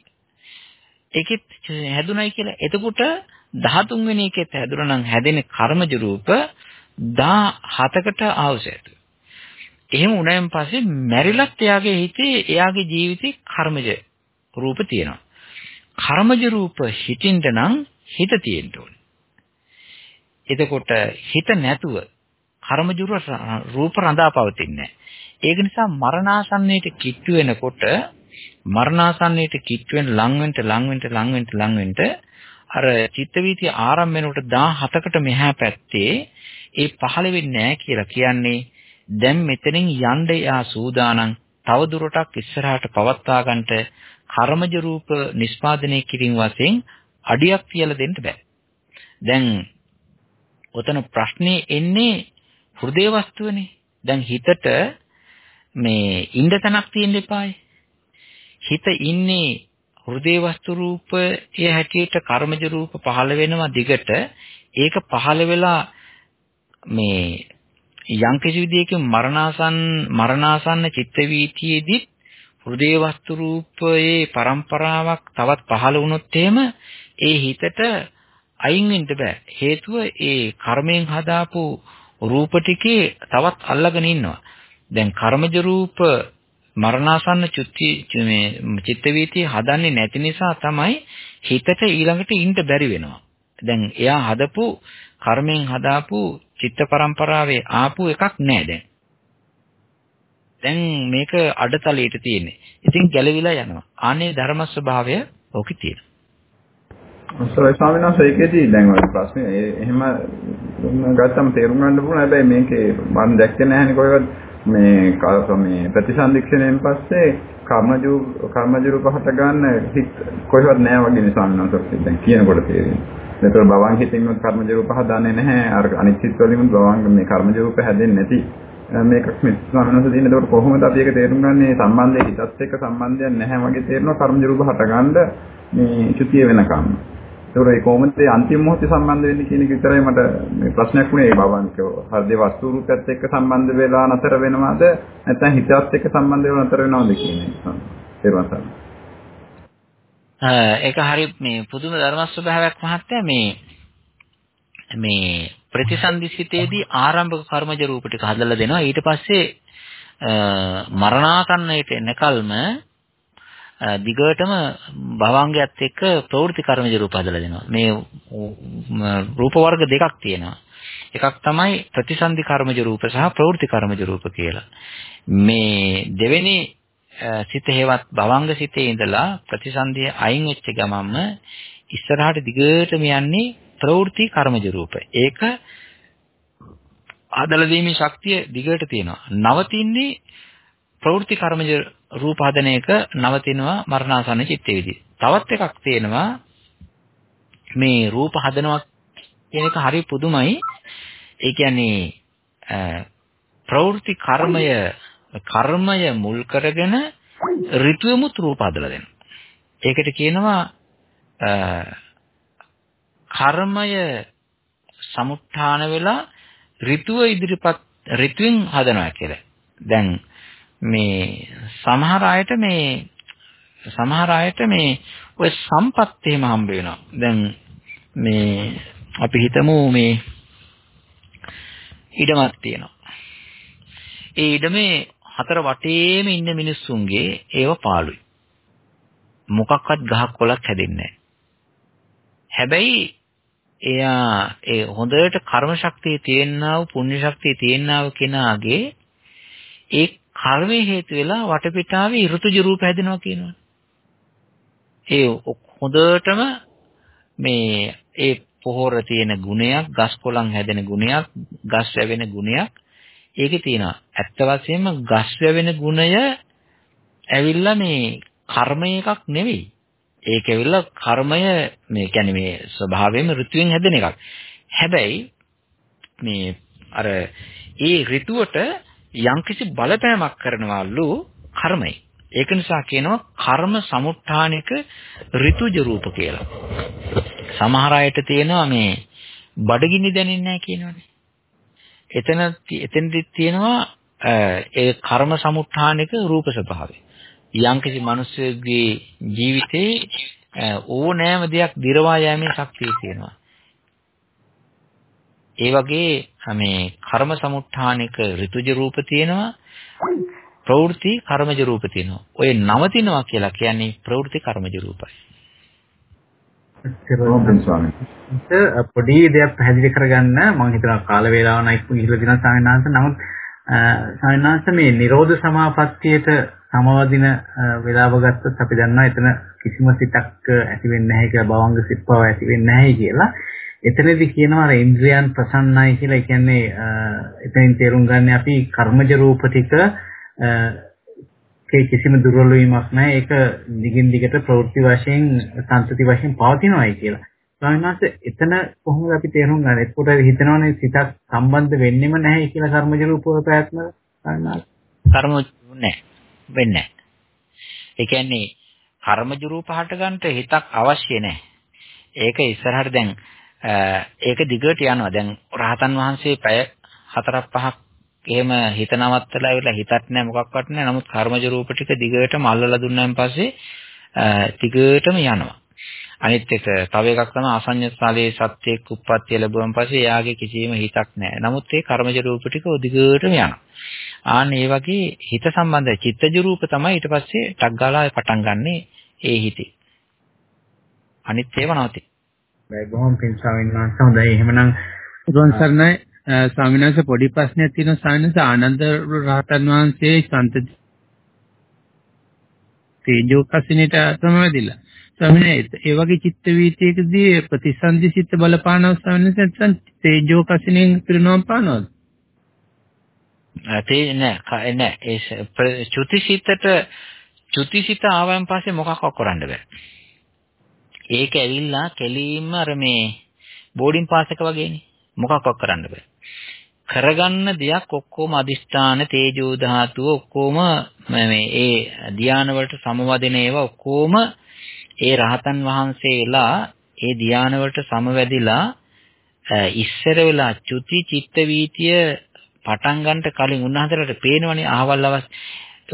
ඒකෙත් හැදුනයි කියලා. එතකොට 13 වෙනි එකෙත් හැදුනා නම් හැදෙන කර්මජ රූප 17කට ආවසයට. එහෙම උනායින් පස්සේ මැරිලත් එයාගේ හිතේ එයාගේ ජීවිතේ කර්මජ රූප තියෙනවා. කර්මජ රූප හිතින්ද නම් හිත තියෙන්න ඕනේ. එතකොට හිත නැතුව කර්මජ රූප රඳා පවතින්නේ ඒක නිසා මරණාසන්නයට කිට්ටු වෙනකොට මරණාසන්නයට කිට්ටු වෙන ලං වෙන්න ලං වෙන්න ලං වෙන්න ලං වෙන්න අර චිත්ත වීතිය ආරම්භ වෙනකොට 17කට මෙහා පැත්තේ ඒ පහළ වෙන්නේ නැහැ කියලා කියන්නේ දැන් මෙතනින් යන්න යා සූදානම් තව දුරටක් ඉස්සරහට පවත්වා ගන්නට කර්මජ රූප නිස්පාදනය කිරීම වශයෙන් අඩියක් කියලා දෙන්න බෑ. දැන් ඔතන ප්‍රශ්නේ එන්නේ හෘදේ වස්තුවනේ. දැන් හිතට මේ ඉන්න තැනක් තියෙන්න එපායි. හිත ඉන්නේ හෘදේ වස්තු රූපයේ හැටියට කර්මජ රූප පහළ වෙනවා දිගට ඒක පහළ වෙලා මේ යම් කිසි විදියකින් මරණාසන්න මරණාසන්න චිත්ත වීතියේදී හෘදේ වස්තු රූපයේ પરම්පරාවක් තවත් පහළ වුණොත් එහෙම ඒ හිතට අයින් වෙන්න බෑ හේතුව ඒ කර්මයෙන් හදාපු රූප ටිකේ තවත් අල්ලගෙන ඉන්නවා. දැන් කර්මජ රූප මරණාසන්න චුත්ති මේ චිත්ත වීතිය හදන්නේ නැති නිසා තමයි හිතට ඊළඟට ඉන්න බැරි වෙනවා. දැන් එයා හදපු කර්මයෙන් හදාපු චිත්ත පරම්පරාවේ ආපු එකක් නෑ දැන්. දැන් මේක අඩතලයට තියෙන්නේ. ඉතින් ගැලවිලා යනවා. ආනේ ධර්ම ස්වභාවය ඕකේ තියෙනවා. අසල ස්වාමීන් වහන්සේ ඒකේදී දැන් ඔය ප්‍රශ්නේ එහෙම ගත්තම තේරුම් ගන්න පුළුවන්. හැබැයි මේකේ මම දැක්කේ නැහැනේ කොහෙවත් මේ මේ ප්‍රතිසන්දික්ෂණයෙන් පස්සේ කර්මජු කර්මජු පහට ගන්න හිත කොහෙවත් නැහැ වගේ නේ ස්වාමීන් වහන්සේ දැන් කියනකොට තේරෙන්නේ. ඒතර භවං හිතින්වත් කර්මජ රූප හදාන්නේ නැහැ. අර අනිත් සිත් වලින් භවං මේ කර්මජ රූප හැදෙන්නේ නැති මේකක් මේ ස්වාමීන් වහන්සේ තියෙන. ඒතකොට කොහොමද අපි ඒක තේරුම් ගන්නේ? සම්බන්ධය හිතත් එක්ක සම්බන්ධයක් නැහැ වගේ තේරෙනවා කර්මජ රූප හටගන්න මේ චුතිය වෙනකම්. ඒතකොට ඒ කොහොමද අන්තිම මොහොතේ සම්බන්ධ වෙන්නේ කියන එක විතරයි මට මේ ප්‍රශ්නයක් වුණේ භවංක හෘද වස්තු රූපයත් එක්ක සම්බන්ධ වෙලා නතර වෙනවද නැත්නම් හිතත් එක්ක සම්බන්ධ වෙලා නතර වෙනවද කියන එක. තේරුම් ගන්න. ඒක හරි මේ පුදුම ධර්ම ස්වභාවයක් මහත්තයා මේ මේ ප්‍රතිසන්දිසිතේදී ආරම්භක කර්මජ රූප ටික හදලා දෙනවා ඊට පස්සේ මරණාසන්නයට එනකල්ම දිගටම භවංගයත් එක්ක ප්‍රවෘත්ති කර්මජ රූප හදලා දෙනවා මේ රූප වර්ග දෙකක් තියෙනවා එකක් තමයි ප්‍රතිසන්දි කර්මජ රූප සහ ප්‍රවෘත්ති කර්මජ රූප කියලා මේ දෙවෙනි සිත හේවත් භවංග සිතේ ඉඳලා ප්‍රතිසන්දිය අයින් වෙච්ච ගමන්ම ඉස්සරහට දිගටම යන්නේ ප්‍රවෘත්ති කර්මජ රූප. ඒක ආදල දීමේ ශක්තිය දිගට තියෙනවා. නවතින්නේ ප්‍රවෘත්ති කර්මජ රූප හදන එක නවතිනවා මරණාසන්න චිත්තේවිදී. තවත් එකක් තියෙනවා මේ රූප හදනවා කියන එක හරි පුදුමයි. ඒ කියන්නේ ප්‍රවෘත්ති කර්මය කර්මය මුල් කරගෙන ඍතුවමුත් රූප හදලා දෙනවා. ඒකට කියනවා කර්මය සමුත්ථාන වෙලා ඍතුව ඉදිරිපත් ඍතුවෙන් හදනවා කියලා. දැන් මේ සමහර අයට මේ සමහර අයට මේ ඔය සම්පත් එහෙම හම්බ වෙනවා. දැන් මේ අපි හිතමු මේ ඉඩමක් තියෙනවා. ඒ ඉඩමේ හතර වටේම ඉන්න මිනිස්සුන්ගේ ඒව පාළුයි. මොකක්වත් ගහක් කොලක් හැදෙන්නේ හැබැයි එයා ඒ හොඳට කර්ම ශක්තිය තියෙනා වූ පුණ්‍ය ශක්තිය තියෙනා වූ කෙනාගේ ඒ කර්මයේ හේතු වෙලා වටපිටාවේ ඍතුජ රූප හැදෙනවා කියනවා. ඒ හොඳටම මේ ඒ පොහොර තියෙන ගුණයක්, ගස් කොළන් හැදෙන ගුණයක්, ගස් වැවෙන ගුණයක් ඒකේ තියෙනවා. ඇත්ත වශයෙන්ම ගස් වැවෙන ගුණය ඇවිල්ලා මේ කර්මය එකක් නෙවෙයි. ඒක ඇවිල්ලා කර්මය මේ කියන්නේ මේ ස්වභාවයෙන්ම ඍතුවෙන් හැදෙන එකක්. හැබැයි මේ අර ඒ ඍතුවට යම්කිසි බලපෑමක් කරනවලු කර්මය. ඒක නිසා කියනවා කර්ම සමුත්ථානික ඍතුජ රූප කියලා. සමහර අයට තියෙනවා මේ බඩගිනි දැනෙන්නේ නැහැ කියනවනේ. එතන එතෙන්දිත් තියෙනවා ඒ කර්ම සමුත්ථානික රූප ස්වභාවය. යම්කිසි මිනිසෙකුගේ ජීවිතේ ඕනෑම දෙයක් දිරවා යෑමේ ශක්තිය තියෙනවා. ඒ වගේ මේ කර්ම සමුත්ථානික ඍතුජ රූප තියෙනවා. ප්‍රවෘත්ති කර්මජ රූප තියෙනවා. ඔය නවතිනවා කියලා කියන්නේ ප්‍රවෘත්ති කර්මජ රූපයි. පොඩි දෙයක් පැහැදිලි කරගන්න මම හිතනවා කාල වේලාව නැයික් ඉහිලා දින සාමිනාංශ නමුත් සාමිනාංශ මේ Nirodha Samapattiyට සමවදින වේලාව ගත්තොත් අපි දන්නවා එතන කිසිම සිතක් ඇති වෙන්නේ නැහැ කියලා භවංග සිත් පව ඇති වෙන්නේ නැහැ කියලා. එතනදී කියනවා අර ඉන්ද්‍රියන් ප්‍රසන්නයි කියලා. ඒ කියන්නේ එතනින් තේරුම් ගන්න අපි කර්මජ රූප ටික ඒ කිසිම දුර්වල වීමක් නැහැ. ඒක දිගින් දිගට ප්‍රවෘත්ති වශයෙන් සම්පති වශයෙන් පවතිනවායි කියලා. ස්වාමීන් වහන්සේ එතන කොහොමද අපි තේරුම් ගන්නේ? එතකොට හිතනවනේ සිතක් සම්බන්ධ වෙන්නෙම නැහැ කියලා කර්මජ රූපව ප්‍රයත්න කරනවා. කර්ම නැහැ. වෙන්නේ නැහැ. ඒ කියන්නේ කර්මජ රූප හට ගන්නට හිතක් අවශ්‍ය නැහැ. ඒක ඉස්සරහට දැන් ඒක දිගට යනවා. දැන් රහතන් වහන්සේ පැය හතරක් පහක් එහෙම හිත නවත්තලා ඉවරලා හිතත් නැහැ මොකක්වත් නැහැ. නමුත් කර්මජ රූප ටික දිගටම අල්ලලා දුන්නාන් පස්සේ දිගටම යනවා. අනිත් එක තව එකක් තමයි අසඤ්ඤතලයේ සත්‍යයක් උප්පත්තිය ලැබුවන් පස්සේ එයාගේ කිසිම හිතක් නැහැ. නමුත් ඒ කර්මජ රූප ටික දිගටම යනවා. ආන්න ඒ වගේ හිත සම්බන්ධ චිත්තජ රූප තමයි ඊට පස්සේ ටක් ගාලා පටන් ගන්නෙ ඒ හිතේ. අනිත් ඒවා නැති. බයි බොහොම පින් ස්වාමීන් වහන්සේ හොඳයි. එහෙමනම් උරුවන් සර්ණයි ස්වාමීන් වහන්සේ පොඩි ප්‍රශ්නයක් තියෙනවා ස්වාමීන් වහන්සේ ආනන්ද රහතන් වහන්සේ සන්ත තේජෝ කසිනේට සමවැදිලා. ස්වාමීන් ඒ වගේ චිත්ත වීතියකදී ප්‍රතිසන්දි සිත් බලපානව ස්වාමීන් වහන්සේ තේජෝ කසිනෙන් පිරිනවම් පානවද? තේ නෑ නෑ ඒ චුතිසිතට චුතිසිත ආවන් පස්සේ මොකක් කරන්න බෑ. ඒක ඇවිල්ලා කෙලින්ම අර මේ බෝඩින් පාස් එක වගේනේ. මොකක් කරන්න බෑ. කරගන්න දෙයක් ඔක්කොම අදිෂ්ඨාන තේජෝ ධාතුව ඔක්කොම මේ ඒ ධානය වලට සමවදින ඒවා ඔක්කොම ඒ රහතන් වහන්සේලා ඒ ධානය වලට සමවැදිලා ඉස්සර වෙලා චුති චිත්ත වීතිය පටන් ගන්නට කලින් උන්වහන්සේලාට පේනවනේ අහවල් අවස්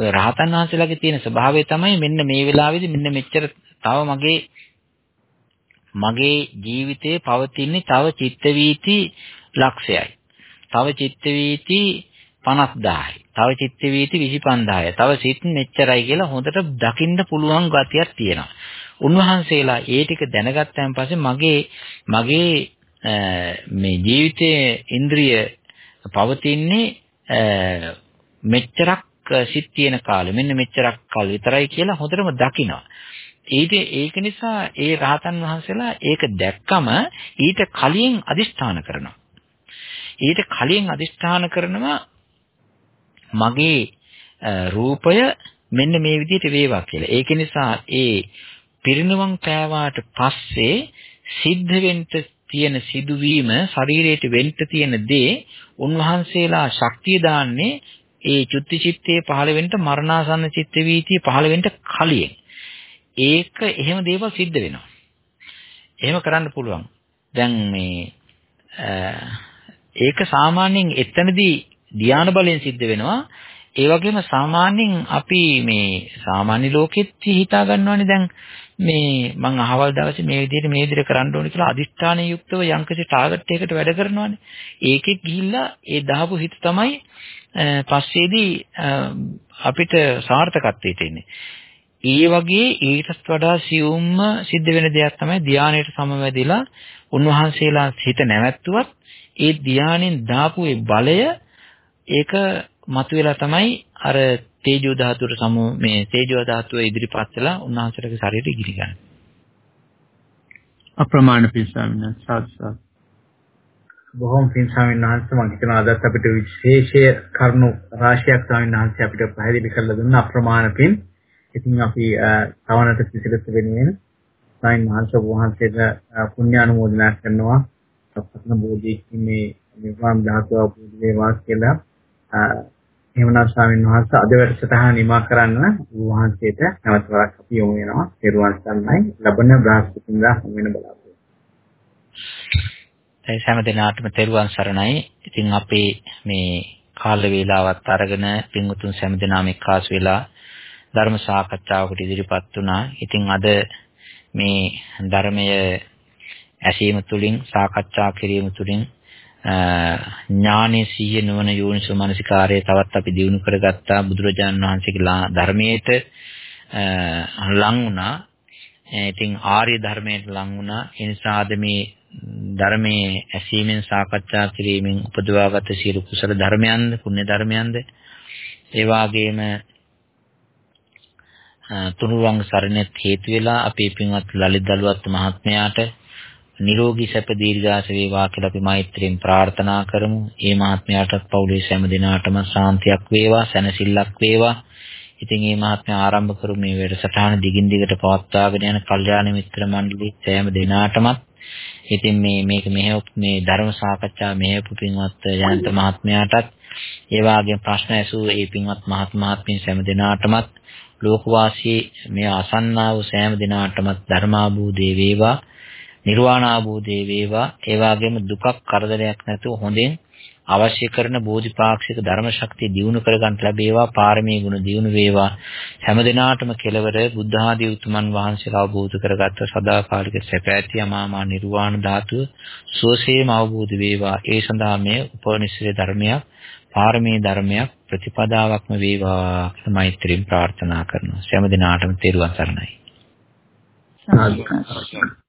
රහතන් වහන්සේලාගේ තියෙන ස්වභාවය තමයි මෙන්න මේ වෙලාවේදී මෙන්න මෙච්චර තව මගේ මගේ ජීවිතේ පවතින්නේ තව චිත්ත වීති ලක්ෂයයි. තව චිත්ත වීති 50000යි. තව චිත්ත වීති 25000යි. තව සිත් මෙච්චරයි කියලා හොඳට දකින්න පුළුවන් ගතියක් තියෙනවා. උන්වහන්සේලා ඒ ටික දැනගත්තන් පස්සේ මගේ මගේ මේ ජීවිතයේ ඉන්ද්‍රිය පවතින්නේ මෙච්චරක් සිත් තියෙන කාලෙ මෙන්න මෙච්චරක් කාල විතරයි කියලා හොඳටම දකිනවා. ඊට ඒක නිසා ඒ රහතන් වහන්සේලා ඒක දැක්කම ඊට කලින් අදිෂ්ඨාන කරනවා. ඊට කලින් අදිෂ්ඨාන කරනවා මගේ රූපය මෙන්න මේ විදිහට වේවා කියලා. ඒක නිසා ඒ පිරිනුවම් පෑවාට පස්සේ සිද්ධ වෙන්න තියෙන සිදුවීම ශරීරයට වෙන්න තියෙන දේ උන්වහන්සේලා ශක්තිය දාන්නේ ඒ චුත්ති චිත්තේ පහළ වෙන්න මරණාසන්න චිත්ත වීතිය පහළ වෙන්න කලින්. ඒක එහෙම දේවල් සිද්ධ වෙනවා. එහෙම කරන්න පුළුවන්. දැන් මේ ඒක සාමාන්‍යයෙන් එතනදී ධානා බලයෙන් සිද්ධ වෙනවා. ඒ වගේම සාමාන්‍යයෙන් අපි මේ සාමාන්‍ය ලෝකෙත් හිතා ගන්නවානේ දැන් මේ මං අහවල් දවසේ මේ විදිහට මේ විදිහට කරන්න ඕනේ කියලා අදිෂ්ඨානය යුක්තව යම්කිසි ටාගට් එකකට වැඩ කරනවානේ. ඒකෙත් ගිහිල්ලා ඒ දාපු හිත තමයි පස්සේදී අපිට සාර්ථකත්වයට එන්නේ. ඒ වගේ ඊටත් වඩා සියුම්ම සිද්ධ වෙන දෙයක් තමයි ධානයට සමවැදිලා උන්වහන්සේලා හිත නැවැත්තුවත් ඒ ධානයෙන් දාපු ඒ බලය ඒක මතුවලා තමයි අර තේජෝ ධාතුවට සම මේ තේජෝ ධාතුව ඉදිරිපත් වෙලා උන්වහන්සේලගේ ශරීරය ඉගිලි ගන්න. අප්‍රමාණ පිස්සාමින සාත්සත්. බොහොම පින් ස්වාමීන් වහන්සේ මම හිතනවා අදත් අපිට විශේෂ කරුණු රාශියක් ස්වාමීන් වහන්සේ අපිට පැහැදිලි කරලා දුන්න අප්‍රමාණ පින්. ඉතින් අපි තවනට පිසිලත් වෙනුවෙන් ස්වාමීන් වහන්සේ වහන්සේට පුණ්‍ය අනුමෝදනා කරනවා. සප්පන බෝධි මේ නිර්වාණ ධාතුව අවබෝධ වේවා කියලා එහෙමනම් ස්වාමීන් වහන්සේ අද වැඩසටහන නිමා කරන්න වහන්සේට නැවත වරක් අපි යොමු වෙනවා. පෙරවන් සම්මයි ලබන බ්‍රහස්පතින්දා හමු වෙන බලාපොරොත්තු. ඒ හැම දිනාටම තෙරුවන් සරණයි. ඉතින් අපේ මේ කාල වේලාවත් අරගෙන පින්වුතුන් හැම දිනාම එක්කාසු වෙලා ධර්ම සාකච්ඡාවකට ඉදිරිපත් වුණා. ඉතින් අද මේ ධර්මය ඇසීම තුළින් සාකච්ඡා කිරීම තුළින් ඥානයේ සිහිය නුවණ යෝනිසෝ මනසිකාරය තවත් අපි දියුණු කරගත්තා බුදුරජාණන් වහන්සේගේ ධර්මයට ලං වුණා. ඉතින් ආර්ය ධර්මයට ලං වුණා. ඒ නිසා අද මේ ධර්මයේ ඇසීමෙන් සාකච්ඡා කිරීමෙන් උපදවාගත් සියලු කුසල ධර්මයන්ද පුණ්‍ය ධර්මයන්ද ඒ වාගේම තුනුරුවන් සරණෙත් හේතු වෙලා අපේ පින්වත් ලලිත් දලුවත් මහත්මයාට නිරෝගී සැප දීර්ඝාස වේවා කියලා අපි මෛත්‍රියෙන් ප්‍රාර්ථනා කරමු. ඒ මහත්මයාටත් පවුලේ සෑම දිනාටම ශාන්තියක් වේවා, සැනසෙල්ලක් වේවා. ඉතින් මේ මහත්මයා ආරම්භ කරු මේ වැඩසටහන දිගින් දිගට පවත්වාගෙන යන කල්යාණ මිත්‍ර මණ්ඩලී සෑම දිනාටමත් ඉතින් මේ මේක මෙහෙව මේ ධර්ම සාකච්ඡා මෙහෙවපු පින්වත් ජයන්ත මහත්මයාටත් ඒ වගේම ප්‍රශ්න ඇසූ ඒ පින්වත් මහත් මහත්මිය සෑම දිනාටමත් ලෝකවාසී මේ අසන්නා වූ සෑම දිනාටමත් ධර්මාභූදේ වේවා නිර්වාණ ආબોධේ වේවා. ඒ වගේම දුකක් කරදරයක් නැතුව හොඳින් අවශ්‍ය කරන බෝධිපාක්ෂික ධර්ම ශක්තිය දියුණු කරගන්න ලැබේවා පාරමී ගුණ දියුණු වේවා. හැම දිනාටම කෙලවර බුද්ධ ආදී උතුමන් වහන්සේලා අවබෝධ කරගත්ත සදාකාලික සැප ඇති අමාමා නිර්වාණ ධාතුව සුවසේම අවබෝධ වේවා. ඒ සඳහා මේ උපනිශ්‍රේ ධර්මයක් පාරමී ධර්මයක් ප්‍රතිපදාවක්ම වේවා කියලා මෛත්‍රියෙන් ප්‍රාර්ථනා කරනවා. හැම දිනාටම තෙරුවන් සරණයි. සාදු